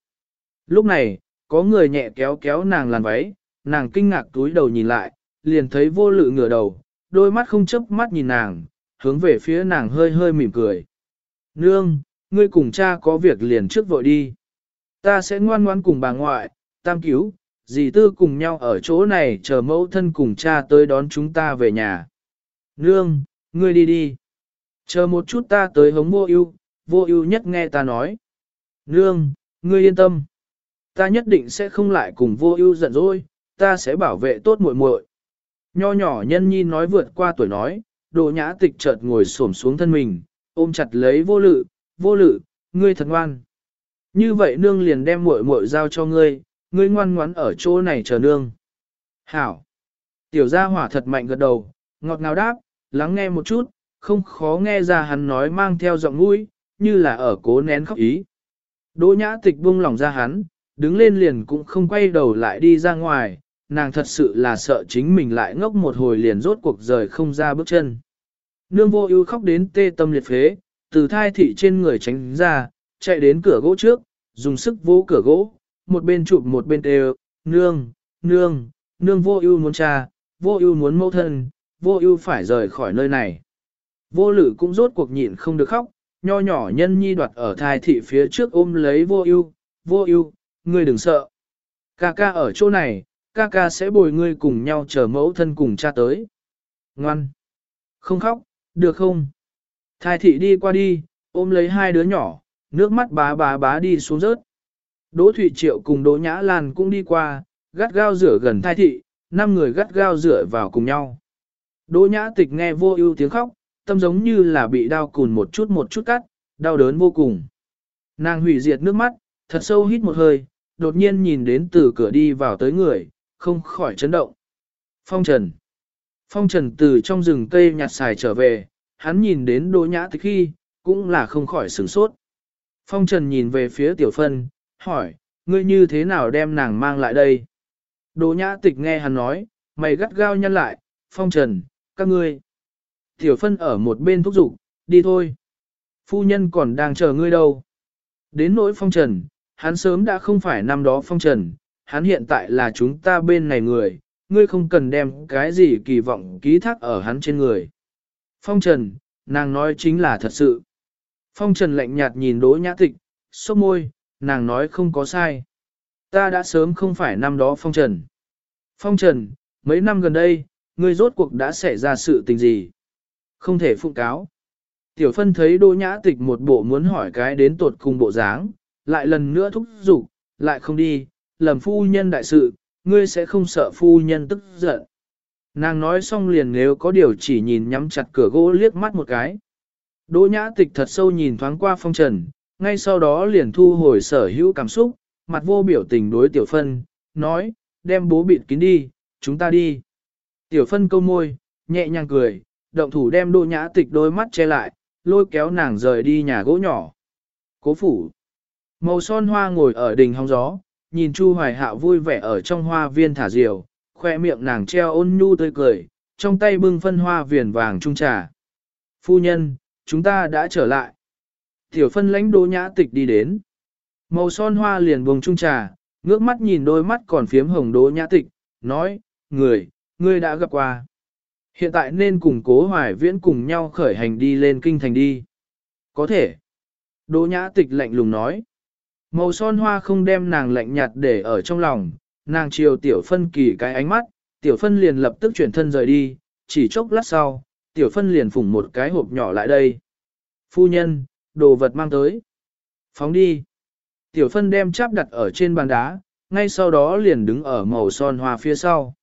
Lúc này, có người nhẹ kéo kéo nàng làn váy, nàng kinh ngạc túi đầu nhìn lại, liền thấy vô lự ngửa đầu, đôi mắt không chớp mắt nhìn nàng, hướng về phía nàng hơi hơi mỉm cười. Nương, ngươi cùng cha có việc liền trước vội đi. Ta sẽ ngoan ngoan cùng bà ngoại, tam cứu, dì tư cùng nhau ở chỗ này chờ mẫu thân cùng cha tới đón chúng ta về nhà. Nương, ngươi đi đi. Chờ một chút ta tới hống vô ưu, vô ưu nhất nghe ta nói. Nương, ngươi yên tâm. Ta nhất định sẽ không lại cùng vô ưu giận dỗi, ta sẽ bảo vệ tốt muội muội. Nho nhỏ nhân nhi nói vượt qua tuổi nói, đồ nhã tịch chợt ngồi xổm xuống thân mình, ôm chặt lấy vô lự, vô lự, ngươi thật ngoan. Như vậy nương liền đem muội muội giao cho ngươi, ngươi ngoan ngoãn ở chỗ này chờ nương. Hảo. Tiểu gia hỏa thật mạnh gật đầu, ngọt ngào đáp, lắng nghe một chút, không khó nghe ra hắn nói mang theo giọng mũi, như là ở cố nén khóc ý. Đỗ nhã tịch buông lòng ra hắn, đứng lên liền cũng không quay đầu lại đi ra ngoài, nàng thật sự là sợ chính mình lại ngốc một hồi liền rốt cuộc rời không ra bước chân. Nương vô ưu khóc đến tê tâm liệt phế, từ thai thị trên người tránh ra, chạy đến cửa gỗ trước, dùng sức vỗ cửa gỗ, một bên chụp một bên đều, nương, nương, nương vô ưu muốn cha, vô ưu muốn mẫu thân, vô ưu phải rời khỏi nơi này. Vô lử cũng rốt cuộc nhịn không được khóc, nho nhỏ nhân nhi đoạt ở thai thị phía trước ôm lấy vô ưu, vô ưu, ngươi đừng sợ. Ca ca ở chỗ này, ca ca sẽ bồi ngươi cùng nhau chờ mẫu thân cùng cha tới. Ngoan. Không khóc, được không? Thai thị đi qua đi, ôm lấy hai đứa nhỏ, nước mắt bá bá bá đi xuống rớt. Đỗ Thụy Triệu cùng Đỗ Nhã Lan cũng đi qua, gắt gao rửa gần thai thị, năm người gắt gao rửa vào cùng nhau. Đỗ Nhã Tịch nghe vô ưu tiếng khóc, tâm giống như là bị đau cùn một chút một chút cắt, đau đớn vô cùng. Nàng hủy diệt nước mắt, thật sâu hít một hơi, đột nhiên nhìn đến từ cửa đi vào tới người, không khỏi chấn động. Phong Trần Phong Trần từ trong rừng cây nhặt xài trở về, hắn nhìn đến Đỗ Nhã Tịch khi, cũng là không khỏi sửng sốt. Phong Trần nhìn về phía Tiểu Phân, hỏi, ngươi như thế nào đem nàng mang lại đây? Đỗ Nhã Tịch nghe hắn nói, mày gắt gao nhăn lại, Phong Trần, các ngươi. Tiểu Phân ở một bên thúc giục, đi thôi. Phu nhân còn đang chờ ngươi đâu. Đến nỗi Phong Trần, hắn sớm đã không phải năm đó Phong Trần, hắn hiện tại là chúng ta bên này người, ngươi không cần đem cái gì kỳ vọng ký thác ở hắn trên người. Phong Trần, nàng nói chính là thật sự. Phong Trần lạnh nhạt nhìn Đỗ Nhã Tịch, sốc môi, nàng nói không có sai. Ta đã sớm không phải năm đó Phong Trần. Phong Trần, mấy năm gần đây, ngươi rốt cuộc đã xảy ra sự tình gì? Không thể phụ cáo. Tiểu phân thấy Đỗ Nhã Tịch một bộ muốn hỏi cái đến tột cùng bộ dáng, lại lần nữa thúc giục, lại không đi, lầm phu nhân đại sự, ngươi sẽ không sợ phu nhân tức giận. Nàng nói xong liền nếu có điều chỉ nhìn nhắm chặt cửa gỗ liếc mắt một cái. Đỗ nhã tịch thật sâu nhìn thoáng qua phong trần, ngay sau đó liền thu hồi sở hữu cảm xúc, mặt vô biểu tình đối tiểu phân, nói, đem bố bịt kín đi, chúng ta đi. Tiểu phân câu môi, nhẹ nhàng cười, động thủ đem đô nhã tịch đôi mắt che lại, lôi kéo nàng rời đi nhà gỗ nhỏ. Cố phủ. Màu son hoa ngồi ở đỉnh hóng gió, nhìn Chu Hoài Hạo vui vẻ ở trong hoa viên thả diều, khoe miệng nàng treo ôn nhu tươi cười, trong tay bưng phân hoa viền vàng trung trà. Phu nhân, chúng ta đã trở lại. Tiểu phân lãnh đỗ nhã tịch đi đến. Màu son hoa liền buông trung trà, ngước mắt nhìn đôi mắt còn phiếm hồng đỗ nhã tịch, nói, người, ngươi đã gặp qua. Hiện tại nên cùng cố hoài viễn cùng nhau khởi hành đi lên kinh thành đi. Có thể. Đỗ nhã tịch lạnh lùng nói. Màu son hoa không đem nàng lạnh nhạt để ở trong lòng, nàng chiều tiểu phân kỳ cái ánh mắt, tiểu phân liền lập tức chuyển thân rời đi, chỉ chốc lát sau, tiểu phân liền phủng một cái hộp nhỏ lại đây. Phu nhân, đồ vật mang tới. Phóng đi. Tiểu phân đem cháp đặt ở trên bàn đá, ngay sau đó liền đứng ở màu son hoa phía sau.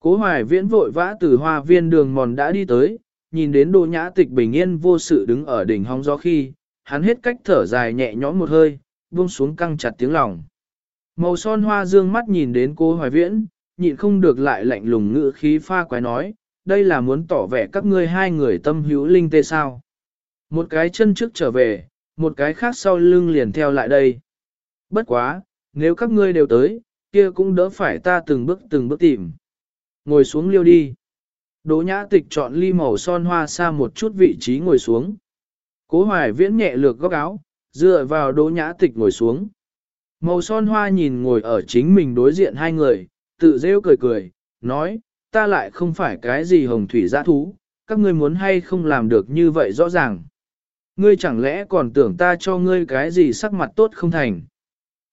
Cố hoài viễn vội vã từ hoa viên đường mòn đã đi tới, nhìn đến đồ nhã tịch bình yên vô sự đứng ở đỉnh hóng gió khi, hắn hết cách thở dài nhẹ nhõm một hơi, buông xuống căng chặt tiếng lòng. Màu son hoa dương mắt nhìn đến cô hoài viễn, nhịn không được lại lạnh lùng ngữ khí pha quái nói, đây là muốn tỏ vẻ các ngươi hai người tâm hữu linh tê sao. Một cái chân trước trở về, một cái khác sau lưng liền theo lại đây. Bất quá, nếu các ngươi đều tới, kia cũng đỡ phải ta từng bước từng bước tìm. ngồi xuống liêu đi. Đỗ nhã tịch chọn ly màu son hoa xa một chút vị trí ngồi xuống. Cố hoài viễn nhẹ lược góc áo, dựa vào đỗ nhã tịch ngồi xuống. Màu son hoa nhìn ngồi ở chính mình đối diện hai người, tự rêu cười cười, nói, ta lại không phải cái gì hồng thủy giã thú, các ngươi muốn hay không làm được như vậy rõ ràng. Ngươi chẳng lẽ còn tưởng ta cho ngươi cái gì sắc mặt tốt không thành.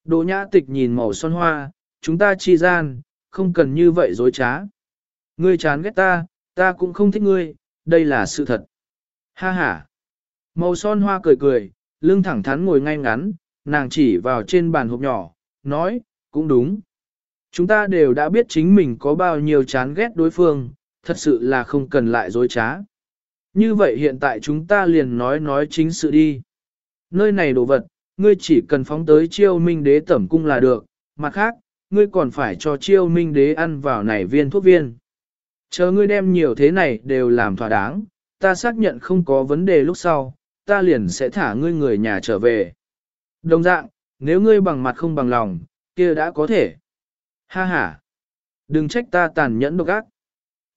Đỗ nhã tịch nhìn màu son hoa, chúng ta chi gian, không cần như vậy dối trá. Ngươi chán ghét ta, ta cũng không thích ngươi, đây là sự thật. Ha ha. Màu son hoa cười cười, lưng thẳng thắn ngồi ngay ngắn, nàng chỉ vào trên bàn hộp nhỏ, nói, cũng đúng. Chúng ta đều đã biết chính mình có bao nhiêu chán ghét đối phương, thật sự là không cần lại dối trá. Như vậy hiện tại chúng ta liền nói nói chính sự đi. Nơi này đồ vật, ngươi chỉ cần phóng tới chiêu minh đế tẩm cung là được, mặt khác, ngươi còn phải cho chiêu minh đế ăn vào này viên thuốc viên. Chờ ngươi đem nhiều thế này đều làm thỏa đáng, ta xác nhận không có vấn đề lúc sau, ta liền sẽ thả ngươi người nhà trở về. Đồng dạng, nếu ngươi bằng mặt không bằng lòng, kia đã có thể. Ha ha! Đừng trách ta tàn nhẫn độc ác.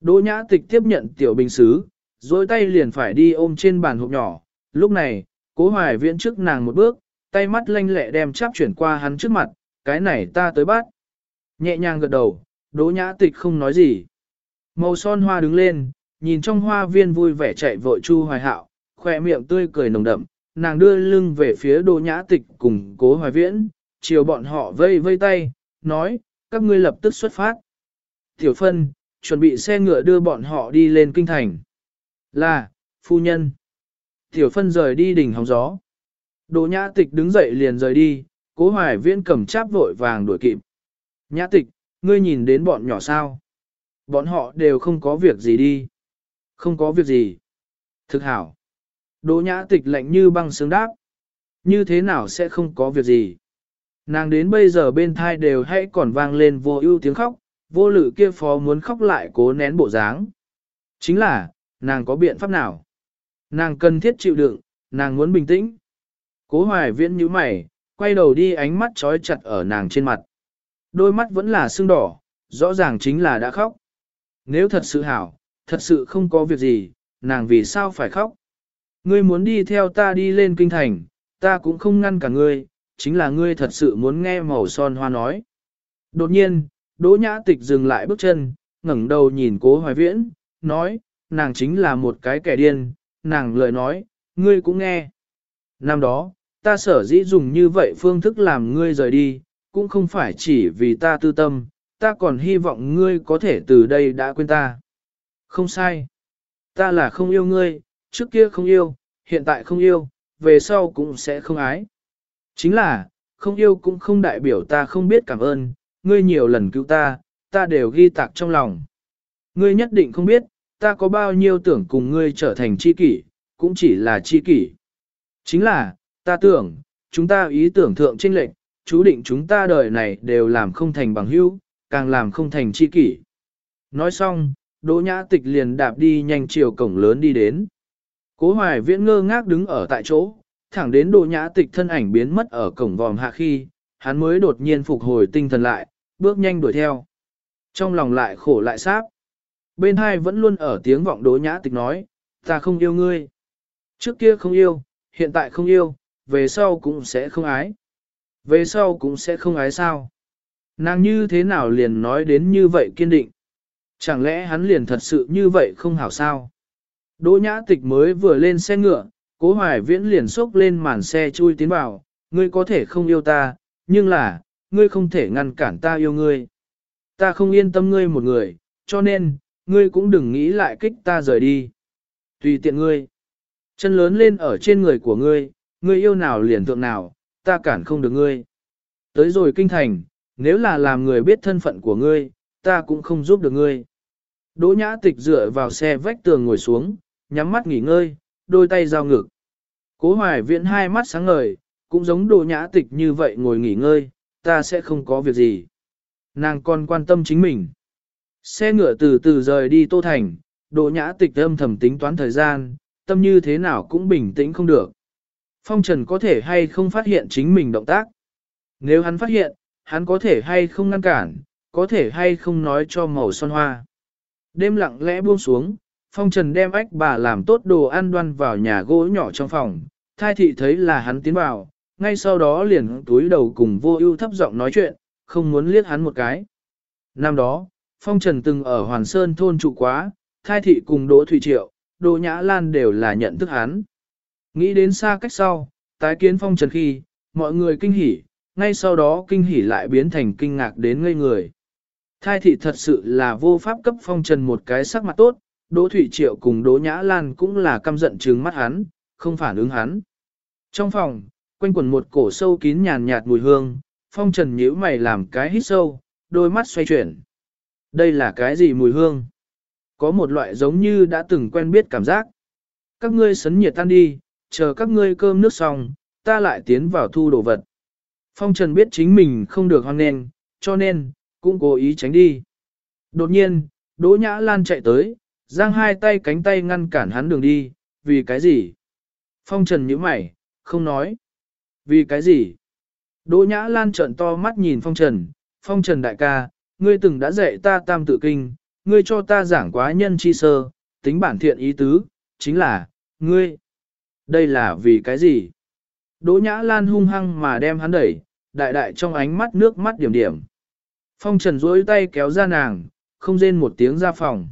Đỗ nhã tịch tiếp nhận tiểu bình xứ, dối tay liền phải đi ôm trên bàn hộp nhỏ. Lúc này, cố hoài viễn trước nàng một bước, tay mắt lanh lẹ đem chắp chuyển qua hắn trước mặt, cái này ta tới bắt. Nhẹ nhàng gật đầu, đỗ nhã tịch không nói gì. Màu son hoa đứng lên, nhìn trong hoa viên vui vẻ chạy vội chu hoài hạo, khoe miệng tươi cười nồng đậm, nàng đưa lưng về phía đỗ nhã tịch cùng cố hoài viễn, chiều bọn họ vây vây tay, nói, các ngươi lập tức xuất phát. Tiểu phân, chuẩn bị xe ngựa đưa bọn họ đi lên kinh thành. Là, phu nhân. Tiểu phân rời đi đỉnh hóng gió. Đỗ nhã tịch đứng dậy liền rời đi, cố hoài viễn cầm cháp vội vàng đuổi kịp. Nhã tịch, ngươi nhìn đến bọn nhỏ sao? Bọn họ đều không có việc gì đi. Không có việc gì. Thực hảo. Đỗ nhã tịch lạnh như băng sướng đáp. Như thế nào sẽ không có việc gì? Nàng đến bây giờ bên thai đều hãy còn vang lên vô ưu tiếng khóc, vô lự kia phó muốn khóc lại cố nén bộ dáng. Chính là, nàng có biện pháp nào? Nàng cần thiết chịu đựng, nàng muốn bình tĩnh. Cố hoài viễn như mày, quay đầu đi ánh mắt trói chặt ở nàng trên mặt. Đôi mắt vẫn là sưng đỏ, rõ ràng chính là đã khóc. Nếu thật sự hảo, thật sự không có việc gì, nàng vì sao phải khóc? Ngươi muốn đi theo ta đi lên kinh thành, ta cũng không ngăn cả ngươi, chính là ngươi thật sự muốn nghe màu son hoa nói. Đột nhiên, Đỗ Nhã Tịch dừng lại bước chân, ngẩng đầu nhìn cố hoài viễn, nói, nàng chính là một cái kẻ điên, nàng lời nói, ngươi cũng nghe. Năm đó, ta sở dĩ dùng như vậy phương thức làm ngươi rời đi, cũng không phải chỉ vì ta tư tâm, ta còn hy vọng ngươi có thể từ đây đã quên ta. Không sai. Ta là không yêu ngươi, trước kia không yêu, hiện tại không yêu, về sau cũng sẽ không ái. Chính là, không yêu cũng không đại biểu ta không biết cảm ơn, ngươi nhiều lần cứu ta, ta đều ghi tạc trong lòng. Ngươi nhất định không biết, ta có bao nhiêu tưởng cùng ngươi trở thành chi kỷ, cũng chỉ là chi kỷ. Chính là, ta tưởng, chúng ta ý tưởng thượng trinh lệnh, chú định chúng ta đời này đều làm không thành bằng hữu, càng làm không thành chi kỷ. Nói xong, Đỗ Nhã Tịch liền đạp đi nhanh chiều cổng lớn đi đến. Cố Hoài Viễn ngơ ngác đứng ở tại chỗ, thẳng đến Đỗ Nhã Tịch thân ảnh biến mất ở cổng vòm hạ khi, hắn mới đột nhiên phục hồi tinh thần lại, bước nhanh đuổi theo. Trong lòng lại khổ lại sáp. Bên hai vẫn luôn ở tiếng vọng đối Nhã Tịch nói, ta không yêu ngươi. Trước kia không yêu, hiện tại không yêu, về sau cũng sẽ không ái. Về sau cũng sẽ không ái sao. Nàng như thế nào liền nói đến như vậy kiên định. Chẳng lẽ hắn liền thật sự như vậy không hảo sao? Đỗ nhã tịch mới vừa lên xe ngựa, cố hoài viễn liền xốc lên màn xe chui tiến vào, ngươi có thể không yêu ta, nhưng là, ngươi không thể ngăn cản ta yêu ngươi. Ta không yên tâm ngươi một người, cho nên, ngươi cũng đừng nghĩ lại kích ta rời đi. Tùy tiện ngươi. Chân lớn lên ở trên người của ngươi, ngươi yêu nào liền thượng nào, ta cản không được ngươi. Tới rồi kinh thành, nếu là làm người biết thân phận của ngươi, ta cũng không giúp được ngươi. Đỗ nhã tịch dựa vào xe vách tường ngồi xuống, nhắm mắt nghỉ ngơi, đôi tay giao ngực. Cố hoài viễn hai mắt sáng ngời, cũng giống đỗ nhã tịch như vậy ngồi nghỉ ngơi, ta sẽ không có việc gì. Nàng còn quan tâm chính mình. Xe ngựa từ từ rời đi Tô Thành, đỗ nhã tịch âm thầm tính toán thời gian, tâm như thế nào cũng bình tĩnh không được. Phong Trần có thể hay không phát hiện chính mình động tác. Nếu hắn phát hiện, hắn có thể hay không ngăn cản, có thể hay không nói cho màu son hoa. Đêm lặng lẽ buông xuống, phong trần đem ách bà làm tốt đồ ăn đoan vào nhà gỗ nhỏ trong phòng, thai thị thấy là hắn tiến vào, ngay sau đó liền túi đầu cùng vô ưu thấp giọng nói chuyện, không muốn liếc hắn một cái. Năm đó, phong trần từng ở Hoàn Sơn thôn trụ quá, thai thị cùng Đỗ Thủy Triệu, Đỗ Nhã Lan đều là nhận thức hắn. Nghĩ đến xa cách sau, tái kiến phong trần khi, mọi người kinh hỉ, ngay sau đó kinh hỉ lại biến thành kinh ngạc đến ngây người. Thai thị thật sự là vô pháp cấp phong trần một cái sắc mặt tốt, Đỗ Thủy Triệu cùng Đỗ Nhã Lan cũng là căm giận trừng mắt hắn, không phản ứng hắn. Trong phòng, quanh quần một cổ sâu kín nhàn nhạt mùi hương, phong trần nhíu mày làm cái hít sâu, đôi mắt xoay chuyển. Đây là cái gì mùi hương? Có một loại giống như đã từng quen biết cảm giác. Các ngươi sấn nhiệt tan đi, chờ các ngươi cơm nước xong, ta lại tiến vào thu đồ vật. Phong Trần biết chính mình không được hoan nghênh, cho nên, cũng cố ý tránh đi. Đột nhiên, Đỗ Nhã Lan chạy tới, giang hai tay cánh tay ngăn cản hắn đường đi, vì cái gì? Phong Trần nhíu mày, không nói. Vì cái gì? Đỗ Nhã Lan trợn to mắt nhìn Phong Trần, Phong Trần đại ca, ngươi từng đã dạy ta tam tự kinh, ngươi cho ta giảng quá nhân chi sơ, tính bản thiện ý tứ, chính là, ngươi. Đây là vì cái gì? Đỗ Nhã Lan hung hăng mà đem hắn đẩy, đại đại trong ánh mắt nước mắt điểm điểm. Phong Trần duỗi tay kéo ra nàng, không rên một tiếng ra phòng.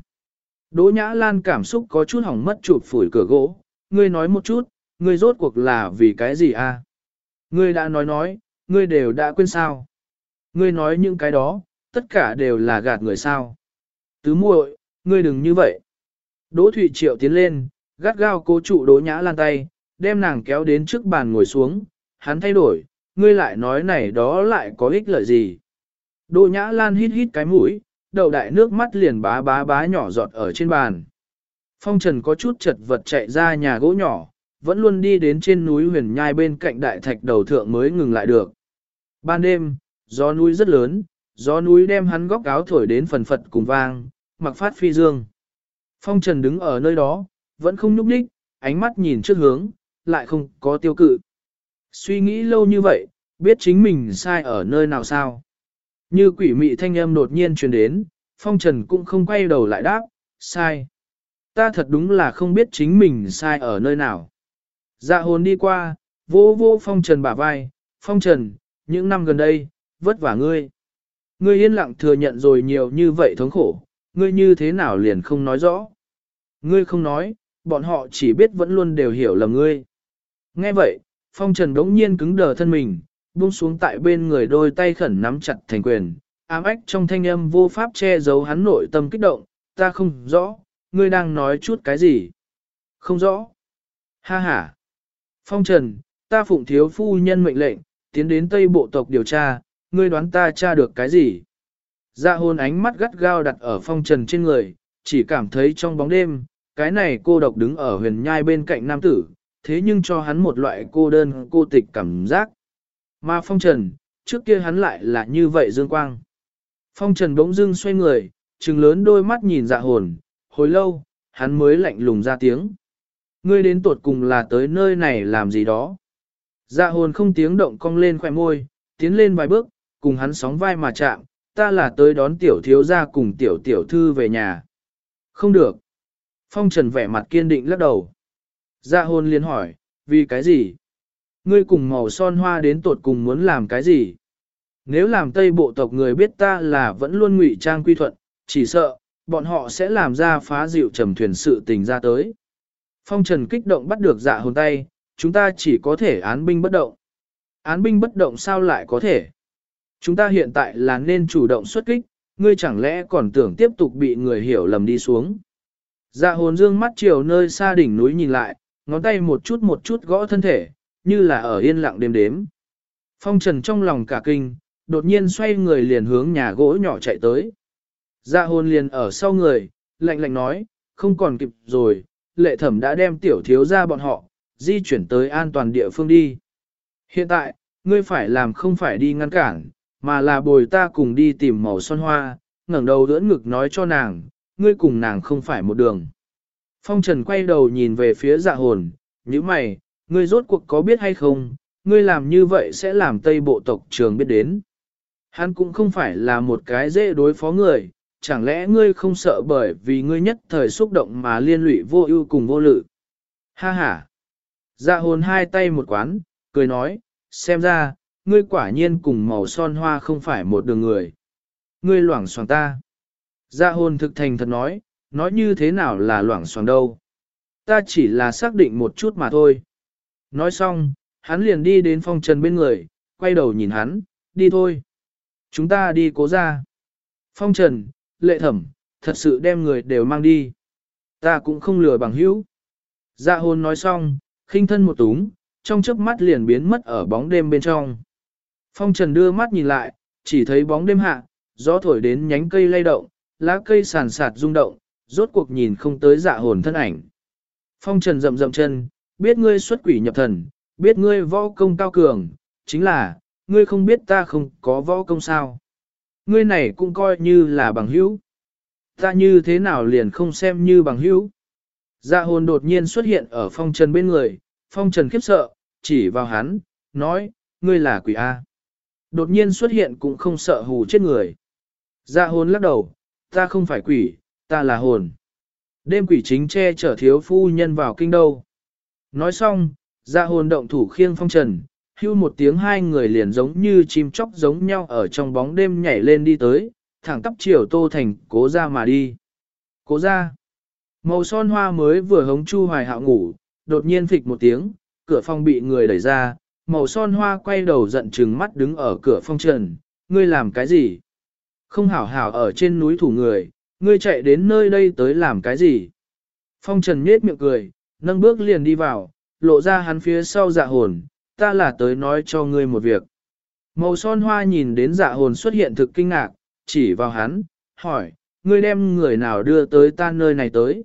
Đỗ Nhã Lan cảm xúc có chút hỏng mất chụp phủi cửa gỗ, ngươi nói một chút, ngươi rốt cuộc là vì cái gì a? À? Ngươi đã nói nói, ngươi đều đã quên sao? Ngươi nói những cái đó, tất cả đều là gạt người sao? Tứ muội, ngươi đừng như vậy. Đỗ Thụy Triệu tiến lên, gắt gao cố trụ Đỗ Nhã Lan tay, đem nàng kéo đến trước bàn ngồi xuống, hắn thay đổi, ngươi lại nói này đó lại có ích lợi gì. Đỗ Nhã Lan hít hít cái mũi, đầu đại nước mắt liền bá bá bá nhỏ giọt ở trên bàn. Phong Trần có chút chật vật chạy ra nhà gỗ nhỏ, vẫn luôn đi đến trên núi huyền nhai bên cạnh đại thạch đầu thượng mới ngừng lại được. Ban đêm, gió núi rất lớn, gió núi đem hắn góc áo thổi đến phần phật cùng vang, mặc phát phi dương. Phong Trần đứng ở nơi đó, vẫn không nhúc nhích, ánh mắt nhìn trước hướng, lại không có tiêu cự. Suy nghĩ lâu như vậy, biết chính mình sai ở nơi nào sao. Như quỷ mị thanh âm đột nhiên truyền đến, Phong Trần cũng không quay đầu lại đáp, sai. Ta thật đúng là không biết chính mình sai ở nơi nào. Dạ hồn đi qua, vô vô Phong Trần bả vai, Phong Trần, những năm gần đây, vất vả ngươi. Ngươi yên lặng thừa nhận rồi nhiều như vậy thống khổ, ngươi như thế nào liền không nói rõ. Ngươi không nói, bọn họ chỉ biết vẫn luôn đều hiểu là ngươi. Nghe vậy, phong trần đống nhiên cứng đờ thân mình, buông xuống tại bên người đôi tay khẩn nắm chặt thành quyền, ám ách trong thanh âm vô pháp che giấu hắn nội tâm kích động, ta không rõ, ngươi đang nói chút cái gì. Không rõ. Ha ha. Phong trần, ta phụng thiếu phu nhân mệnh lệnh, tiến đến Tây Bộ tộc điều tra, ngươi đoán ta tra được cái gì? Dạ hôn ánh mắt gắt gao đặt ở phong trần trên người, chỉ cảm thấy trong bóng đêm, cái này cô độc đứng ở huyền nhai bên cạnh nam tử, thế nhưng cho hắn một loại cô đơn cô tịch cảm giác. Mà phong trần, trước kia hắn lại là như vậy dương quang. Phong trần bỗng dưng xoay người, trừng lớn đôi mắt nhìn dạ hồn, hồi lâu, hắn mới lạnh lùng ra tiếng. Ngươi đến tuột cùng là tới nơi này làm gì đó. Dạ hồn không tiếng động cong lên khỏe môi, tiến lên vài bước, cùng hắn sóng vai mà chạm, ta là tới đón tiểu thiếu gia cùng tiểu tiểu thư về nhà. Không được. Phong trần vẻ mặt kiên định lắc đầu. Dạ Hôn liền hỏi, vì cái gì? Ngươi cùng màu son hoa đến tột cùng muốn làm cái gì? Nếu làm tây bộ tộc người biết ta là vẫn luôn ngụy trang quy thuận, chỉ sợ, bọn họ sẽ làm ra phá dịu trầm thuyền sự tình ra tới. Phong trần kích động bắt được dạ hồn tay, chúng ta chỉ có thể án binh bất động. Án binh bất động sao lại có thể? Chúng ta hiện tại là nên chủ động xuất kích, ngươi chẳng lẽ còn tưởng tiếp tục bị người hiểu lầm đi xuống. Dạ hồn dương mắt chiều nơi xa đỉnh núi nhìn lại, ngón tay một chút một chút gõ thân thể, như là ở yên lặng đêm đếm. Phong trần trong lòng cả kinh, đột nhiên xoay người liền hướng nhà gỗ nhỏ chạy tới. Dạ hồn liền ở sau người, lạnh lạnh nói, không còn kịp rồi, lệ thẩm đã đem tiểu thiếu ra bọn họ, di chuyển tới an toàn địa phương đi. Hiện tại, ngươi phải làm không phải đi ngăn cản, mà là bồi ta cùng đi tìm màu son hoa, ngẩng đầu đỡ ngực nói cho nàng, ngươi cùng nàng không phải một đường. Phong Trần quay đầu nhìn về phía dạ hồn, như mày, ngươi rốt cuộc có biết hay không, ngươi làm như vậy sẽ làm Tây Bộ tộc trường biết đến. Hắn cũng không phải là một cái dễ đối phó người, chẳng lẽ ngươi không sợ bởi vì ngươi nhất thời xúc động mà liên lụy vô ưu cùng vô lự. Ha ha. Dạ hồn hai tay một quán, cười nói, xem ra, ngươi quả nhiên cùng màu son hoa không phải một đường người. Ngươi loảng xoảng ta. Dạ hồn thực thành thật nói, nói như thế nào là loảng xoảng đâu. Ta chỉ là xác định một chút mà thôi. Nói xong, hắn liền đi đến phong trần bên người, quay đầu nhìn hắn, đi thôi. Chúng ta đi cố ra. Phong trần, lệ thẩm, thật sự đem người đều mang đi. Ta cũng không lừa bằng hữu. Dạ hồn nói xong, khinh thân một túng, trong chớp mắt liền biến mất ở bóng đêm bên trong. Phong trần đưa mắt nhìn lại, chỉ thấy bóng đêm hạ, gió thổi đến nhánh cây lay động, lá cây sàn sạt rung động, rốt cuộc nhìn không tới dạ hồn thân ảnh. Phong trần rậm rậm chân, biết ngươi xuất quỷ nhập thần, biết ngươi võ công cao cường, chính là, ngươi không biết ta không có võ công sao. Ngươi này cũng coi như là bằng hữu. Ta như thế nào liền không xem như bằng hữu. Dạ hồn đột nhiên xuất hiện ở phong trần bên người, phong trần khiếp sợ, chỉ vào hắn, nói, ngươi là quỷ A. Đột nhiên xuất hiện cũng không sợ hù chết người. Dạ hồn lắc đầu, ta không phải quỷ, ta là hồn. Đêm quỷ chính che chở thiếu phu nhân vào kinh đâu. Nói xong, dạ hồn động thủ khiêng phong trần, hưu một tiếng hai người liền giống như chim chóc giống nhau ở trong bóng đêm nhảy lên đi tới, thẳng tắp chiều tô thành cố ra mà đi. Cố ra. Màu son hoa mới vừa hống chu hoài hạo ngủ, đột nhiên phịch một tiếng, cửa phòng bị người đẩy ra, màu son hoa quay đầu giận trừng mắt đứng ở cửa phong trần, ngươi làm cái gì? Không hảo hảo ở trên núi thủ người, ngươi chạy đến nơi đây tới làm cái gì? Phong trần nhết miệng cười, nâng bước liền đi vào, lộ ra hắn phía sau dạ hồn, ta là tới nói cho ngươi một việc. Màu son hoa nhìn đến dạ hồn xuất hiện thực kinh ngạc, chỉ vào hắn, hỏi, ngươi đem người nào đưa tới ta nơi này tới.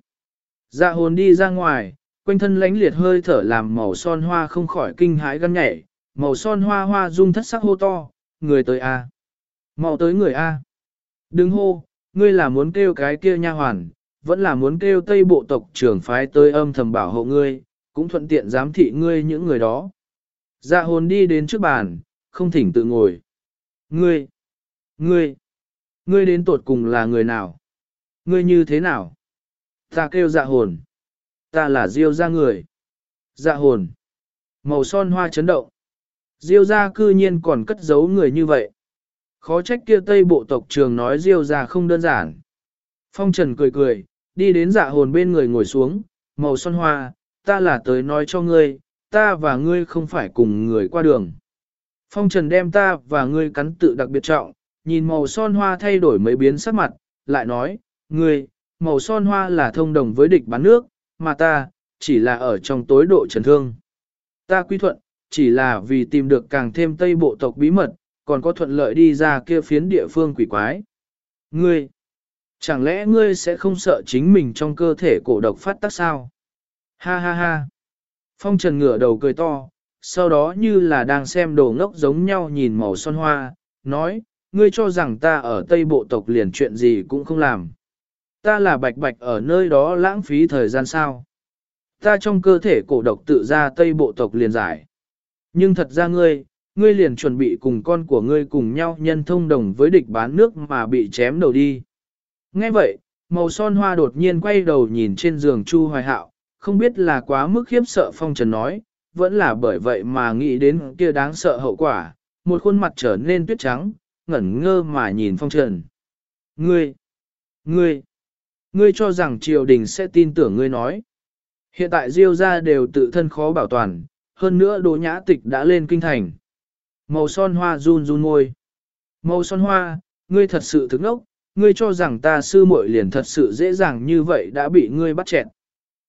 Dạ hồn đi ra ngoài, quanh thân lánh liệt hơi thở làm màu son hoa không khỏi kinh hãi gân nhảy, màu son hoa hoa rung thất sắc hô to, người tới A. Màu tới người A. Đừng hô, ngươi là muốn kêu cái kia nha hoàn, vẫn là muốn kêu tây bộ tộc trưởng phái tới âm thầm bảo hộ ngươi, cũng thuận tiện giám thị ngươi những người đó. Dạ hồn đi đến trước bàn, không thỉnh tự ngồi. Ngươi, ngươi, ngươi đến tột cùng là người nào? Ngươi như thế nào? Ta kêu dạ hồn. Ta là Diêu ra người. Dạ hồn. Màu son hoa chấn động. Diêu ra cư nhiên còn cất giấu người như vậy. Khó trách kia Tây bộ tộc trường nói Diêu ra không đơn giản. Phong Trần cười cười, đi đến dạ hồn bên người ngồi xuống, màu son hoa, ta là tới nói cho ngươi, ta và ngươi không phải cùng người qua đường. Phong Trần đem ta và ngươi cắn tự đặc biệt trọng, nhìn màu son hoa thay đổi mấy biến sắc mặt, lại nói, ngươi, màu son hoa là thông đồng với địch bán nước, mà ta, chỉ là ở trong tối độ trần thương. Ta quy thuận, chỉ là vì tìm được càng thêm tây bộ tộc bí mật, còn có thuận lợi đi ra kia phiến địa phương quỷ quái. Ngươi, chẳng lẽ ngươi sẽ không sợ chính mình trong cơ thể cổ độc phát tác sao? Ha ha ha. Phong trần ngửa đầu cười to, sau đó như là đang xem đồ ngốc giống nhau nhìn màu son hoa, nói, ngươi cho rằng ta ở Tây Bộ tộc liền chuyện gì cũng không làm. Ta là bạch bạch ở nơi đó lãng phí thời gian sao. Ta trong cơ thể cổ độc tự ra Tây Bộ tộc liền giải. Nhưng thật ra ngươi, ngươi liền chuẩn bị cùng con của ngươi cùng nhau nhân thông đồng với địch bán nước mà bị chém đầu đi. Nghe vậy, màu son hoa đột nhiên quay đầu nhìn trên giường Chu Hoài Hạo, không biết là quá mức khiếp sợ phong trần nói, vẫn là bởi vậy mà nghĩ đến kia đáng sợ hậu quả, một khuôn mặt trở nên tuyết trắng, ngẩn ngơ mà nhìn phong trần. Ngươi, ngươi, ngươi cho rằng triều đình sẽ tin tưởng ngươi nói. Hiện tại diêu gia đều tự thân khó bảo toàn, hơn nữa đồ nhã tịch đã lên kinh thành. Màu son hoa run run môi. Màu son hoa, ngươi thật sự thức ốc, ngươi cho rằng ta sư muội liền thật sự dễ dàng như vậy đã bị ngươi bắt chẹn.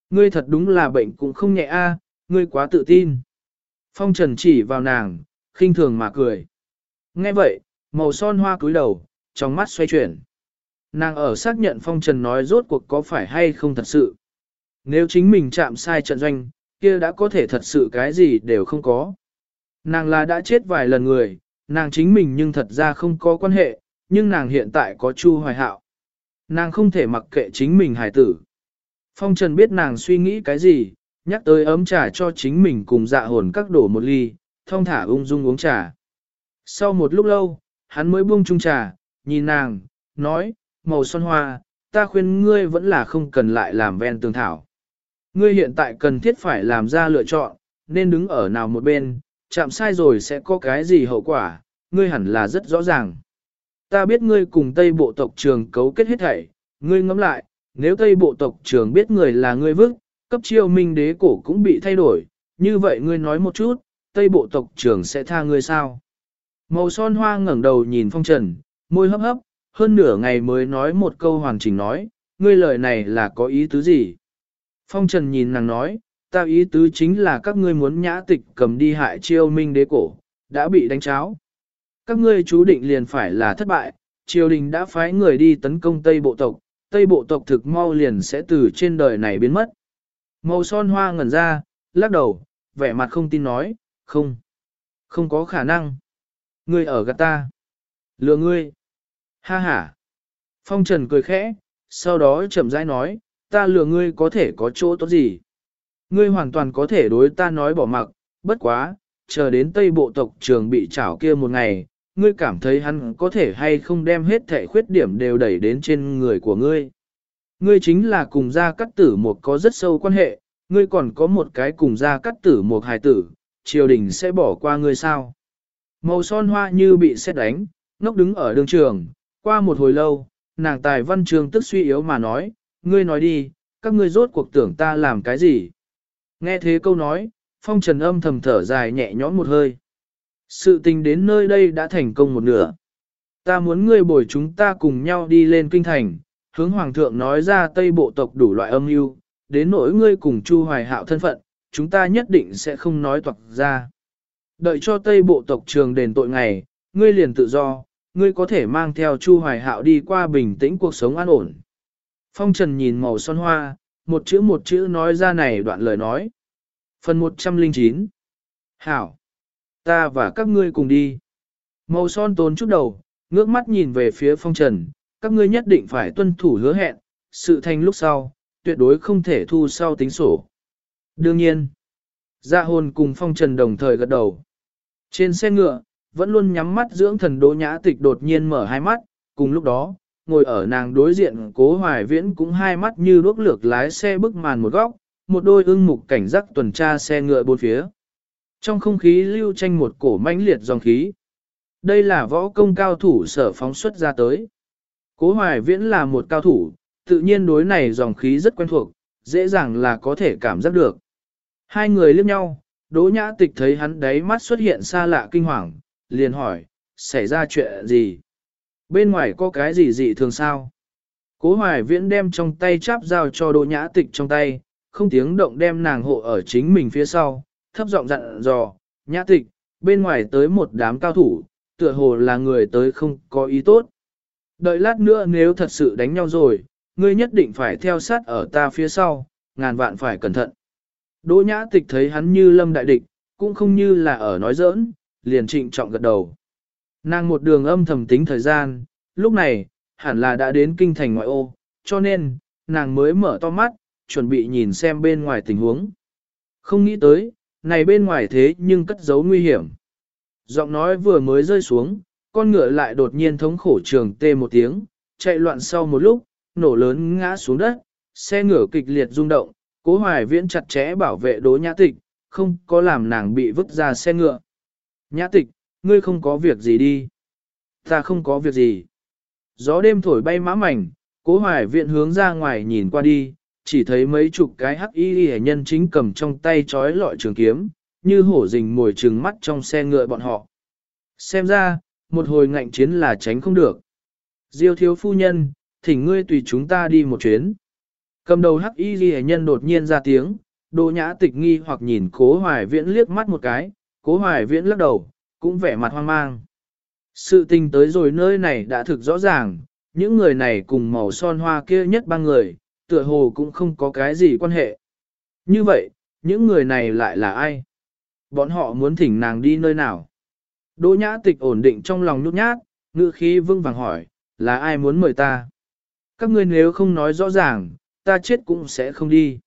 Ngươi thật đúng là bệnh cũng không nhẹ a, ngươi quá tự tin. Phong trần chỉ vào nàng, khinh thường mà cười. Nghe vậy, màu son hoa cúi đầu, trong mắt xoay chuyển. Nàng ở xác nhận phong trần nói rốt cuộc có phải hay không thật sự. Nếu chính mình chạm sai trận doanh, kia đã có thể thật sự cái gì đều không có. Nàng là đã chết vài lần người, nàng chính mình nhưng thật ra không có quan hệ, nhưng nàng hiện tại có chu hoài hạo. Nàng không thể mặc kệ chính mình hài tử. Phong Trần biết nàng suy nghĩ cái gì, nhắc tới ấm trà cho chính mình cùng dạ hồn các đổ một ly, thông thả ung dung uống trà. Sau một lúc lâu, hắn mới buông chung trà, nhìn nàng, nói, màu son hoa, ta khuyên ngươi vẫn là không cần lại làm ven tường thảo. Ngươi hiện tại cần thiết phải làm ra lựa chọn, nên đứng ở nào một bên, chạm sai rồi sẽ có cái gì hậu quả, ngươi hẳn là rất rõ ràng. Ta biết ngươi cùng Tây Bộ tộc trường cấu kết hết thảy, ngươi ngẫm lại, nếu Tây Bộ tộc trường biết người là ngươi vứt, cấp chiêu minh đế cổ cũng bị thay đổi, như vậy ngươi nói một chút, Tây Bộ tộc trường sẽ tha ngươi sao? Màu son hoa ngẩng đầu nhìn phong trần, môi hấp hấp, hơn nửa ngày mới nói một câu hoàn chỉnh nói, ngươi lời này là có ý tứ gì? Phong trần nhìn nàng nói, ta ý tứ chính là các ngươi muốn nhã tịch cầm đi hại chiêu minh đế cổ, đã bị đánh cháo. Các ngươi chú định liền phải là thất bại, triều đình đã phái người đi tấn công Tây Bộ tộc, Tây Bộ tộc thực mau liền sẽ từ trên đời này biến mất. Màu son hoa ngẩn ra, lắc đầu, vẻ mặt không tin nói, không, không có khả năng. Ngươi ở gạt ta. Lừa ngươi. Ha ha. Phong Trần cười khẽ, sau đó chậm rãi nói, ta lừa ngươi có thể có chỗ tốt gì. Ngươi hoàn toàn có thể đối ta nói bỏ mặc, bất quá, chờ đến Tây Bộ tộc trường bị trảo kia một ngày, ngươi cảm thấy hắn có thể hay không đem hết thể khuyết điểm đều đẩy đến trên người của ngươi. Ngươi chính là cùng gia cắt tử một có rất sâu quan hệ, ngươi còn có một cái cùng gia cắt tử một hài tử, triều đình sẽ bỏ qua ngươi sao. Màu son hoa như bị xét đánh, ngốc đứng ở đường trường, qua một hồi lâu, nàng tài văn trường tức suy yếu mà nói, ngươi nói đi, các ngươi rốt cuộc tưởng ta làm cái gì. Nghe thế câu nói, phong trần âm thầm thở dài nhẹ nhõm một hơi. Sự tình đến nơi đây đã thành công một nửa. Ta muốn ngươi bồi chúng ta cùng nhau đi lên kinh thành, hướng hoàng thượng nói ra tây bộ tộc đủ loại âm mưu, đến nỗi ngươi cùng Chu Hoài Hạo thân phận, chúng ta nhất định sẽ không nói toạc ra. Đợi cho tây bộ tộc trường đền tội ngày, ngươi liền tự do, ngươi có thể mang theo Chu Hoài Hạo đi qua bình tĩnh cuộc sống an ổn. Phong Trần nhìn màu son hoa, một chữ một chữ nói ra này đoạn lời nói. Phần 109 Hảo Ta và các ngươi cùng đi. Màu son tốn chút đầu, ngước mắt nhìn về phía phong trần, các ngươi nhất định phải tuân thủ hứa hẹn, sự thành lúc sau, tuyệt đối không thể thu sau tính sổ. Đương nhiên, dạ hồn cùng phong trần đồng thời gật đầu. Trên xe ngựa, vẫn luôn nhắm mắt dưỡng thần đỗ nhã tịch đột nhiên mở hai mắt, cùng lúc đó, ngồi ở nàng đối diện cố hoài viễn cũng hai mắt như đuốc lược lái xe bức màn một góc, một đôi ưng mục cảnh giác tuần tra xe ngựa bốn phía. Trong không khí lưu tranh một cổ mãnh liệt dòng khí. Đây là võ công cao thủ sở phóng xuất ra tới. Cố Hoài Viễn là một cao thủ, tự nhiên đối này dòng khí rất quen thuộc, dễ dàng là có thể cảm giác được. Hai người liếc nhau, Đỗ Nhã Tịch thấy hắn đáy mắt xuất hiện xa lạ kinh hoàng, liền hỏi, xảy ra chuyện gì? Bên ngoài có cái gì dị thường sao? Cố Hoài Viễn đem trong tay cháp dao cho Đỗ Nhã Tịch trong tay, không tiếng động đem nàng hộ ở chính mình phía sau, thấp giọng dặn dò, nhã tịch, bên ngoài tới một đám cao thủ, tựa hồ là người tới không có ý tốt. Đợi lát nữa nếu thật sự đánh nhau rồi, ngươi nhất định phải theo sát ở ta phía sau, ngàn vạn phải cẩn thận. Đỗ nhã tịch thấy hắn như lâm đại địch, cũng không như là ở nói giỡn, liền trịnh trọng gật đầu. Nàng một đường âm thầm tính thời gian, lúc này, hẳn là đã đến kinh thành ngoại ô, cho nên, nàng mới mở to mắt, chuẩn bị nhìn xem bên ngoài tình huống. Không nghĩ tới, này bên ngoài thế nhưng cất giấu nguy hiểm. Giọng nói vừa mới rơi xuống, con ngựa lại đột nhiên thống khổ trường tê một tiếng, chạy loạn sau một lúc, nổ lớn ngã xuống đất, xe ngựa kịch liệt rung động, cố hoài viễn chặt chẽ bảo vệ đố nhã tịch, không có làm nàng bị vứt ra xe ngựa. Nhã tịch, ngươi không có việc gì đi. Ta không có việc gì. Gió đêm thổi bay mã mảnh, cố hoài viện hướng ra ngoài nhìn qua đi, chỉ thấy mấy chục cái hắc y hệ nhân chính cầm trong tay trói lọi trường kiếm, như hổ rình mồi trừng mắt trong xe ngựa bọn họ. Xem ra, một hồi ngạnh chiến là tránh không được. Diêu thiếu phu nhân, thỉnh ngươi tùy chúng ta đi một chuyến. Cầm đầu hắc y ghi nhân đột nhiên ra tiếng, đồ nhã tịch nghi hoặc nhìn cố hoài viễn liếc mắt một cái, cố hoài viễn lắc đầu, cũng vẻ mặt hoang mang. Sự tình tới rồi nơi này đã thực rõ ràng, những người này cùng màu son hoa kia nhất ba người, tựa hồ cũng không có cái gì quan hệ. Như vậy, những người này lại là ai? Bọn họ muốn thỉnh nàng đi nơi nào? Đỗ nhã tịch ổn định trong lòng nhút nhát, ngữ khí vương vàng hỏi, là ai muốn mời ta? Các ngươi nếu không nói rõ ràng, ta chết cũng sẽ không đi.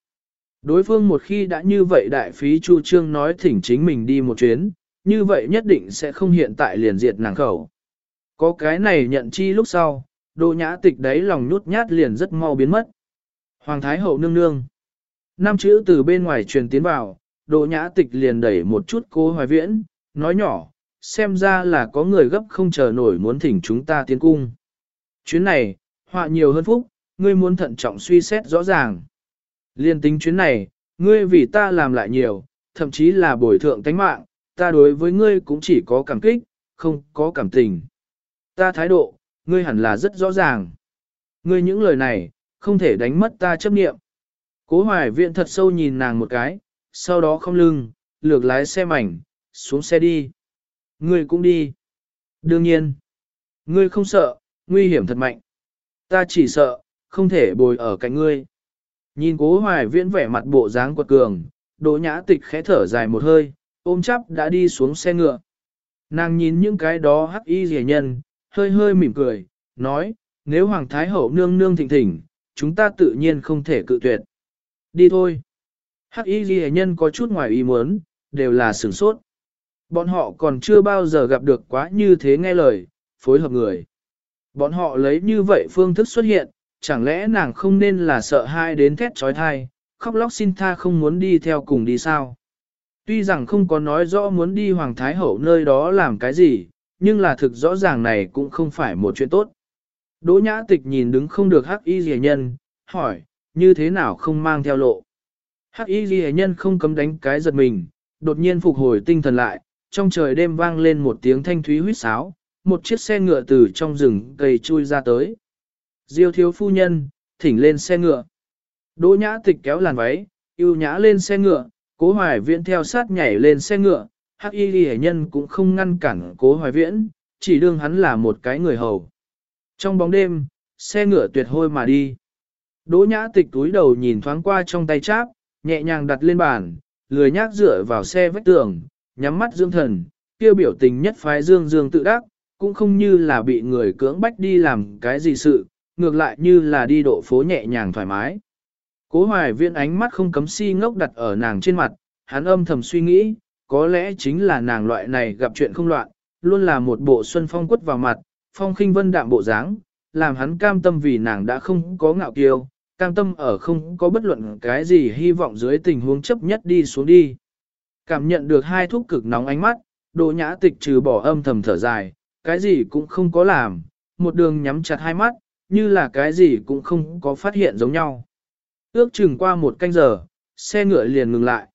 Đối phương một khi đã như vậy đại phí chu trương nói thỉnh chính mình đi một chuyến, như vậy nhất định sẽ không hiện tại liền diệt nàng khẩu. Có cái này nhận chi lúc sau, Đỗ nhã tịch đấy lòng nhút nhát liền rất mau biến mất. Hoàng Thái Hậu nương nương. Năm chữ từ bên ngoài truyền tiến vào, Đỗ nhã tịch liền đẩy một chút cô hoài viễn, nói nhỏ, xem ra là có người gấp không chờ nổi muốn thỉnh chúng ta tiến cung. Chuyến này, họa nhiều hơn phúc, ngươi muốn thận trọng suy xét rõ ràng. Liên tính chuyến này, ngươi vì ta làm lại nhiều, thậm chí là bồi thượng tánh mạng, ta đối với ngươi cũng chỉ có cảm kích, không có cảm tình. Ta thái độ, ngươi hẳn là rất rõ ràng. Ngươi những lời này, không thể đánh mất ta chấp niệm. Cố hoài viện thật sâu nhìn nàng một cái, sau đó không lưng, lược lái xe mảnh, xuống xe đi. Ngươi cũng đi. Đương nhiên. Ngươi không sợ, nguy hiểm thật mạnh. Ta chỉ sợ, không thể bồi ở cạnh ngươi. Nhìn cố hoài viễn vẻ mặt bộ dáng quật cường, đỗ nhã tịch khẽ thở dài một hơi, ôm chắp đã đi xuống xe ngựa. Nàng nhìn những cái đó hắc y rẻ nhân, hơi hơi mỉm cười, nói, nếu Hoàng Thái Hậu nương nương thịnh thỉnh, chúng ta tự nhiên không thể cự tuyệt. Đi thôi. Hắc y rẻ nhân có chút ngoài ý muốn, đều là sửng sốt. Bọn họ còn chưa bao giờ gặp được quá như thế nghe lời, phối hợp người. Bọn họ lấy như vậy phương thức xuất hiện, chẳng lẽ nàng không nên là sợ hai đến thét trói thai, khóc lóc xin tha không muốn đi theo cùng đi sao? Tuy rằng không có nói rõ muốn đi Hoàng Thái Hậu nơi đó làm cái gì, nhưng là thực rõ ràng này cũng không phải một chuyện tốt. Đỗ nhã tịch nhìn đứng không được hắc y rìa nhân, hỏi, như thế nào không mang theo lộ. Hắc y rìa nhân không cấm đánh cái giật mình, đột nhiên phục hồi tinh thần lại, trong trời đêm vang lên một tiếng thanh thúy huýt sáo, một chiếc xe ngựa từ trong rừng cây chui ra tới. Diêu thiếu phu nhân, thỉnh lên xe ngựa. Đỗ nhã tịch kéo làn váy, yêu nhã lên xe ngựa, cố hoài viễn theo sát nhảy lên xe ngựa, hắc y ghi nhân cũng không ngăn cản cố hoài viễn, chỉ đương hắn là một cái người hầu. Trong bóng đêm, xe ngựa tuyệt hôi mà đi. Đỗ nhã tịch túi đầu nhìn thoáng qua trong tay cháp, nhẹ nhàng đặt lên bàn, lười nhác dựa vào xe vách tường, nhắm mắt dương thần, kêu biểu tình nhất phái dương dương tự đắc, cũng không như là bị người cưỡng bách đi làm cái gì sự, ngược lại như là đi độ phố nhẹ nhàng thoải mái. Cố hoài viên ánh mắt không cấm si ngốc đặt ở nàng trên mặt, hắn âm thầm suy nghĩ, có lẽ chính là nàng loại này gặp chuyện không loạn, luôn là một bộ xuân phong quất vào mặt, phong khinh vân đạm bộ dáng, làm hắn cam tâm vì nàng đã không có ngạo kiêu, cam tâm ở không có bất luận cái gì hy vọng dưới tình huống chấp nhất đi xuống đi. Cảm nhận được hai thúc cực nóng ánh mắt, đồ nhã tịch trừ bỏ âm thầm thở dài, cái gì cũng không có làm, một đường nhắm chặt hai mắt, như là cái gì cũng không có phát hiện giống nhau. Ước chừng qua một canh giờ, xe ngựa liền ngừng lại.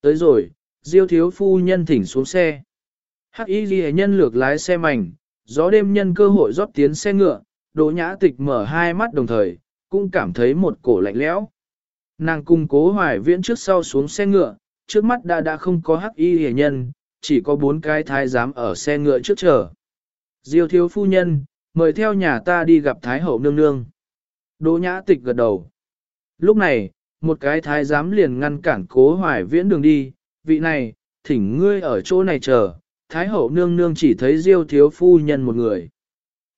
Tới rồi, diêu thiếu phu nhân thỉnh xuống xe. Hắc y ghi nhân lược lái xe mảnh, gió đêm nhân cơ hội rót tiến xe ngựa, đỗ nhã tịch mở hai mắt đồng thời, cũng cảm thấy một cổ lạnh lẽo. Nàng cung cố hoài viễn trước sau xuống xe ngựa, trước mắt đã đã không có hắc y ghi nhân, chỉ có bốn cái thái giám ở xe ngựa trước chờ. Diêu thiếu phu nhân, mời theo nhà ta đi gặp Thái hậu nương nương. Đỗ nhã tịch gật đầu. Lúc này, một cái thái giám liền ngăn cản cố hoài viễn đường đi, vị này, thỉnh ngươi ở chỗ này chờ, Thái hậu nương nương chỉ thấy diêu thiếu phu nhân một người.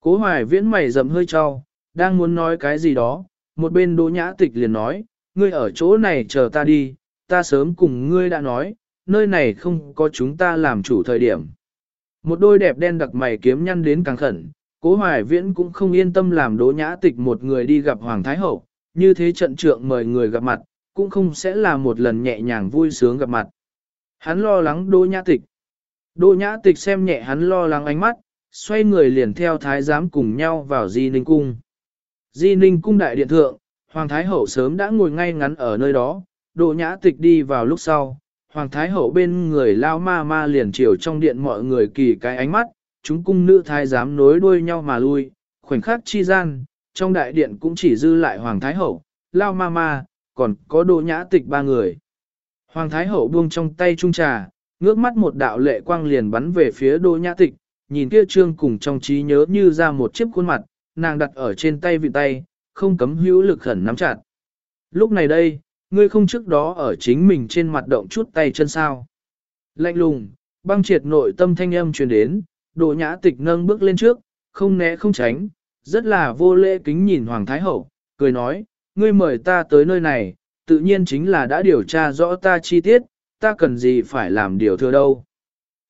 Cố hoài viễn mày rậm hơi cho, đang muốn nói cái gì đó, một bên đỗ nhã tịch liền nói, ngươi ở chỗ này chờ ta đi, ta sớm cùng ngươi đã nói, nơi này không có chúng ta làm chủ thời điểm. Một đôi đẹp đen đặc mày kiếm nhăn đến càng khẩn, cố hoài viễn cũng không yên tâm làm đỗ nhã tịch một người đi gặp Hoàng Thái Hậu, như thế trận trượng mời người gặp mặt, cũng không sẽ là một lần nhẹ nhàng vui sướng gặp mặt. Hắn lo lắng đỗ nhã tịch. Đỗ nhã tịch xem nhẹ hắn lo lắng ánh mắt, xoay người liền theo thái giám cùng nhau vào di ninh cung. Di ninh cung đại điện thượng, Hoàng Thái Hậu sớm đã ngồi ngay ngắn ở nơi đó, đỗ nhã tịch đi vào lúc sau, Hoàng Thái Hậu bên người lao ma ma liền chiều trong điện mọi người kỳ cái ánh mắt, chúng cung nữ thái giám nối đuôi nhau mà lui, khoảnh khắc chi gian, trong đại điện cũng chỉ dư lại Hoàng Thái Hậu, lao ma ma, còn có đỗ nhã tịch ba người. Hoàng Thái Hậu buông trong tay trung trà, ngước mắt một đạo lệ quang liền bắn về phía đỗ nhã tịch, nhìn kia trương cùng trong trí nhớ như ra một chiếc khuôn mặt, nàng đặt ở trên tay vị tay, không cấm hữu lực khẩn nắm chặt. Lúc này đây, ngươi không trước đó ở chính mình trên mặt động chút tay chân sao. Lạnh lùng, băng triệt nội tâm thanh âm truyền đến, đồ nhã tịch nâng bước lên trước, không né không tránh, rất là vô lễ kính nhìn Hoàng Thái Hậu, cười nói, ngươi mời ta tới nơi này, tự nhiên chính là đã điều tra rõ ta chi tiết, ta cần gì phải làm điều thừa đâu.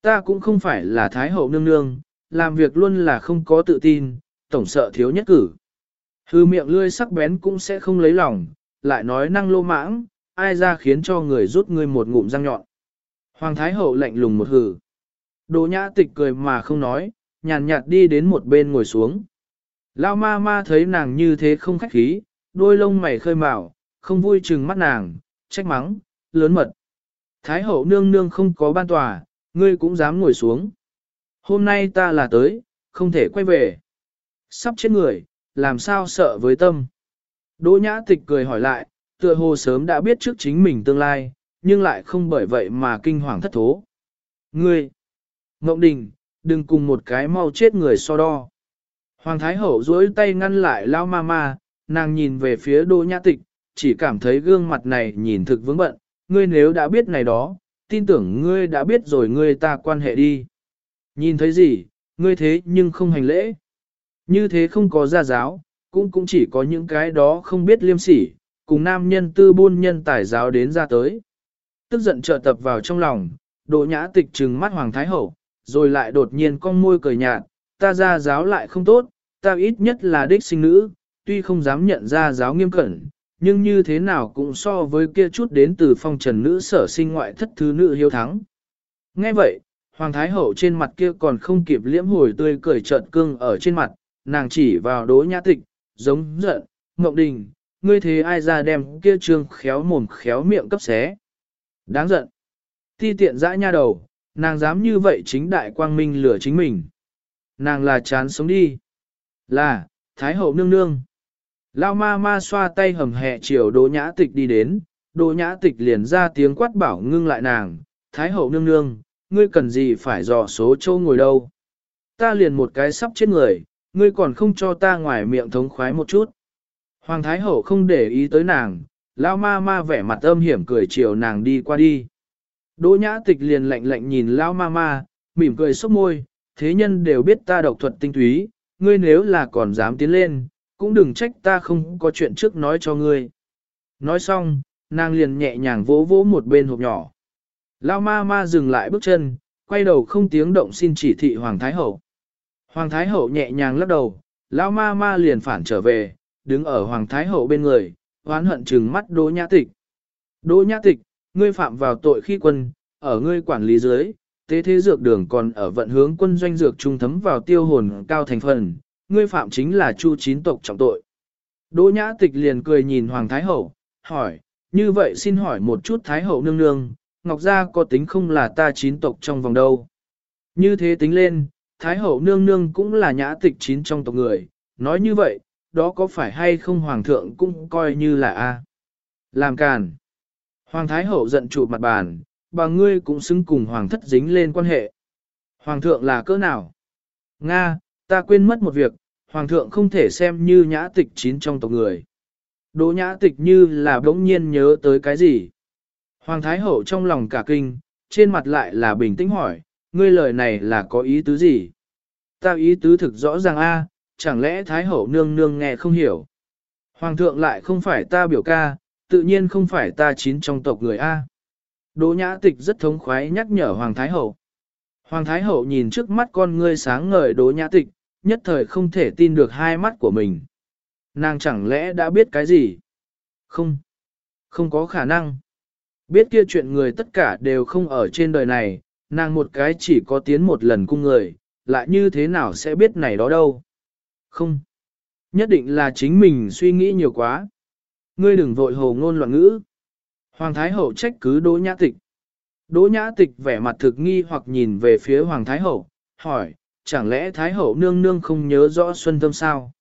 Ta cũng không phải là Thái Hậu nương nương, làm việc luôn là không có tự tin, tổng sợ thiếu nhất cử. Hư miệng lươi sắc bén cũng sẽ không lấy lòng, lại nói năng lô mãng, ai ra khiến cho người rút ngươi một ngụm răng nhọn. Hoàng Thái Hậu lạnh lùng một hử. Đỗ nhã tịch cười mà không nói, nhàn nhạt đi đến một bên ngồi xuống. Lao ma ma thấy nàng như thế không khách khí, đôi lông mày khơi mào, không vui chừng mắt nàng, trách mắng, lớn mật. Thái hậu nương nương không có ban tòa, ngươi cũng dám ngồi xuống. Hôm nay ta là tới, không thể quay về. Sắp chết người, làm sao sợ với tâm. Đỗ nhã tịch cười hỏi lại, tựa hồ sớm đã biết trước chính mình tương lai, nhưng lại không bởi vậy mà kinh hoàng thất thố. Ngươi, Ngộng Đình, đừng cùng một cái mau chết người so đo. Hoàng Thái Hậu duỗi tay ngăn lại Lao Ma Ma, nàng nhìn về phía Đỗ Nhã Tịch, chỉ cảm thấy gương mặt này nhìn thực vướng bận, ngươi nếu đã biết này đó, tin tưởng ngươi đã biết rồi ngươi ta quan hệ đi. Nhìn thấy gì, ngươi thế nhưng không hành lễ. Như thế không có gia giáo, cũng cũng chỉ có những cái đó không biết liêm sỉ, cùng nam nhân tư buôn nhân tài giáo đến ra tới. Tức giận trợ tập vào trong lòng, Đỗ Nhã Tịch trừng mắt Hoàng Thái Hậu, rồi lại đột nhiên con môi cười nhạt, ta ra giáo lại không tốt, ta ít nhất là đích sinh nữ, tuy không dám nhận ra giáo nghiêm cẩn, nhưng như thế nào cũng so với kia chút đến từ phong trần nữ sở sinh ngoại thất thứ nữ hiếu thắng. Nghe vậy, Hoàng Thái Hậu trên mặt kia còn không kịp liễm hồi tươi cười trợn cương ở trên mặt, nàng chỉ vào đố nhã tịch, giống giận, Ngọc Đình, ngươi thế ai ra đem kia trương khéo mồm khéo miệng cấp xé. Đáng giận. Ti tiện dã nha đầu, nàng dám như vậy chính đại quang minh lửa chính mình. Nàng là chán sống đi. Là, Thái hậu nương nương. Lao ma ma xoa tay hầm hẹ chiều đỗ nhã tịch đi đến, đỗ nhã tịch liền ra tiếng quát bảo ngưng lại nàng. Thái hậu nương nương, ngươi cần gì phải dò số châu ngồi đâu. Ta liền một cái sắp chết người, ngươi còn không cho ta ngoài miệng thống khoái một chút. Hoàng Thái Hậu không để ý tới nàng, lao ma ma vẻ mặt âm hiểm cười chiều nàng đi qua đi. Đỗ nhã tịch liền lạnh lạnh nhìn lao ma ma, mỉm cười sốc môi, thế nhân đều biết ta độc thuật tinh túy, ngươi nếu là còn dám tiến lên, cũng đừng trách ta không có chuyện trước nói cho ngươi. Nói xong, nàng liền nhẹ nhàng vỗ vỗ một bên hộp nhỏ. Lao ma ma dừng lại bước chân, quay đầu không tiếng động xin chỉ thị Hoàng Thái Hậu. Hoàng Thái Hậu nhẹ nhàng lắc đầu, Lao ma ma liền phản trở về, đứng ở Hoàng Thái Hậu bên người, oán hận trừng mắt Đỗ Nhã Tịch. Đỗ Nhã Tịch, ngươi phạm vào tội khi quân, ở ngươi quản lý dưới, tế thế dược đường còn ở vận hướng quân doanh dược trung thấm vào tiêu hồn cao thành phần, ngươi phạm chính là chu chín tộc trọng tội. Đỗ Nhã Tịch liền cười nhìn Hoàng Thái Hậu, hỏi, như vậy xin hỏi một chút Thái Hậu nương nương, Ngọc Gia có tính không là ta chín tộc trong vòng đâu. Như thế tính lên, Thái hậu nương nương cũng là nhã tịch chín trong tộc người, nói như vậy, đó có phải hay không hoàng thượng cũng coi như là A. Làm càn. Hoàng thái hậu giận chụp mặt bàn, bà ngươi cũng xứng cùng hoàng thất dính lên quan hệ. Hoàng thượng là cỡ nào? Nga, ta quên mất một việc, hoàng thượng không thể xem như nhã tịch chín trong tộc người. Đỗ nhã tịch như là bỗng nhiên nhớ tới cái gì. Hoàng thái hậu trong lòng cả kinh, trên mặt lại là bình tĩnh hỏi, ngươi lời này là có ý tứ gì? Ta ý tứ thực rõ ràng a, chẳng lẽ Thái Hậu nương nương nghe không hiểu? Hoàng thượng lại không phải ta biểu ca, tự nhiên không phải ta chín trong tộc người a. Đỗ nhã tịch rất thống khoái nhắc nhở Hoàng Thái Hậu. Hoàng Thái Hậu nhìn trước mắt con ngươi sáng ngời đỗ nhã tịch, nhất thời không thể tin được hai mắt của mình. Nàng chẳng lẽ đã biết cái gì? Không. Không có khả năng. Biết kia chuyện người tất cả đều không ở trên đời này, nàng một cái chỉ có tiến một lần cung người, lại như thế nào sẽ biết này đó đâu. Không. Nhất định là chính mình suy nghĩ nhiều quá. Ngươi đừng vội hồ ngôn loạn ngữ. Hoàng Thái Hậu trách cứ Đỗ Nhã Tịch. Đỗ Nhã Tịch vẻ mặt thực nghi hoặc nhìn về phía Hoàng Thái Hậu, hỏi, chẳng lẽ Thái Hậu nương nương không nhớ rõ Xuân Tâm sao?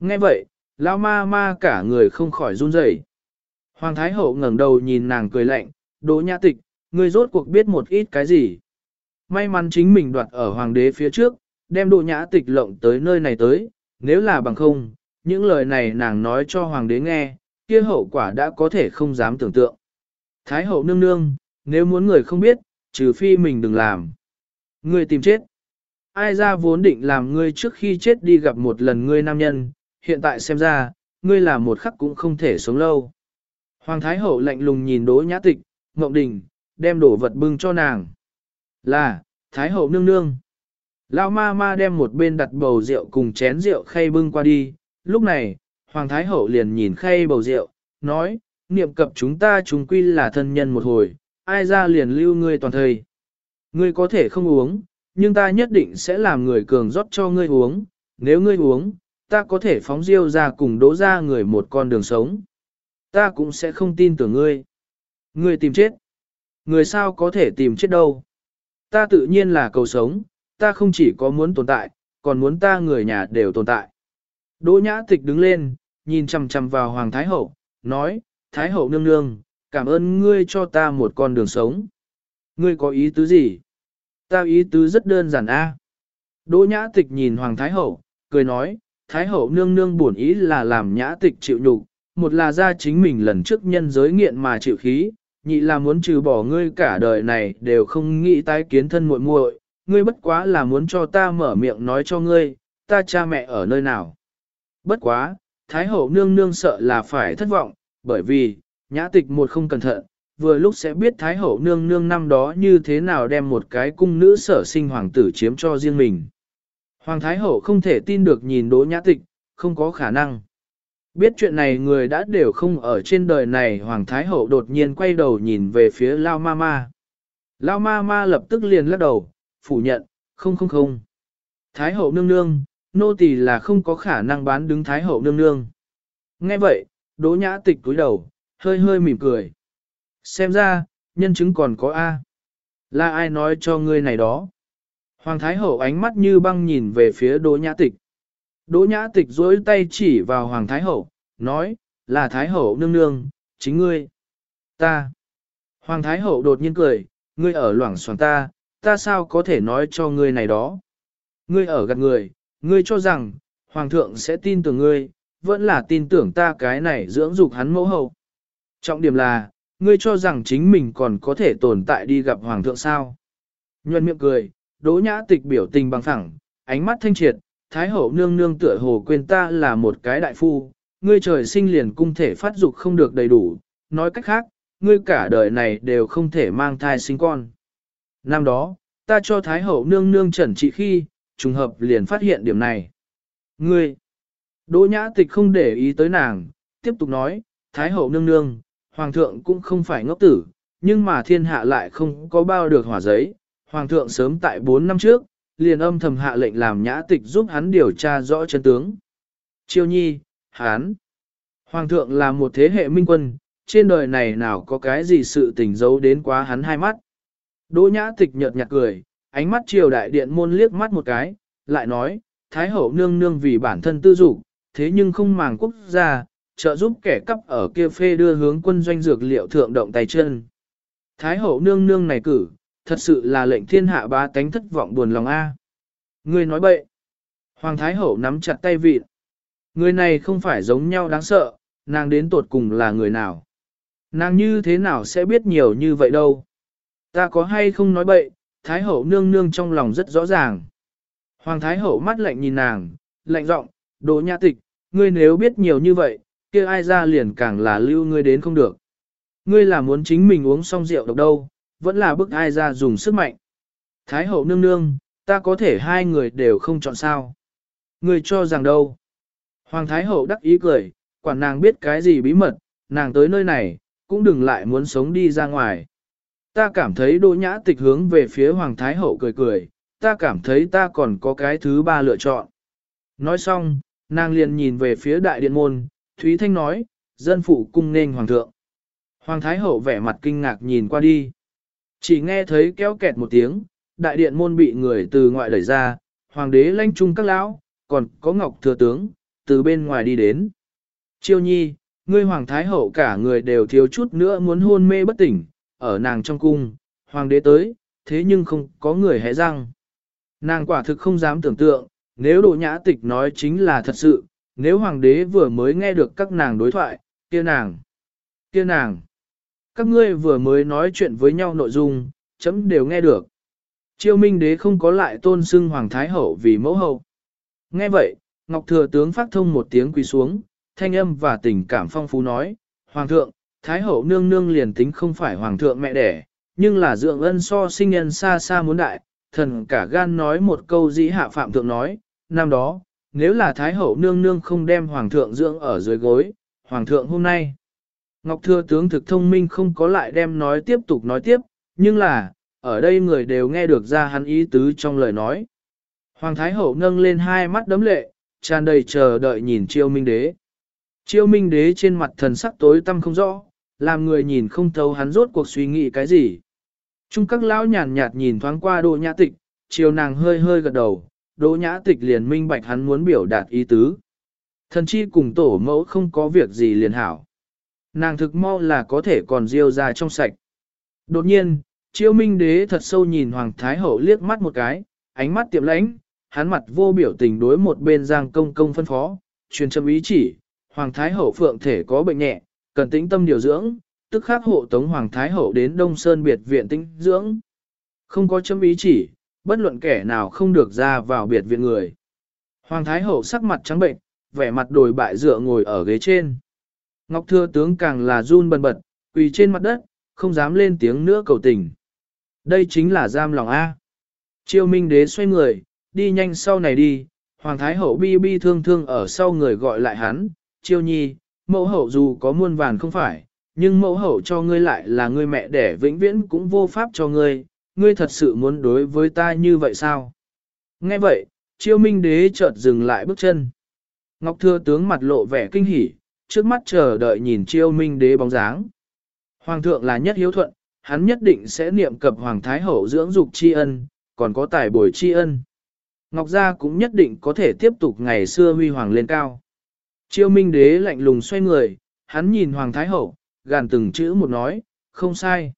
Nghe vậy, Lao ma ma cả người không khỏi run rẩy. Hoàng Thái Hậu ngẩng đầu nhìn nàng cười lạnh, Đỗ Nhã Tịch, ngươi rốt cuộc biết một ít cái gì? May mắn chính mình đoạt ở hoàng đế phía trước, đem Đỗ nhã tịch lộng tới nơi này tới, nếu là bằng không, những lời này nàng nói cho hoàng đế nghe, kia hậu quả đã có thể không dám tưởng tượng. Thái hậu nương nương, nếu muốn người không biết, trừ phi mình đừng làm. Ngươi tìm chết. Ai ra vốn định làm ngươi trước khi chết đi gặp một lần ngươi nam nhân, hiện tại xem ra, ngươi là một khắc cũng không thể sống lâu. Hoàng Thái Hậu lạnh lùng nhìn Đỗ Nhã Tịch, Ngọc Đình, đem đổ vật bưng cho nàng. Là, Thái hậu nương nương. Lão ma ma đem một bên đặt bầu rượu cùng chén rượu khay bưng qua đi, lúc này, Hoàng Thái Hậu liền nhìn khay bầu rượu, nói, niệm cập chúng ta chúng quy là thân nhân một hồi, ai ra liền lưu ngươi toàn thời. Ngươi có thể không uống, nhưng ta nhất định sẽ làm người cường rót cho ngươi uống, nếu ngươi uống, ta có thể phóng diêu ra cùng đỗ ra người một con đường sống. Ta cũng sẽ không tin tưởng ngươi. Ngươi tìm chết. Người sao có thể tìm chết đâu. Ta tự nhiên là cầu sống, ta không chỉ có muốn tồn tại, còn muốn ta người nhà đều tồn tại. Đỗ nhã tịch đứng lên, nhìn chằm chằm vào Hoàng Thái Hậu, nói, Thái Hậu nương nương, cảm ơn ngươi cho ta một con đường sống. Ngươi có ý tứ gì? Ta ý tứ rất đơn giản a. Đỗ nhã tịch nhìn Hoàng Thái Hậu, cười nói, Thái Hậu nương nương buồn ý là làm nhã tịch chịu nhục, một là ra chính mình lần trước nhân giới nghiện mà chịu khí, nhị là muốn trừ bỏ ngươi cả đời này đều không nghĩ tái kiến thân muội muội, ngươi bất quá là muốn cho ta mở miệng nói cho ngươi, ta cha mẹ ở nơi nào. Bất quá, Thái hậu nương nương sợ là phải thất vọng, bởi vì, nhã tịch một không cẩn thận, vừa lúc sẽ biết Thái hậu nương nương năm đó như thế nào đem một cái cung nữ sở sinh hoàng tử chiếm cho riêng mình. Hoàng Thái hậu không thể tin được nhìn đỗ nhã tịch, không có khả năng. Biết chuyện này người đã đều không ở trên đời này Hoàng Thái hậu đột nhiên quay đầu nhìn về phía Lao Ma Ma. Lao Ma Ma lập tức liền lắc đầu, phủ nhận, không không không. Thái hậu nương nương, nô tỳ là không có khả năng bán đứng Thái hậu nương nương. Nghe vậy, đỗ nhã tịch cúi đầu, hơi hơi mỉm cười. Xem ra, nhân chứng còn có A. Là ai nói cho ngươi này đó? Hoàng Thái hậu ánh mắt như băng nhìn về phía đỗ nhã tịch. Đỗ nhã tịch duỗi tay chỉ vào Hoàng Thái hậu, nói, là Thái hậu nương nương, chính ngươi. Ta. Hoàng Thái hậu đột nhiên cười, ngươi ở loảng xoảng ta, ta sao có thể nói cho ngươi này đó. Ngươi ở gần người, ngươi cho rằng, Hoàng thượng sẽ tin tưởng ngươi, vẫn là tin tưởng ta cái này dưỡng dục hắn mẫu hậu. Trọng điểm là, ngươi cho rằng chính mình còn có thể tồn tại đi gặp Hoàng thượng sao. Nhuận miệng cười, đỗ nhã tịch biểu tình bằng phẳng, ánh mắt thanh triệt, Thái hậu nương nương tựa hồ quên ta là một cái đại phu, ngươi trời sinh liền cung thể phát dục không được đầy đủ, nói cách khác, ngươi cả đời này đều không thể mang thai sinh con. Năm đó, ta cho Thái hậu nương nương trần trị khi, trùng hợp liền phát hiện điểm này. Ngươi, Đỗ nhã tịch không để ý tới nàng, tiếp tục nói, Thái hậu nương nương, Hoàng thượng cũng không phải ngốc tử, nhưng mà thiên hạ lại không có bao được hỏa giấy. Hoàng thượng sớm tại 4 năm trước, liền âm thầm hạ lệnh làm nhã tịch giúp hắn điều tra rõ chân tướng. Chiêu nhi, hán. Hoàng thượng là một thế hệ minh quân, trên đời này nào có cái gì sự tình giấu đến quá hắn hai mắt. Đỗ nhã tịch nhợt nhạt cười, ánh mắt triều đại điện môn liếc mắt một cái, lại nói, Thái hậu nương nương vì bản thân tư dục, thế nhưng không màng quốc gia, trợ giúp kẻ cắp ở kia phê đưa hướng quân doanh dược liệu thượng động tay chân. Thái hậu nương nương này cử, thật sự là lệnh thiên hạ ba tánh thất vọng buồn lòng a. Người nói bậy. Hoàng Thái hậu nắm chặt tay vịt. Người này không phải giống nhau đáng sợ, nàng đến tột cùng là người nào. Nàng như thế nào sẽ biết nhiều như vậy đâu. Ta có hay không nói bậy, Thái hậu nương nương trong lòng rất rõ ràng. Hoàng Thái hậu mắt lạnh nhìn nàng, lạnh giọng, đồ nhã tịch, ngươi nếu biết nhiều như vậy, kia ai ra liền càng là lưu ngươi đến không được. Ngươi là muốn chính mình uống xong rượu độc đâu, vẫn là bức ai ra dùng sức mạnh. Thái hậu nương nương, ta có thể hai người đều không chọn sao. Ngươi cho rằng đâu. Hoàng Thái hậu đắc ý cười, quản nàng biết cái gì bí mật, nàng tới nơi này, cũng đừng lại muốn sống đi ra ngoài. Ta cảm thấy đỗ nhã tịch hướng về phía Hoàng Thái hậu cười cười, ta cảm thấy ta còn có cái thứ ba lựa chọn. Nói xong, nàng liền nhìn về phía đại điện môn, Thúy Thanh nói, dân phụ cung nên hoàng thượng. Hoàng Thái Hậu vẻ mặt kinh ngạc nhìn qua đi. Chỉ nghe thấy kéo kẹt một tiếng, đại điện môn bị người từ ngoại đẩy ra, hoàng đế lanh chung các lão, còn có ngọc thừa tướng, từ bên ngoài đi đến. Chiêu nhi, ngươi hoàng thái hậu cả người đều thiếu chút nữa muốn hôn mê bất tỉnh, ở nàng trong cung, hoàng đế tới, thế nhưng không có người hé răng. Nàng quả thực không dám tưởng tượng, nếu đồ nhã tịch nói chính là thật sự, nếu hoàng đế vừa mới nghe được các nàng đối thoại, kia nàng, kia nàng, các ngươi vừa mới nói chuyện với nhau nội dung, chấm đều nghe được. Chiêu minh đế không có lại tôn xưng hoàng thái hậu vì mẫu hậu. Nghe vậy, Ngọc Thừa tướng phát thông một tiếng quỳ xuống, thanh âm và tình cảm phong phú nói, Hoàng thượng, Thái hậu nương nương liền tính không phải Hoàng thượng mẹ đẻ, nhưng là dưỡng ân so sinh nhân xa xa muốn đại, thần cả gan nói một câu dĩ hạ phạm thượng nói, năm đó, nếu là Thái Hậu nương nương không đem Hoàng thượng dưỡng ở dưới gối, Hoàng thượng hôm nay. Ngọc Thừa tướng thực thông minh không có lại đem nói tiếp tục nói tiếp, nhưng là, ở đây người đều nghe được ra hắn ý tứ trong lời nói. Hoàng Thái Hậu nâng lên hai mắt đấm lệ, tràn đầy chờ đợi nhìn chiêu minh đế. Chiêu minh đế trên mặt thần sắc tối tăm không rõ, làm người nhìn không thấu hắn rốt cuộc suy nghĩ cái gì. Trung các lão nhàn nhạt nhìn thoáng qua đỗ nhã tịch, chiều nàng hơi hơi gật đầu, đỗ nhã tịch liền minh bạch hắn muốn biểu đạt ý tứ. Thần chi cùng tổ mẫu không có việc gì liền hảo. Nàng thực mau là có thể còn diêu ra trong sạch. Đột nhiên, chiêu minh đế thật sâu nhìn Hoàng Thái Hậu liếc mắt một cái, ánh mắt tiệm lãnh, hắn mặt vô biểu tình đối một bên giang công công phân phó, truyền châm ý chỉ, Hoàng Thái Hậu phượng thể có bệnh nhẹ, cần tĩnh tâm điều dưỡng, tức khắc hộ tống Hoàng Thái Hậu đến Đông Sơn biệt viện tĩnh dưỡng. Không có chấm ý chỉ, bất luận kẻ nào không được ra vào biệt viện người. Hoàng Thái Hậu sắc mặt trắng bệnh, vẻ mặt đồi bại dựa ngồi ở ghế trên. Ngọc Thừa Tướng càng là run bần bật, quỳ trên mặt đất, không dám lên tiếng nữa cầu tình. Đây chính là giam lòng A. triều Minh Đế xoay người, đi nhanh sau này đi, Hoàng Thái Hậu bi bi thương thương ở sau người gọi lại hắn, triều Nhi, mẫu hậu dù có muôn vàn không phải, nhưng mẫu hậu cho ngươi lại là ngươi mẹ đẻ vĩnh viễn cũng vô pháp cho ngươi, ngươi thật sự muốn đối với ta như vậy sao? Nghe vậy, Chiêu Minh Đế chợt dừng lại bước chân. Ngọc Thừa Tướng mặt lộ vẻ kinh hỉ, trước mắt chờ đợi nhìn Chiêu Minh Đế bóng dáng. Hoàng thượng là nhất hiếu thuận, hắn nhất định sẽ niệm cập Hoàng Thái Hậu dưỡng dục tri ân, còn có tài bồi tri ân. Ngọc Gia cũng nhất định có thể tiếp tục ngày xưa huy hoàng lên cao. Chiêu Minh Đế lạnh lùng xoay người, hắn nhìn Hoàng Thái Hậu, gàn từng chữ một nói, không sai.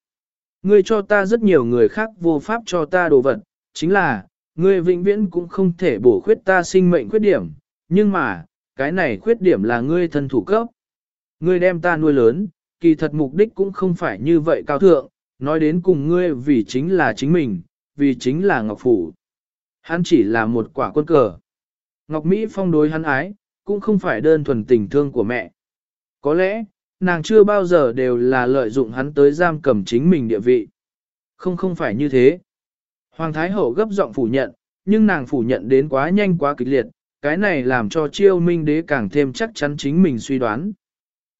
Ngươi cho ta rất nhiều người khác vô pháp cho ta đồ vật, chính là, ngươi vĩnh viễn cũng không thể bổ khuyết ta sinh mệnh khuyết điểm, nhưng mà, cái này khuyết điểm là ngươi thân thủ cấp. Ngươi đem ta nuôi lớn, kỳ thật mục đích cũng không phải như vậy cao thượng, nói đến cùng ngươi vì chính là chính mình, vì chính là Ngọc Phủ. Hắn chỉ là một quả quân cờ. Ngọc Mỹ phong đối hắn ái, cũng không phải đơn thuần tình thương của mẹ. Có lẽ, nàng chưa bao giờ đều là lợi dụng hắn tới giam cầm chính mình địa vị. Không không phải như thế. Hoàng Thái Hậu gấp giọng phủ nhận, nhưng nàng phủ nhận đến quá nhanh quá kịch liệt, cái này làm cho chiêu minh đế càng thêm chắc chắn chính mình suy đoán.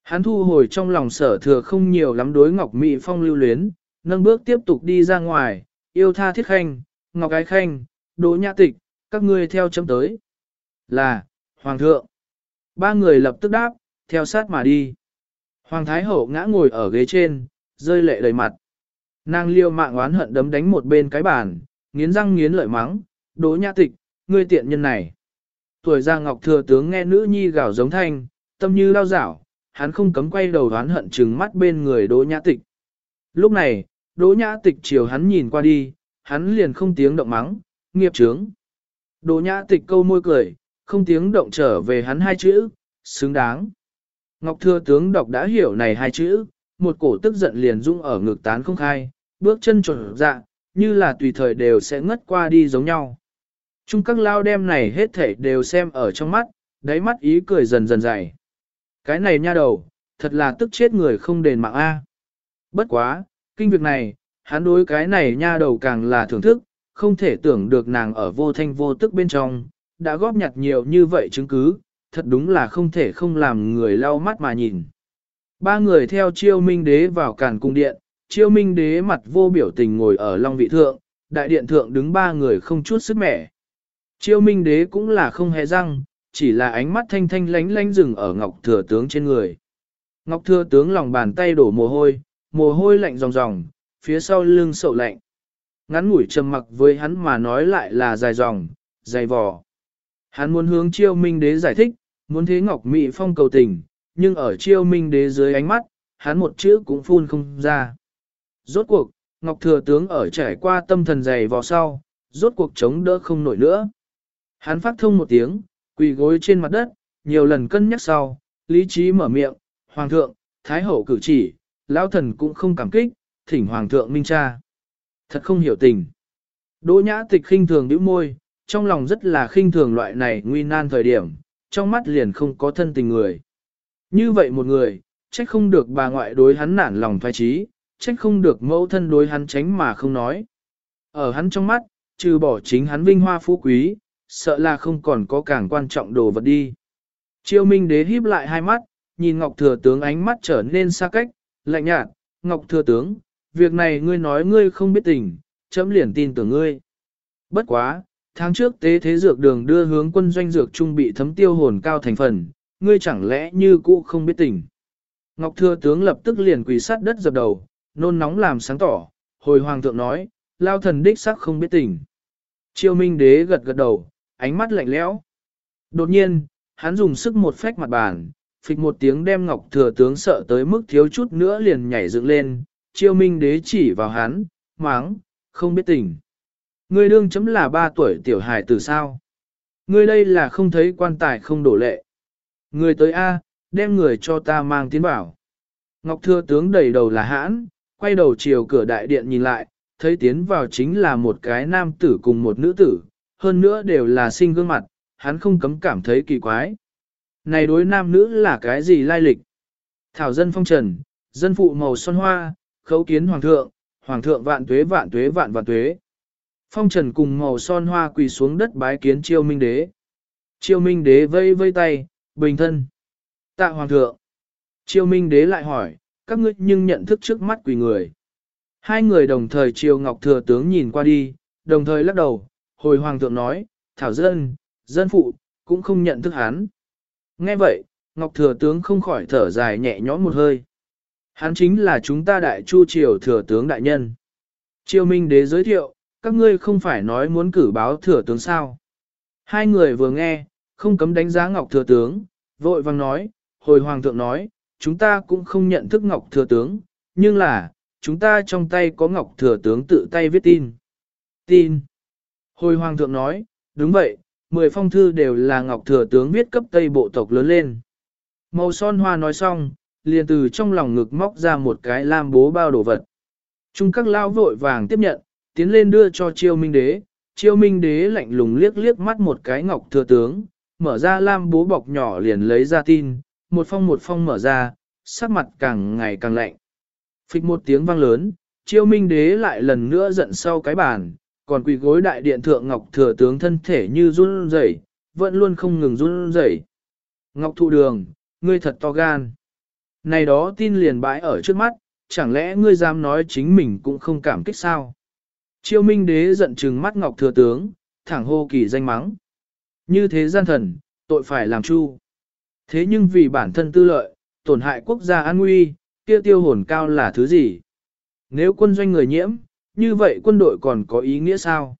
Hắn thu hồi trong lòng sở thừa không nhiều lắm đối Ngọc Mỹ Phong lưu luyến, nâng bước tiếp tục đi ra ngoài, yêu tha thiết khanh, Ngọc Ái Khanh, Đỗ Nhã Tịch, các ngươi theo chấm tới. Là, Hoàng thượng. Ba người lập tức đáp, theo sát mà đi. Hoàng Thái Hậu ngã ngồi ở ghế trên, rơi lệ đầy mặt. Nàng liêu mạng oán hận đấm đánh một bên cái bàn, nghiến răng nghiến lợi mắng, Đỗ Nhã Tịch, ngươi tiện nhân này. Tuổi già ngọc thừa tướng nghe nữ nhi gào giống thanh, tâm như lao dảo, hắn không cấm quay đầu oán hận trừng mắt bên người Đỗ Nhã Tịch. Lúc này, Đỗ Nhã Tịch chiều hắn nhìn qua đi, hắn liền không tiếng động mắng, nghiệp trướng. Đỗ Nhã Tịch câu môi cười, không tiếng động trở về hắn hai chữ, xứng đáng. Ngọc Thừa tướng đọc đã hiểu này hai chữ, một cổ tức giận liền rung ở ngực tán không khai, bước chân trộn dạ, như là tùy thời đều sẽ ngất qua đi giống nhau. Trung các lao đem này hết thể đều xem ở trong mắt, đáy mắt ý cười dần dần dày. Cái này nha đầu, thật là tức chết người không đền mạng A. Bất quá, kinh việc này, hắn đối cái này nha đầu càng là thưởng thức, không thể tưởng được nàng ở vô thanh vô tức bên trong, đã góp nhặt nhiều như vậy chứng cứ, thật đúng là không thể không làm người lau mắt mà nhìn. Ba người theo chiêu minh đế vào càn cung điện, chiêu minh đế mặt vô biểu tình ngồi ở long vị thượng, đại điện thượng đứng ba người không chút sức mẻ. Chiêu minh đế cũng là không hề răng, chỉ là ánh mắt thanh thanh lánh lánh rừng ở ngọc thừa tướng trên người. Ngọc thừa tướng lòng bàn tay đổ mồ hôi, mồ hôi lạnh ròng ròng, phía sau lưng sậu lạnh. Ngắn ngủi trầm mặc với hắn mà nói lại là dài dòng, dài vò. Hắn muốn hướng chiêu minh đế giải thích, muốn thế Ngọc Mỹ Phong cầu tình, nhưng ở chiêu minh đế dưới ánh mắt, hắn một chữ cũng phun không ra. Rốt cuộc, Ngọc Thừa Tướng ở trải qua tâm thần dày vò sau, rốt cuộc chống đỡ không nổi nữa. Hắn phát thông một tiếng, quỳ gối trên mặt đất, nhiều lần cân nhắc sau, lý trí mở miệng, Hoàng thượng, Thái hậu cử chỉ, lão thần cũng không cảm kích, thỉnh Hoàng thượng minh cha. Thật không hiểu tình. Đỗ nhã tịch khinh thường nhíu môi, trong lòng rất là khinh thường loại này nguy nan thời điểm, trong mắt liền không có thân tình người. Như vậy một người, trách không được bà ngoại đối hắn nản lòng thoái trí, trách không được mẫu thân đối hắn tránh mà không nói. Ở hắn trong mắt, trừ bỏ chính hắn vinh hoa phú quý, sợ là không còn có càng quan trọng đồ vật đi. Chiêu Minh Đế híp lại hai mắt, nhìn Ngọc Thừa Tướng ánh mắt trở nên xa cách, lạnh nhạt, Ngọc Thừa Tướng, việc này ngươi nói ngươi không biết tình, chấm liền tin tưởng ngươi. Bất quá, tháng trước tế thế dược đường đưa hướng quân doanh dược trung bị thấm tiêu hồn cao thành phần, ngươi chẳng lẽ như cũ không biết tình. Ngọc Thừa Tướng lập tức liền quỳ sát đất dập đầu, nôn nóng làm sáng tỏ, hồi hoàng thượng nói, lao thần đích sắc không biết tình. Triều Minh Đế gật gật đầu, ánh mắt lạnh lẽo. Đột nhiên, hắn dùng sức một phách mặt bàn, phịch một tiếng đem Ngọc Thừa Tướng sợ tới mức thiếu chút nữa liền nhảy dựng lên, Triều minh đế chỉ vào hắn, máng, không biết tình. Ngươi đương chấm là ba tuổi tiểu hài từ sao? Ngươi đây là không thấy quan tài không đổ lệ. Ngươi tới A, đem người cho ta mang tiến bảo. Ngọc Thừa Tướng đầy đầu là hãn, quay đầu chiều cửa đại điện nhìn lại, thấy tiến vào chính là một cái nam tử cùng một nữ tử, hơn nữa đều là sinh gương mặt, hắn không cấm cảm thấy kỳ quái. Này đối nam nữ là cái gì lai lịch? Thảo dân phong trần, dân phụ màu son hoa, khấu kiến hoàng thượng, hoàng thượng vạn tuế vạn tuế vạn vạn tuế. Phong trần cùng màu son hoa quỳ xuống đất bái kiến chiêu minh đế. Chiêu minh đế vây vây tay, bình thân. Tạ hoàng thượng. Chiêu minh đế lại hỏi, các ngươi nhưng nhận thức trước mắt quỳ người. Hai người đồng thời chiêu ngọc thừa tướng nhìn qua đi, đồng thời lắc đầu, hồi hoàng thượng nói, thảo dân, dân phụ, cũng không nhận thức hắn. Nghe vậy, Ngọc Thừa Tướng không khỏi thở dài nhẹ nhõm một hơi. Hắn chính là chúng ta đại chu triều Thừa Tướng Đại Nhân. Chiêu Minh Đế giới thiệu, các ngươi không phải nói muốn cử báo Thừa Tướng sao. Hai người vừa nghe, không cấm đánh giá Ngọc Thừa Tướng, vội vàng nói, hồi Hoàng thượng nói, chúng ta cũng không nhận thức Ngọc Thừa Tướng, nhưng là, chúng ta trong tay có Ngọc Thừa Tướng tự tay viết tin. Tin. Hồi Hoàng thượng nói, đúng vậy, mười phong thư đều là Ngọc Thừa Tướng viết cấp Tây bộ tộc lớn lên. Màu son hoa nói xong, liền từ trong lòng ngực móc ra một cái lam bố bao đồ vật. chúng các lao vội vàng tiếp nhận, tiến lên đưa cho chiêu minh đế. Chiêu minh đế lạnh lùng liếc liếc mắt một cái Ngọc Thừa Tướng, mở ra lam bố bọc nhỏ liền lấy ra tin, một phong một phong mở ra, sắc mặt càng ngày càng lạnh. phịch một tiếng vang lớn, chiêu minh đế lại lần nữa giận sau cái bàn, còn quỳ gối đại điện thượng Ngọc Thừa tướng thân thể như run rẩy, vẫn luôn không ngừng run rẩy. Ngọc Thụ Đường, ngươi thật to gan. Này đó tin liền bãi ở trước mắt, chẳng lẽ ngươi dám nói chính mình cũng không cảm kích sao? Chiêu Minh Đế giận trừng mắt Ngọc Thừa tướng, thẳng hô kỳ danh mắng. Như thế gian thần, tội phải làm chu. Thế nhưng vì bản thân tư lợi, tổn hại quốc gia an nguy, kia tiêu hồn cao là thứ gì? Nếu quân doanh người nhiễm, như vậy quân đội còn có ý nghĩa sao?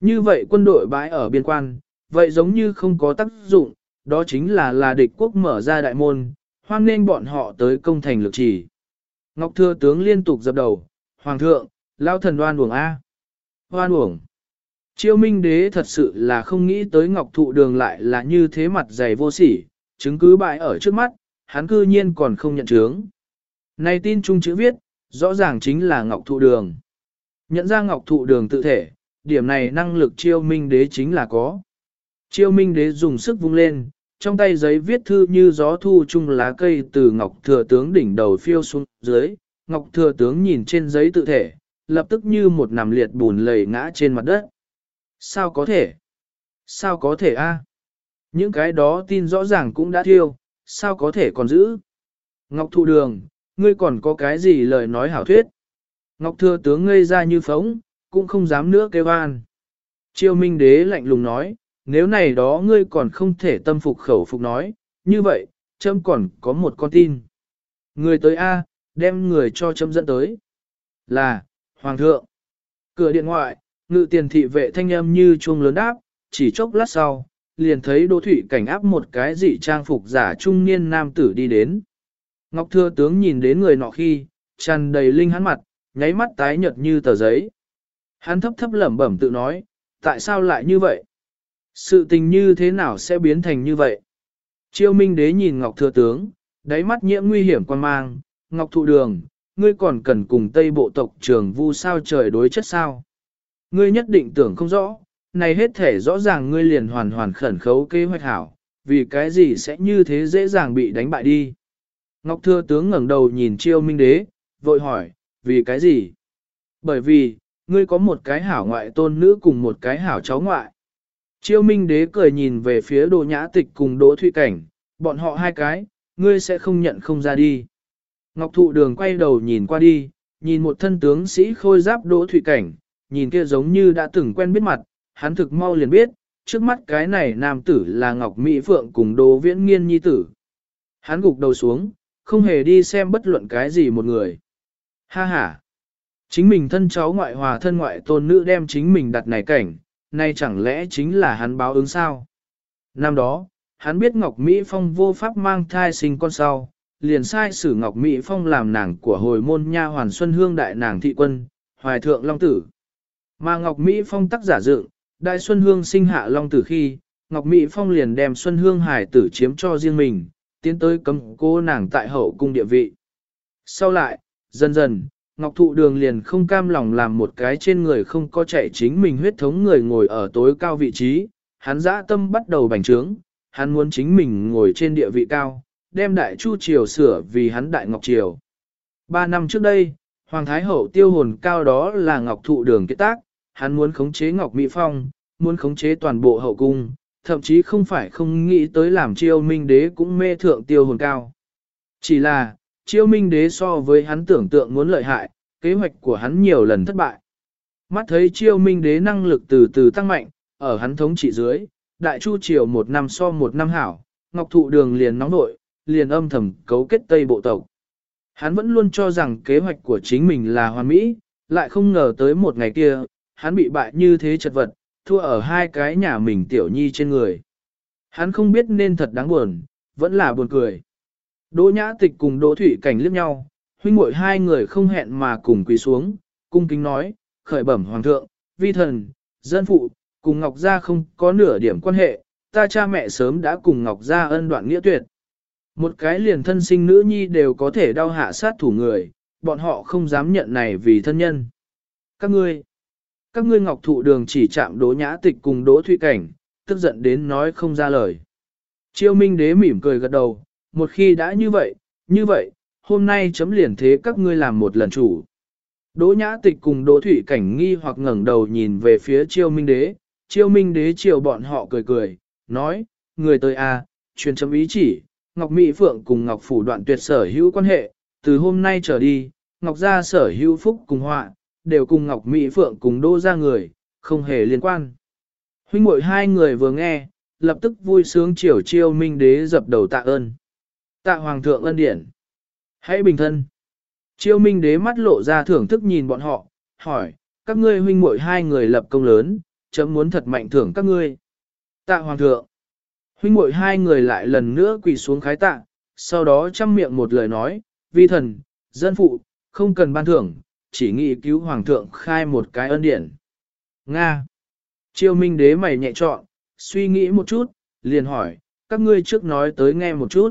Như vậy quân đội bãi ở biên quan, vậy giống như không có tác dụng, đó chính là là địch quốc mở ra đại môn, hoan nên bọn họ tới công thành lực chỉ. Ngọc Thừa Tướng liên tục dập đầu, Hoàng thượng, lao thần đoan buồng A. Hoan uổng. Chiêu Minh Đế thật sự là không nghĩ tới Ngọc Thụ Đường lại là như thế mặt dày vô sỉ, chứng cứ bại ở trước mắt, hắn cư nhiên còn không nhận chứng. Này tin chung chữ viết, rõ ràng chính là Ngọc Thụ Đường. Nhận ra ngọc thụ đường tự thể, điểm này năng lực chiêu minh đế chính là có. Chiêu minh đế dùng sức vung lên, trong tay giấy viết thư như gió thu chung lá cây từ ngọc thừa tướng đỉnh đầu phiêu xuống dưới. Ngọc thừa tướng nhìn trên giấy tự thể, lập tức như một nằm liệt bùn lầy ngã trên mặt đất. Sao có thể? Sao có thể a? Những cái đó tin rõ ràng cũng đã thiêu, sao có thể còn giữ? Ngọc thụ đường, ngươi còn có cái gì lời nói hảo thuyết? Ngọc thừa tướng ngây ra như phóng, cũng không dám nữa kêu an. Triều minh đế lạnh lùng nói, nếu này đó ngươi còn không thể tâm phục khẩu phục nói, như vậy, châm còn có một con tin. Người tới A, đem người cho châm dẫn tới. Là, Hoàng thượng. Cửa điện ngoại, ngự tiền thị vệ thanh âm như chuông lớn đáp, chỉ chốc lát sau, liền thấy đỗ thủy cảnh áp một cái dị trang phục giả trung niên nam tử đi đến. Ngọc thừa tướng nhìn đến người nọ khi, tràn đầy linh hắn mặt, nháy mắt tái nhợt như tờ giấy. Hắn thấp thấp lẩm bẩm tự nói, tại sao lại như vậy? Sự tình như thế nào sẽ biến thành như vậy? Chiêu Minh Đế nhìn Ngọc Thừa Tướng, đáy mắt nhiễm nguy hiểm quan mang, Ngọc Thụ Đường, ngươi còn cần cùng Tây Bộ tộc trường vu sao trời đối chất sao? Ngươi nhất định tưởng không rõ, này hết thể rõ ràng ngươi liền hoàn hoàn khẩn khấu kế hoạch hảo, vì cái gì sẽ như thế dễ dàng bị đánh bại đi. Ngọc Thừa Tướng ngẩng đầu nhìn Chiêu Minh Đế, vội hỏi, vì cái gì? Bởi vì, ngươi có một cái hảo ngoại tôn nữ cùng một cái hảo cháu ngoại. Chiêu Minh Đế cười nhìn về phía Đỗ Nhã Tịch cùng Đỗ Thụy Cảnh, bọn họ hai cái, ngươi sẽ không nhận không ra đi. Ngọc Thụ Đường quay đầu nhìn qua đi, nhìn một thân tướng sĩ khôi giáp Đỗ thủy Cảnh, nhìn kia giống như đã từng quen biết mặt, hắn thực mau liền biết, trước mắt cái này nam tử là Ngọc Mỹ Phượng cùng Đỗ Viễn Nghiên nhi tử. Hắn gục đầu xuống, không hề đi xem bất luận cái gì một người. Ha ha! Chính mình thân cháu ngoại hòa thân ngoại tôn nữ đem chính mình đặt này cảnh, nay chẳng lẽ chính là hắn báo ứng sao? Năm đó, hắn biết Ngọc Mỹ Phong vô pháp mang thai sinh con sau, liền sai sử Ngọc Mỹ Phong làm nàng của hồi môn nha hoàn Xuân Hương đại nàng thị quân, hoài thượng Long Tử. Mà Ngọc Mỹ Phong tác giả dựng, đại Xuân Hương sinh hạ Long Tử khi, Ngọc Mỹ Phong liền đem Xuân Hương hải tử chiếm cho riêng mình, tiến tới cấm cô nàng tại hậu cung địa vị. Sau lại, dần dần, Ngọc Thụ Đường liền không cam lòng làm một cái trên người không có chạy chính mình huyết thống người ngồi ở tối cao vị trí, hắn dã tâm bắt đầu bành trướng, hắn muốn chính mình ngồi trên địa vị cao, đem đại chu triều sửa vì hắn đại ngọc triều. Ba năm trước đây, Hoàng Thái Hậu tiêu hồn cao đó là Ngọc Thụ Đường kết tác, hắn muốn khống chế Ngọc Mỹ Phong, muốn khống chế toàn bộ hậu cung, thậm chí không phải không nghĩ tới làm chiêu minh đế cũng mê thượng tiêu hồn cao. Chỉ là, chiêu minh đế so với hắn tưởng tượng muốn lợi hại, kế hoạch của hắn nhiều lần thất bại. Mắt thấy chiêu minh đế năng lực từ từ tăng mạnh, ở hắn thống trị dưới, đại chu triều một năm so một năm hảo, ngọc thụ đường liền nóng nội, liền âm thầm cấu kết tây bộ tộc. Hắn vẫn luôn cho rằng kế hoạch của chính mình là hoàn mỹ, lại không ngờ tới một ngày kia, hắn bị bại như thế chật vật, thua ở hai cái nhà mình tiểu nhi trên người. Hắn không biết nên thật đáng buồn, vẫn là buồn cười. Đỗ nhã tịch cùng Đỗ Thủy Cảnh liếc nhau, huynh muội hai người không hẹn mà cùng quỳ xuống, cung kính nói, khởi bẩm hoàng thượng, vi thần, dân phụ, cùng Ngọc Gia không có nửa điểm quan hệ, ta cha mẹ sớm đã cùng Ngọc Gia ân đoạn nghĩa tuyệt. Một cái liền thân sinh nữ nhi đều có thể đau hạ sát thủ người, bọn họ không dám nhận này vì thân nhân. Các ngươi, các ngươi ngọc thụ đường chỉ chạm đỗ nhã tịch cùng đỗ thụy cảnh, tức giận đến nói không ra lời. Chiêu minh đế mỉm cười gật đầu, một khi đã như vậy, như vậy, hôm nay chấm liền thế các ngươi làm một lần chủ. Đỗ nhã tịch cùng đỗ thụy cảnh nghi hoặc ngẩng đầu nhìn về phía chiêu minh đế, chiêu minh đế chiều bọn họ cười cười, nói, người tới a, à, truyền chấm ý chỉ, Ngọc Mỹ Phượng cùng Ngọc Phủ đoạn tuyệt sở hữu quan hệ, từ hôm nay trở đi, Ngọc gia sở hữu phúc cùng họa, đều cùng Ngọc Mỹ Phượng cùng đô ra người, không hề liên quan. Huynh muội hai người vừa nghe, lập tức vui sướng chiều chiêu minh đế dập đầu tạ ơn. Tạ hoàng thượng ân điển. Hãy bình thân. Chiêu minh đế mắt lộ ra thưởng thức nhìn bọn họ, hỏi, các ngươi huynh muội hai người lập công lớn, chấm muốn thật mạnh thưởng các ngươi. Tạ hoàng thượng. Huynh muội hai người lại lần nữa quỳ xuống khái tạ, sau đó chăm miệng một lời nói, vi thần, dân phụ, không cần ban thưởng, chỉ nghĩ cứu hoàng thượng khai một cái ân điển. Nga. triều minh đế mày nhẹ trọn, suy nghĩ một chút, liền hỏi, các ngươi trước nói tới nghe một chút.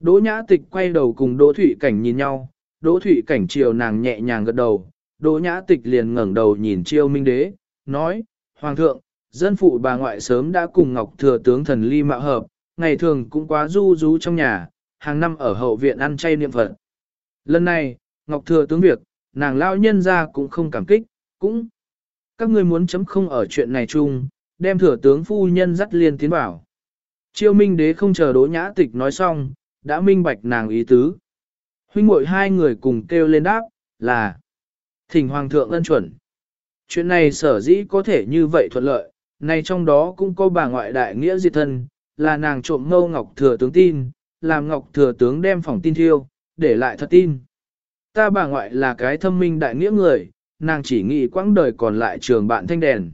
Đỗ nhã tịch quay đầu cùng đỗ thủy cảnh nhìn nhau, đỗ thủy cảnh chiều nàng nhẹ nhàng gật đầu, đỗ nhã tịch liền ngẩng đầu nhìn triều minh đế, nói, Hoàng thượng, dân phụ bà ngoại sớm đã cùng Ngọc Thừa tướng thần ly mạo hợp, ngày thường cũng quá du rú trong nhà, hàng năm ở hậu viện ăn chay niệm Phật. Lần này, Ngọc Thừa tướng việc, nàng lao nhân ra cũng không cảm kích, cũng các ngươi muốn chấm không ở chuyện này chung, đem thừa tướng phu nhân dắt liên tiến bảo. Chiêu minh đế không chờ đỗ nhã tịch nói xong, đã minh bạch nàng ý tứ. Huynh muội hai người cùng kêu lên đáp, là thỉnh hoàng thượng ân chuẩn. Chuyện này sở dĩ có thể như vậy thuận lợi, này trong đó cũng có bà ngoại đại nghĩa diệt thân, là nàng trộm ngâu ngọc thừa tướng tin, làm ngọc thừa tướng đem phòng tin thiêu, để lại thật tin. Ta bà ngoại là cái thâm minh đại nghĩa người, nàng chỉ nghĩ quãng đời còn lại trường bạn thanh đèn.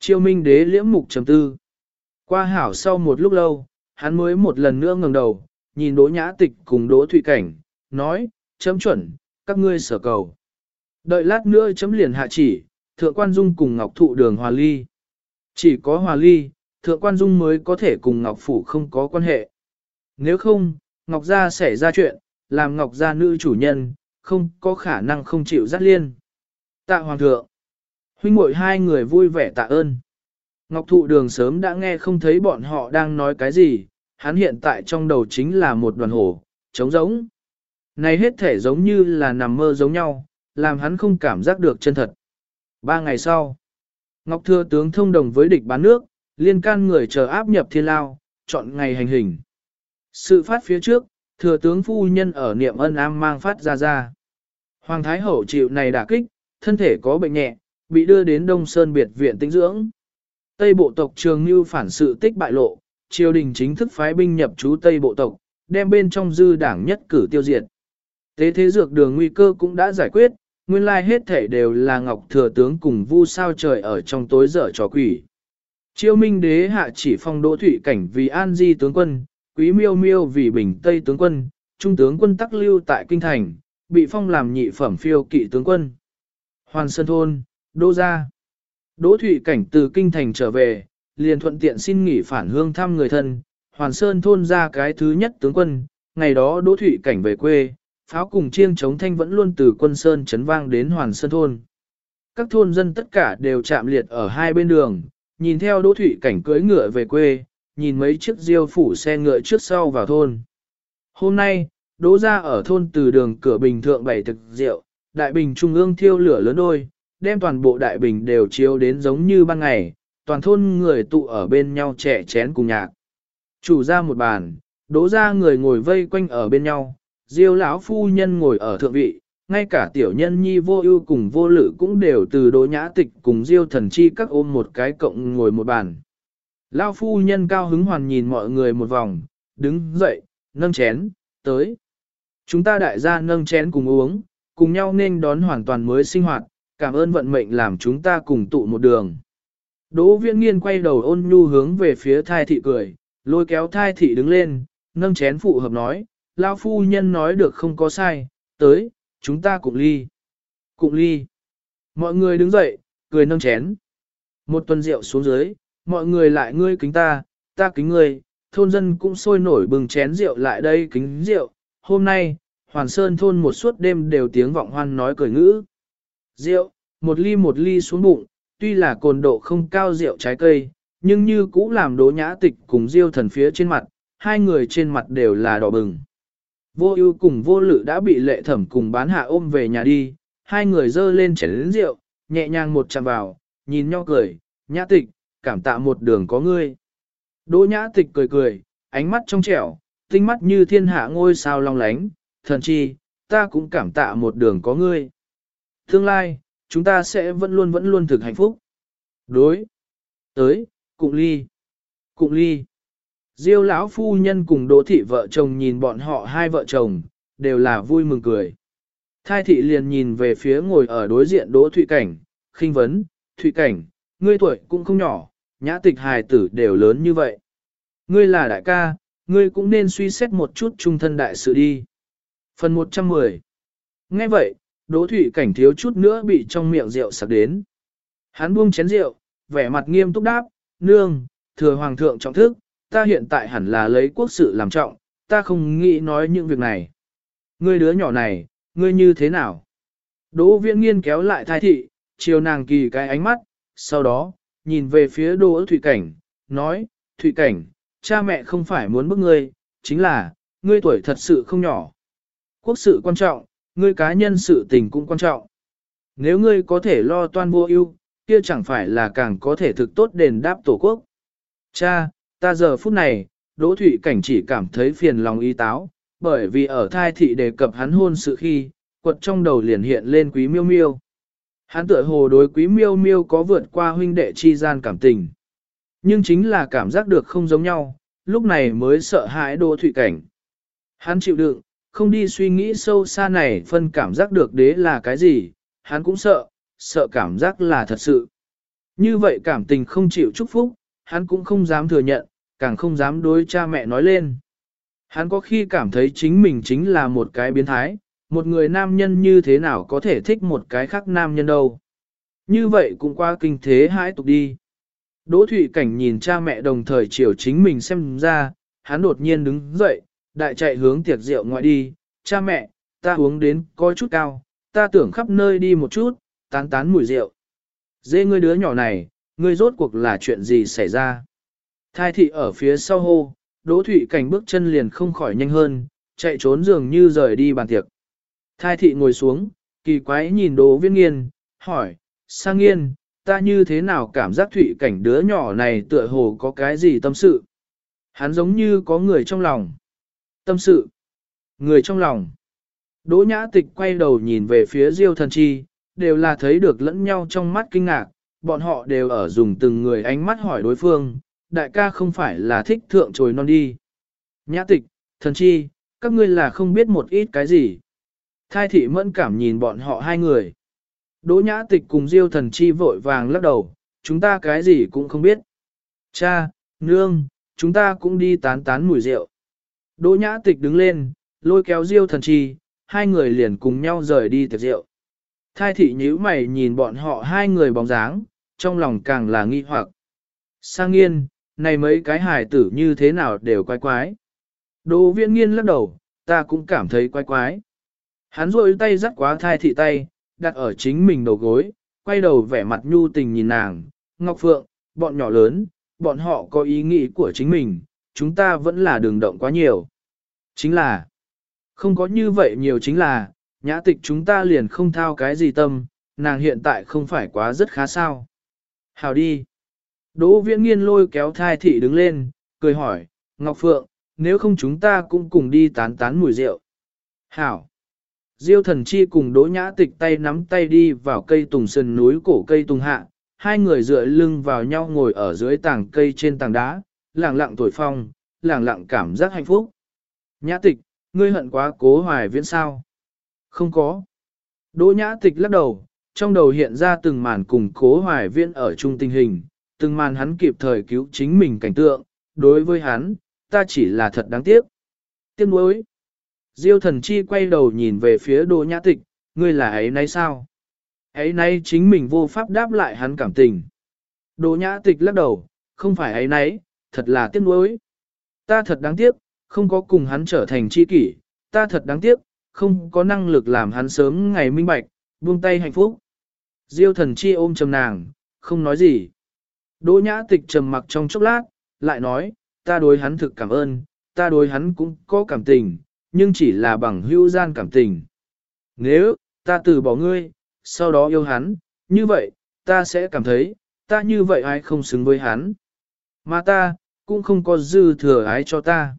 Chiêu minh đế liễm mục trầm tư. Qua hảo sau một lúc lâu, hắn mới một lần nữa ngẩng đầu, nhìn đỗ nhã tịch cùng đỗ thụy cảnh, nói, chấm chuẩn, các ngươi sở cầu. Đợi lát nữa chấm liền hạ chỉ, thượng quan dung cùng ngọc thụ đường hòa ly. Chỉ có hòa ly, thượng quan dung mới có thể cùng ngọc phủ không có quan hệ. Nếu không, ngọc gia sẽ ra chuyện, làm ngọc gia nữ chủ nhân, không có khả năng không chịu dắt liên. Tạ hoàng thượng. Huynh muội hai người vui vẻ tạ ơn. Ngọc thụ đường sớm đã nghe không thấy bọn họ đang nói cái gì, hắn hiện tại trong đầu chính là một đoàn hổ, trống rỗng. Này hết thể giống như là nằm mơ giống nhau, làm hắn không cảm giác được chân thật. Ba ngày sau, Ngọc Thừa tướng thông đồng với địch bán nước, liên can người chờ áp nhập thiên lao, chọn ngày hành hình. Sự phát phía trước, thừa tướng phu nhân ở niệm ân am mang phát ra ra. Hoàng Thái Hậu chịu này đả kích, thân thể có bệnh nhẹ, bị đưa đến Đông Sơn biệt viện tĩnh dưỡng. Tây bộ tộc trường như phản sự tích bại lộ, triều đình chính thức phái binh nhập trú Tây bộ tộc, đem bên trong dư đảng nhất cử tiêu diệt. Tế thế dược đường nguy cơ cũng đã giải quyết, nguyên lai hết thể đều là Ngọc Thừa Tướng cùng vu sao trời ở trong tối dở trò quỷ. Chiêu minh đế hạ chỉ phong đỗ thủy cảnh vì an di tướng quân, quý miêu miêu vì bình tây tướng quân, trung tướng quân tắc lưu tại kinh thành, bị phong làm nhị phẩm phiêu kỵ tướng quân. Hoàn Sơn Thôn, Đô Gia Đỗ Thụy Cảnh từ kinh thành trở về, liền thuận tiện xin nghỉ phản hương thăm người thân, Hoàn Sơn Thôn ra cái thứ nhất tướng quân, ngày đó Đỗ Thụy Cảnh về quê, pháo cùng chiêng chống thanh vẫn luôn từ quân Sơn chấn vang đến Hoàn Sơn Thôn. Các thôn dân tất cả đều chạm liệt ở hai bên đường, nhìn theo Đỗ Thụy Cảnh cưỡi ngựa về quê, nhìn mấy chiếc diêu phủ xe ngựa trước sau vào thôn. Hôm nay, Đỗ ra ở thôn từ đường cửa bình thượng bảy thực rượu, đại bình trung ương thiêu lửa lớn đôi, đem toàn bộ đại bình đều chiếu đến giống như ban ngày, toàn thôn người tụ ở bên nhau trẻ chén cùng nhạc. Chủ ra một bàn, đỗ ra người ngồi vây quanh ở bên nhau, diêu lão phu nhân ngồi ở thượng vị, ngay cả tiểu nhân nhi vô ưu cùng vô lự cũng đều từ đỗ nhã tịch cùng diêu thần chi các ôm một cái cộng ngồi một bàn. Lão phu nhân cao hứng hoàn nhìn mọi người một vòng, đứng dậy, nâng chén, tới. Chúng ta đại gia nâng chén cùng uống, cùng nhau nên đón hoàn toàn mới sinh hoạt, cảm ơn vận mệnh làm chúng ta cùng tụ một đường. Đỗ viễn nghiên quay đầu ôn nhu hướng về phía thai thị cười, lôi kéo thai thị đứng lên, nâng chén phụ hợp nói, lao phu nhân nói được không có sai, tới, chúng ta cùng ly. Cùng ly. Mọi người đứng dậy, cười nâng chén. Một tuần rượu xuống dưới, mọi người lại ngươi kính ta, ta kính ngươi, thôn dân cũng sôi nổi bừng chén rượu lại đây kính rượu. Hôm nay, Hoàn Sơn thôn một suốt đêm đều tiếng vọng hoan nói cười ngữ. Rượu, một ly một ly xuống bụng, tuy là cồn độ không cao rượu trái cây, nhưng như cũ làm đố nhã tịch cùng diêu thần phía trên mặt, hai người trên mặt đều là đỏ bừng. Vô ưu cùng vô lự đã bị lệ thẩm cùng bán hạ ôm về nhà đi, hai người dơ lên chén lĩnh rượu, nhẹ nhàng một chạm vào, nhìn nhau cười, nhã tịch, cảm tạ một đường có ngươi. Đỗ nhã tịch cười cười, ánh mắt trong trẻo, tinh mắt như thiên hạ ngôi sao long lánh, thần chi, ta cũng cảm tạ một đường có ngươi. Tương lai, chúng ta sẽ vẫn luôn vẫn luôn thực hạnh phúc. Đối. Tới, cụng ly. Cụng ly. Diêu lão phu nhân cùng đỗ thị vợ chồng nhìn bọn họ hai vợ chồng, đều là vui mừng cười. Thai thị liền nhìn về phía ngồi ở đối diện đỗ thụy cảnh, khinh vấn, thụy cảnh, ngươi tuổi cũng không nhỏ, nhã tịch hài tử đều lớn như vậy. Ngươi là đại ca, ngươi cũng nên suy xét một chút trung thân đại sự đi. Phần 110 Nghe vậy, Đỗ Thụy Cảnh thiếu chút nữa bị trong miệng rượu sặc đến. Hắn buông chén rượu, vẻ mặt nghiêm túc đáp, nương, thừa hoàng thượng trọng thức, ta hiện tại hẳn là lấy quốc sự làm trọng, ta không nghĩ nói những việc này. Ngươi đứa nhỏ này, ngươi như thế nào? Đỗ viễn nghiên kéo lại thai thị, chiều nàng kỳ cái ánh mắt, sau đó, nhìn về phía Đỗ Thụy Cảnh, nói, Thụy Cảnh, cha mẹ không phải muốn bức ngươi, chính là, ngươi tuổi thật sự không nhỏ. Quốc sự quan trọng, ngươi cá nhân sự tình cũng quan trọng. Nếu ngươi có thể lo toan vô ưu, kia chẳng phải là càng có thể thực tốt đền đáp tổ quốc. Cha, ta giờ phút này, Đỗ Thụy Cảnh chỉ cảm thấy phiền lòng y táo, bởi vì ở thai thị đề cập hắn hôn sự khi, quật trong đầu liền hiện lên quý miêu miêu. Hắn tựa hồ đối quý miêu miêu có vượt qua huynh đệ chi gian cảm tình. Nhưng chính là cảm giác được không giống nhau, lúc này mới sợ hãi Đỗ Thụy Cảnh. Hắn chịu đựng, không đi suy nghĩ sâu xa này phân cảm giác được đế là cái gì, hắn cũng sợ, sợ cảm giác là thật sự. Như vậy cảm tình không chịu chúc phúc, hắn cũng không dám thừa nhận, càng không dám đối cha mẹ nói lên. Hắn có khi cảm thấy chính mình chính là một cái biến thái, một người nam nhân như thế nào có thể thích một cái khác nam nhân đâu. Như vậy cũng qua kinh thế hãi tục đi. Đỗ Thụy Cảnh nhìn cha mẹ đồng thời chiều chính mình xem ra, hắn đột nhiên đứng dậy, đại chạy hướng tiệc rượu ngoại đi, cha mẹ, ta uống đến có chút cao, ta tưởng khắp nơi đi một chút, tán tán mùi rượu. Dê ngươi đứa nhỏ này, ngươi rốt cuộc là chuyện gì xảy ra? Thai thị ở phía sau hô, Đỗ Thụy Cảnh bước chân liền không khỏi nhanh hơn, chạy trốn dường như rời đi bàn tiệc. Thai thị ngồi xuống, kỳ quái nhìn Đỗ Viễn Nghiên, hỏi, sang nghiên, ta như thế nào cảm giác thụy cảnh đứa nhỏ này tựa hồ có cái gì tâm sự. Hắn giống như có người trong lòng. Tâm sự. Người trong lòng. Đỗ nhã tịch quay đầu nhìn về phía diêu thần chi, đều là thấy được lẫn nhau trong mắt kinh ngạc, bọn họ đều ở dùng từng người ánh mắt hỏi đối phương, đại ca không phải là thích thượng trồi non đi. Nhã tịch, thần chi, các ngươi là không biết một ít cái gì. Thai thị mẫn cảm nhìn bọn họ hai người. Đỗ nhã tịch cùng diêu thần chi vội vàng lắc đầu, chúng ta cái gì cũng không biết. Cha, nương, chúng ta cũng đi tán tán mùi rượu. Đỗ nhã tịch đứng lên, lôi kéo diêu thần chi, hai người liền cùng nhau rời đi tiệc rượu. Thai thị nhíu mày nhìn bọn họ hai người bóng dáng, trong lòng càng là nghi hoặc. Sang nghiên, này mấy cái hài tử như thế nào đều quái quái. Đỗ viễn nghiên lắc đầu, ta cũng cảm thấy quái quái. Hắn rôi tay dắt quá thai thị tay, đặt ở chính mình đầu gối, quay đầu vẻ mặt nhu tình nhìn nàng, Ngọc Phượng, bọn nhỏ lớn, bọn họ có ý nghĩ của chính mình, chúng ta vẫn là đường động quá nhiều. Chính là, không có như vậy nhiều chính là, nhã tịch chúng ta liền không thao cái gì tâm, nàng hiện tại không phải quá rất khá sao. Hào đi. Đỗ viễn nghiên lôi kéo thai thị đứng lên, cười hỏi, Ngọc Phượng, nếu không chúng ta cũng cùng đi tán tán mùi rượu. Hảo. Diêu thần chi cùng đỗ nhã tịch tay nắm tay đi vào cây tùng sườn núi cổ cây tùng hạ, hai người dựa lưng vào nhau ngồi ở dưới tảng cây trên tảng đá, lẳng lặng tuổi phong, lẳng lặng cảm giác hạnh phúc. Nhã tịch, ngươi hận quá cố hoài viễn sao? Không có. Đỗ nhã tịch lắc đầu, trong đầu hiện ra từng màn cùng cố hoài viên ở chung tình hình, từng màn hắn kịp thời cứu chính mình cảnh tượng, đối với hắn, ta chỉ là thật đáng tiếc. Tiếc nuối. Diêu thần chi quay đầu nhìn về phía Đỗ Nhã Tịch, ngươi là ấy nay sao? Ấy nay chính mình vô pháp đáp lại hắn cảm tình. Đỗ Nhã Tịch lắc đầu, không phải ấy nấy, thật là tiếc nuối. Ta thật đáng tiếc, không có cùng hắn trở thành chi kỷ, ta thật đáng tiếc, không có năng lực làm hắn sớm ngày minh bạch, buông tay hạnh phúc. Diêu thần chi ôm trầm nàng, không nói gì. Đỗ Nhã Tịch trầm mặc trong chốc lát, lại nói, ta đối hắn thực cảm ơn, ta đối hắn cũng có cảm tình, nhưng chỉ là bằng hữu gian cảm tình. Nếu, ta từ bỏ ngươi, sau đó yêu hắn, như vậy, ta sẽ cảm thấy, ta như vậy ai không xứng với hắn. Mà ta, cũng không có dư thừa ái cho ta.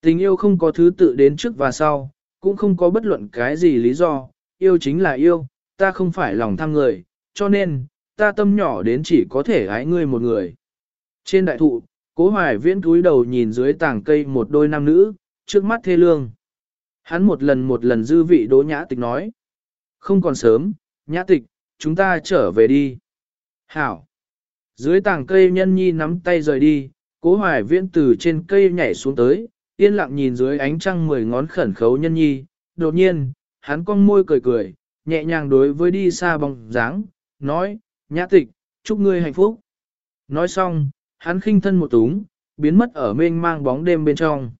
Tình yêu không có thứ tự đến trước và sau, cũng không có bất luận cái gì lý do, yêu chính là yêu, ta không phải lòng tham người, cho nên, ta tâm nhỏ đến chỉ có thể ái ngươi một người. Trên đại thụ, cố hoài viễn cúi đầu nhìn dưới tảng cây một đôi nam nữ, trước mắt thê lương. Hắn một lần một lần dư vị đỗ nhã tịch nói. Không còn sớm, nhã tịch, chúng ta trở về đi. Hảo. Dưới tảng cây nhân nhi nắm tay rời đi, cố hoài viễn từ trên cây nhảy xuống tới, yên lặng nhìn dưới ánh trăng mười ngón khẩn khấu nhân nhi. Đột nhiên, hắn cong môi cười cười, nhẹ nhàng đối với đi xa bóng dáng, nói, nhã tịch, chúc ngươi hạnh phúc. Nói xong, hắn khinh thân một túng, biến mất ở mênh mang bóng đêm bên trong.